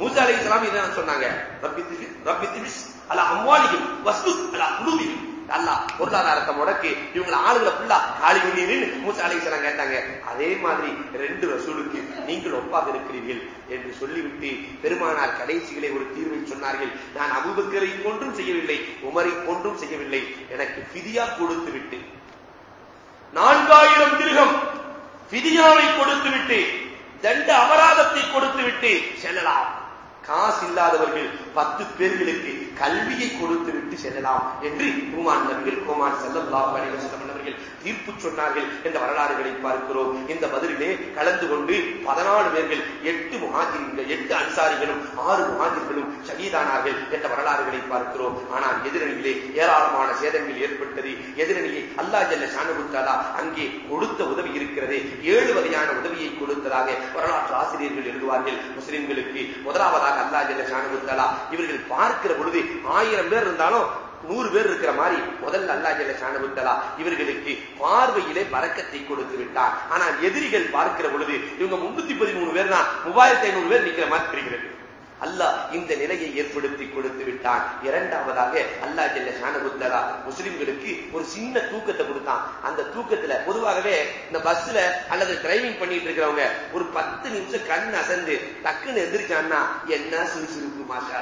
மூசா சலாம் இதான் சொன்னாங்க. ரப்பி திபிஸ் ரப்பி திபிஸ் அல்ல அம்வாலியும் வஸ்து அல்ல குழுவியும் அல்லா பொருளாதாரத்தை முடக்கி இவங்களை ஆளுகளை ஃபுல்லா காலி பண்ணிடுன்னு மூசா அலைசலாம் கேட்டாங்க. அதே மாதிரி ரெண்டு ரசூலுக்கு நீங்கள் ஒப்பாக இருக்கிறீர்கள் என்று சொல்லிவிட்டு பெருமானார் கடைசிகளை ஒரு தீர்வை சொன்னார்கள். நான் அபுபக்கரை கொன்றும் செய்யவில்லை உமரை கொன்றும் செய்யவில்லை. எனக்கு பிதியா கொடுத்து விட்டு நான்காயிரம் திருகம் பிதியாவை கொடுத்து விட்டு தண்ட அபராதத்தை கொடுத்து விட்டு செல்லலாம். காசு இல்லாதவர்கள் பத்து பேர்களுக்கு கல்வியை கொடுத்து விட்டு செல்லலாம் என்று குமான் நபிகள் குமான் செல்லல்லாஹு அவர்கள் தீர்ப்பு சொன்னார்கள் என்ற வரலாறுகளை பார்க்கிறோம். இந்த பதிலே கலந்து கொண்டு பதினாலு பேர்கள் எட்டு முகாஜிர்கள் எட்டு அன்சாரிகளும் ஆறு முகாஜிர்களும் சகிதானார்கள் என்ற வரலாறுகளை பார்க்கிறோம். ஆனால் எதிரணியிலே ஏராளமான சேதங்கள் ஏற்பட்டது. எதிரணியை அல்லா ஜல்ல ஷானகுத்தாலா அங்கே கொடுத்த உதவி இருக்கிறது. ஏழு வகையான உதவியை கொடுத்ததாக வரலாற்று ஆசிரியர்கள் எழுதுவார்கள். முஸ்லிம்களுக்கு முதலாவதாக அல்லா ஜல்ல ஷானகுத்தாலா இவர்கள் பார்க்கிற பொழுது ஆயிரம் பேர் இருந்தாலும் நூறு பேர் இருக்கிற மாதிரி முதல்ல அல்லா ஜல்ல ஷானகுத்தலா இவர்களுக்கு பார்வையிலே பறக்கத்தை கொடுத்து விட்டார் ஆனால் எதிரிகள் பார்க்கிற பொழுது இவங்க முன்னூத்தி பதிமூணு பேர் தான் மூவாயிரத்தி ஐநூறு பேர் நிக்கிற மாதிரி தெரிகிறது. அல்லாஹ் இந்த நிலையை ஏற்படுத்தி கொடுத்து விட்டான். இரண்டாவதாக அல்லா ஜெல்ல ஷானகுத்தலா முஸ்லிம்களுக்கு ஒரு சின்ன தூக்கத்தை கொடுத்தான். அந்த தூக்கத்துல பொதுவாகவே இந்த பஸ்ல அல்லது டிரைவிங் பண்ணிட்டு இருக்கிறவங்க ஒரு பத்து நிமிஷம் கண் அசந்து டக்குன்னு எந்திரிச்சான்னா என்ன சுறுசுறுப்பு மாஷா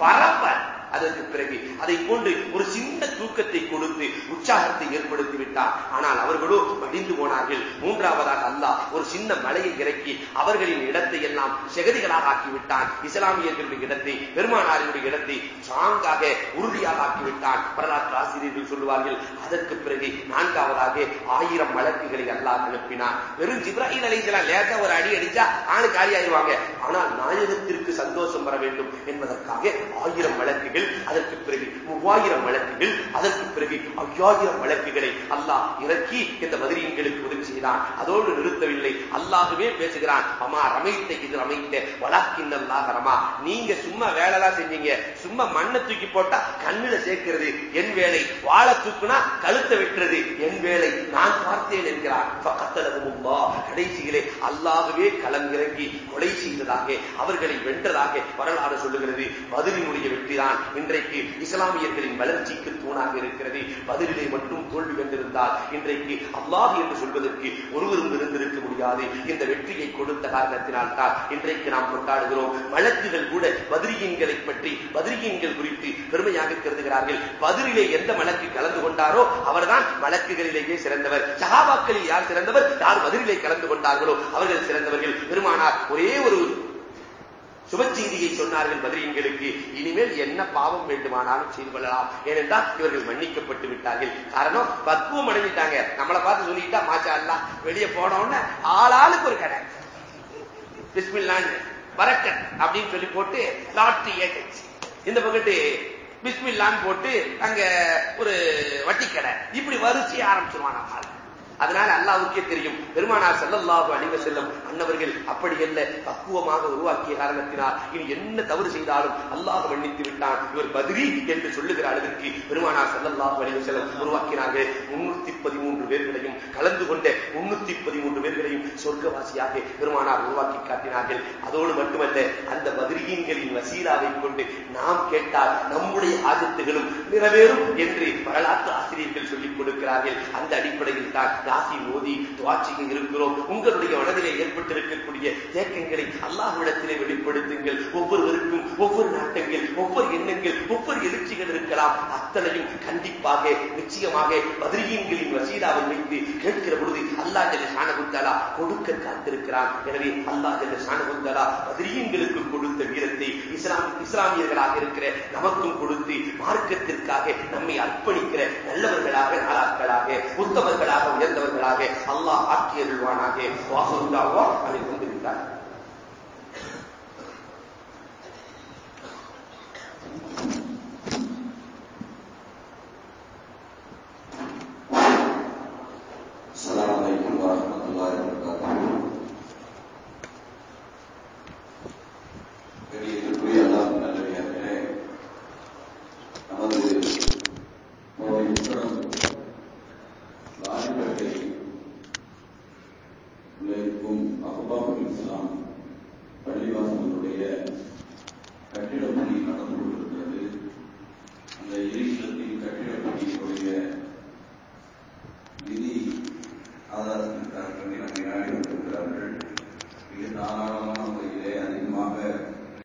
பரப்ப அதற்கு பிறகு அதை கொண்டு ஒரு சின்ன தூக்கத்தை கொடுத்து உற்சாகத்தை ஏற்படுத்தி விட்டார் ஆனால் அவர்களோ மடிந்து போனார்கள். மூன்றாவதாக அல்லாஹ் ஒரு சின்ன மலையை இறக்கி அவர்களின் இடத்தை எல்லாம் செகதிகளாக ஆக்கிவிட்டான். இஸ்லாமியர்களுடைய இடத்தை பெருமானாரினுடைய இடத்தை ஸ்ட்ராங்காக உறுதியாக ஆக்கிவிட்டான். வரலாற்று ஆசிரியர்கள் சொல்லுவார்கள் அதற்கு பிறகு நான்காவதாக ஆயிரம் வழக்குகளை அல்லாஹ் அனுப்பினார் வெறும் ஜிப்ராஹிம் அலிசலாம் லேட்டா ஒரு அடி அடிச்சா ஆணு காலி ஆயிடுவாங்க ஆனால் நாயகத்திற்கு சந்தோஷம் வர வேண்டும் என்பதற்காக ஆயிரம் வழக்குகள் அதற்கு பிறகு மூவாயிரம் வழக்குகள் அதற்கு பிறகு ஐயாயிரம் வழக்குகளை அல்லாஹ் இறக்கி இந்த பதிரியங்களுக்கு உதவி செய்தான். அதோடு நிறுத்தவில்லை. அல்லாஹுவே பேசுகிறான் அம்மா ரமைத்த இது ரமைத்த. வழக்கின்னல்லாக ரமா. நீங்க சும்மா வேலைலாம் செஞ்சீங்க. சும்மா மண்ணை தூக்கி போட்டா கண்ணுல சேர்க்கிறது. என் வேலை. வாழை தூக்குனா கழுத்தை விட்டது என் வேலை நான் பார்த்தேன் என்கிறார். பக்கத்தலகுமுல்லா கடைசியிலே அல்லாகவே களமிறங்கி கொலை செய்ததாக அவர்களை வென்றதாக வரலாறு சொல்லுகிறது. பதிலினுடைய வெற்றிதான் இன்றைக்கு இஸ்லாமியர்களின் வளர்ச்சிக்கு தூணாக இருக்கிறது. பதிலிலே மட்டும் தோல்வி வென்றிருந்தால் இன்றைக்கு அல்லாஹ் என்று சொல்வதற்கு ஒருவரும் இருந்திருக்க முடியாது. இந்த வெற்றியை கொடுத்த காரணத்தினால் தான் இன்றைக்கு நாம் கொண்டாடுகிறோம். வழக்குகள் கூட பதிரியன்களை பற்றி பதிரியன்கள் குறித்து பெருமையாக கருதுகிறார்கள். பதிரிலே எந்த வழக்கு கலந்து கொண்டாரோ அவர்தான் வழக்குகளிலேயே சிறந்தவர். சகாபாக்களில் யார் சிறந்தவர்? யார் மதுரிலே கலந்து கொண்டார்களோ அவர்கள் சிறந்தவர்கள். பெருமானார் ஒரே ஒரு சுபச்செய்தியை சொன்னார்கள் பதிரியன்களுக்கு இனிமேல் என்ன பாவம் வேண்டுமானாலும் செய்து கொள்ளலாம். ஏனென்றால் இவர்கள் மன்னிக்கப்பட்டு விட்டார்கள். காரணம் பக்குவம் அடைஞ்சிட்டாங்க. நம்மளை பார்த்து சொல்லிட்டா மாச்சா அல்லா வெளியே போனோன்னு ஆளாளுக்கு ஒரு கடை. பிஸ்மில்லான்னு வரக்கன் அப்படின்னு சொல்லி போட்டு லாட்ரி ஏஜென்சி இந்த பக்கத்து பிஸ்மில்லான்னு போட்டு அங்க ஒரு வட்டி கடை இப்படி வரிசையை ஆரம்பிச்சிருவான் நம்மால். அதனால அல்லாவுக்கே தெரியும். பெருமானார் செல்லல்லாஹு அணிவ செல்லும் அன்னவர்கள் அப்படி அல்ல பக்குவமாக உருவாக்கிய காரணத்தினால் இனி என்ன தவறு செய்தாலும் அல்லாஹ் மன்னித்து விட்டான். இவர் பதிரி என்று சொல்லுகிற அளவிற்கு பெருமானார் செல்லல்லாஹு அணிவ செல்லம் உருவாக்கினார்கள். முன்னூத்தி பதிமூன்று பேர்களையும் கலந்து கொண்ட முன்னூத்தி பதிமூன்று பேர்களையும் சொர்க்கவாசியாக பெருமானார் உருவாக்கி காட்டினார்கள். அதோடு மட்டுமல்ல அந்த பதிரியன்களின் வசீலாவை கொண்டு நாம் கேட்டால் நம்முடைய ஆஜத்துகளும் நிறைவேறும் என்று வரலாற்று ஆசிரியர்கள் சொல்லிக் கொடுக்கிறார்கள். அந்த அடிப்படையில் தான் ராசி மோதி துவாட்சிக்கு இருக்கிறோம். உங்களுடைய மனதிலே ஏற்பட்டிருக்கக்கூடிய தேக்கங்களை அல்லாஹ்விடத்திலே வெளிப்படுத்துங்கள். ஒவ்வொருவருக்கும் ஒவ்வொரு நாட்டங்கள் ஒவ்வொரு எண்ணங்கள் ஒவ்வொரு எழுச்சிகள் இருக்கலாம். அத்தனையும் கண்டிப்பாக நிச்சயமாக பதிரியன்களின் வசீதாவை வைத்து கேட்கிற பொழுது அல்லாஹ் ஜல்ல சாணகுத்தாலா கொடுக்க காத்திருக்கிறான். எனவே அல்லாஹ் ஜல்ல சாணகுத்தாலா பதிரியன்களுக்கு கொடுத்த வீரத்தை இஸ்லாம் இஸ்லாமியர்களாக இருக்கிற நமக்கும் கொடுத்து மார்க்கத்திற்காக நம்மை அர்ப்பணிக்கிற நல்லவர்களாக நாளாக்களாக உத்தமர்களாக சிறந்தவர்களாக அல்லாஹ் ஆக்கியருள்வானாக வாசுந்தாவா அதை கொண்டிருந்தார் Thank you.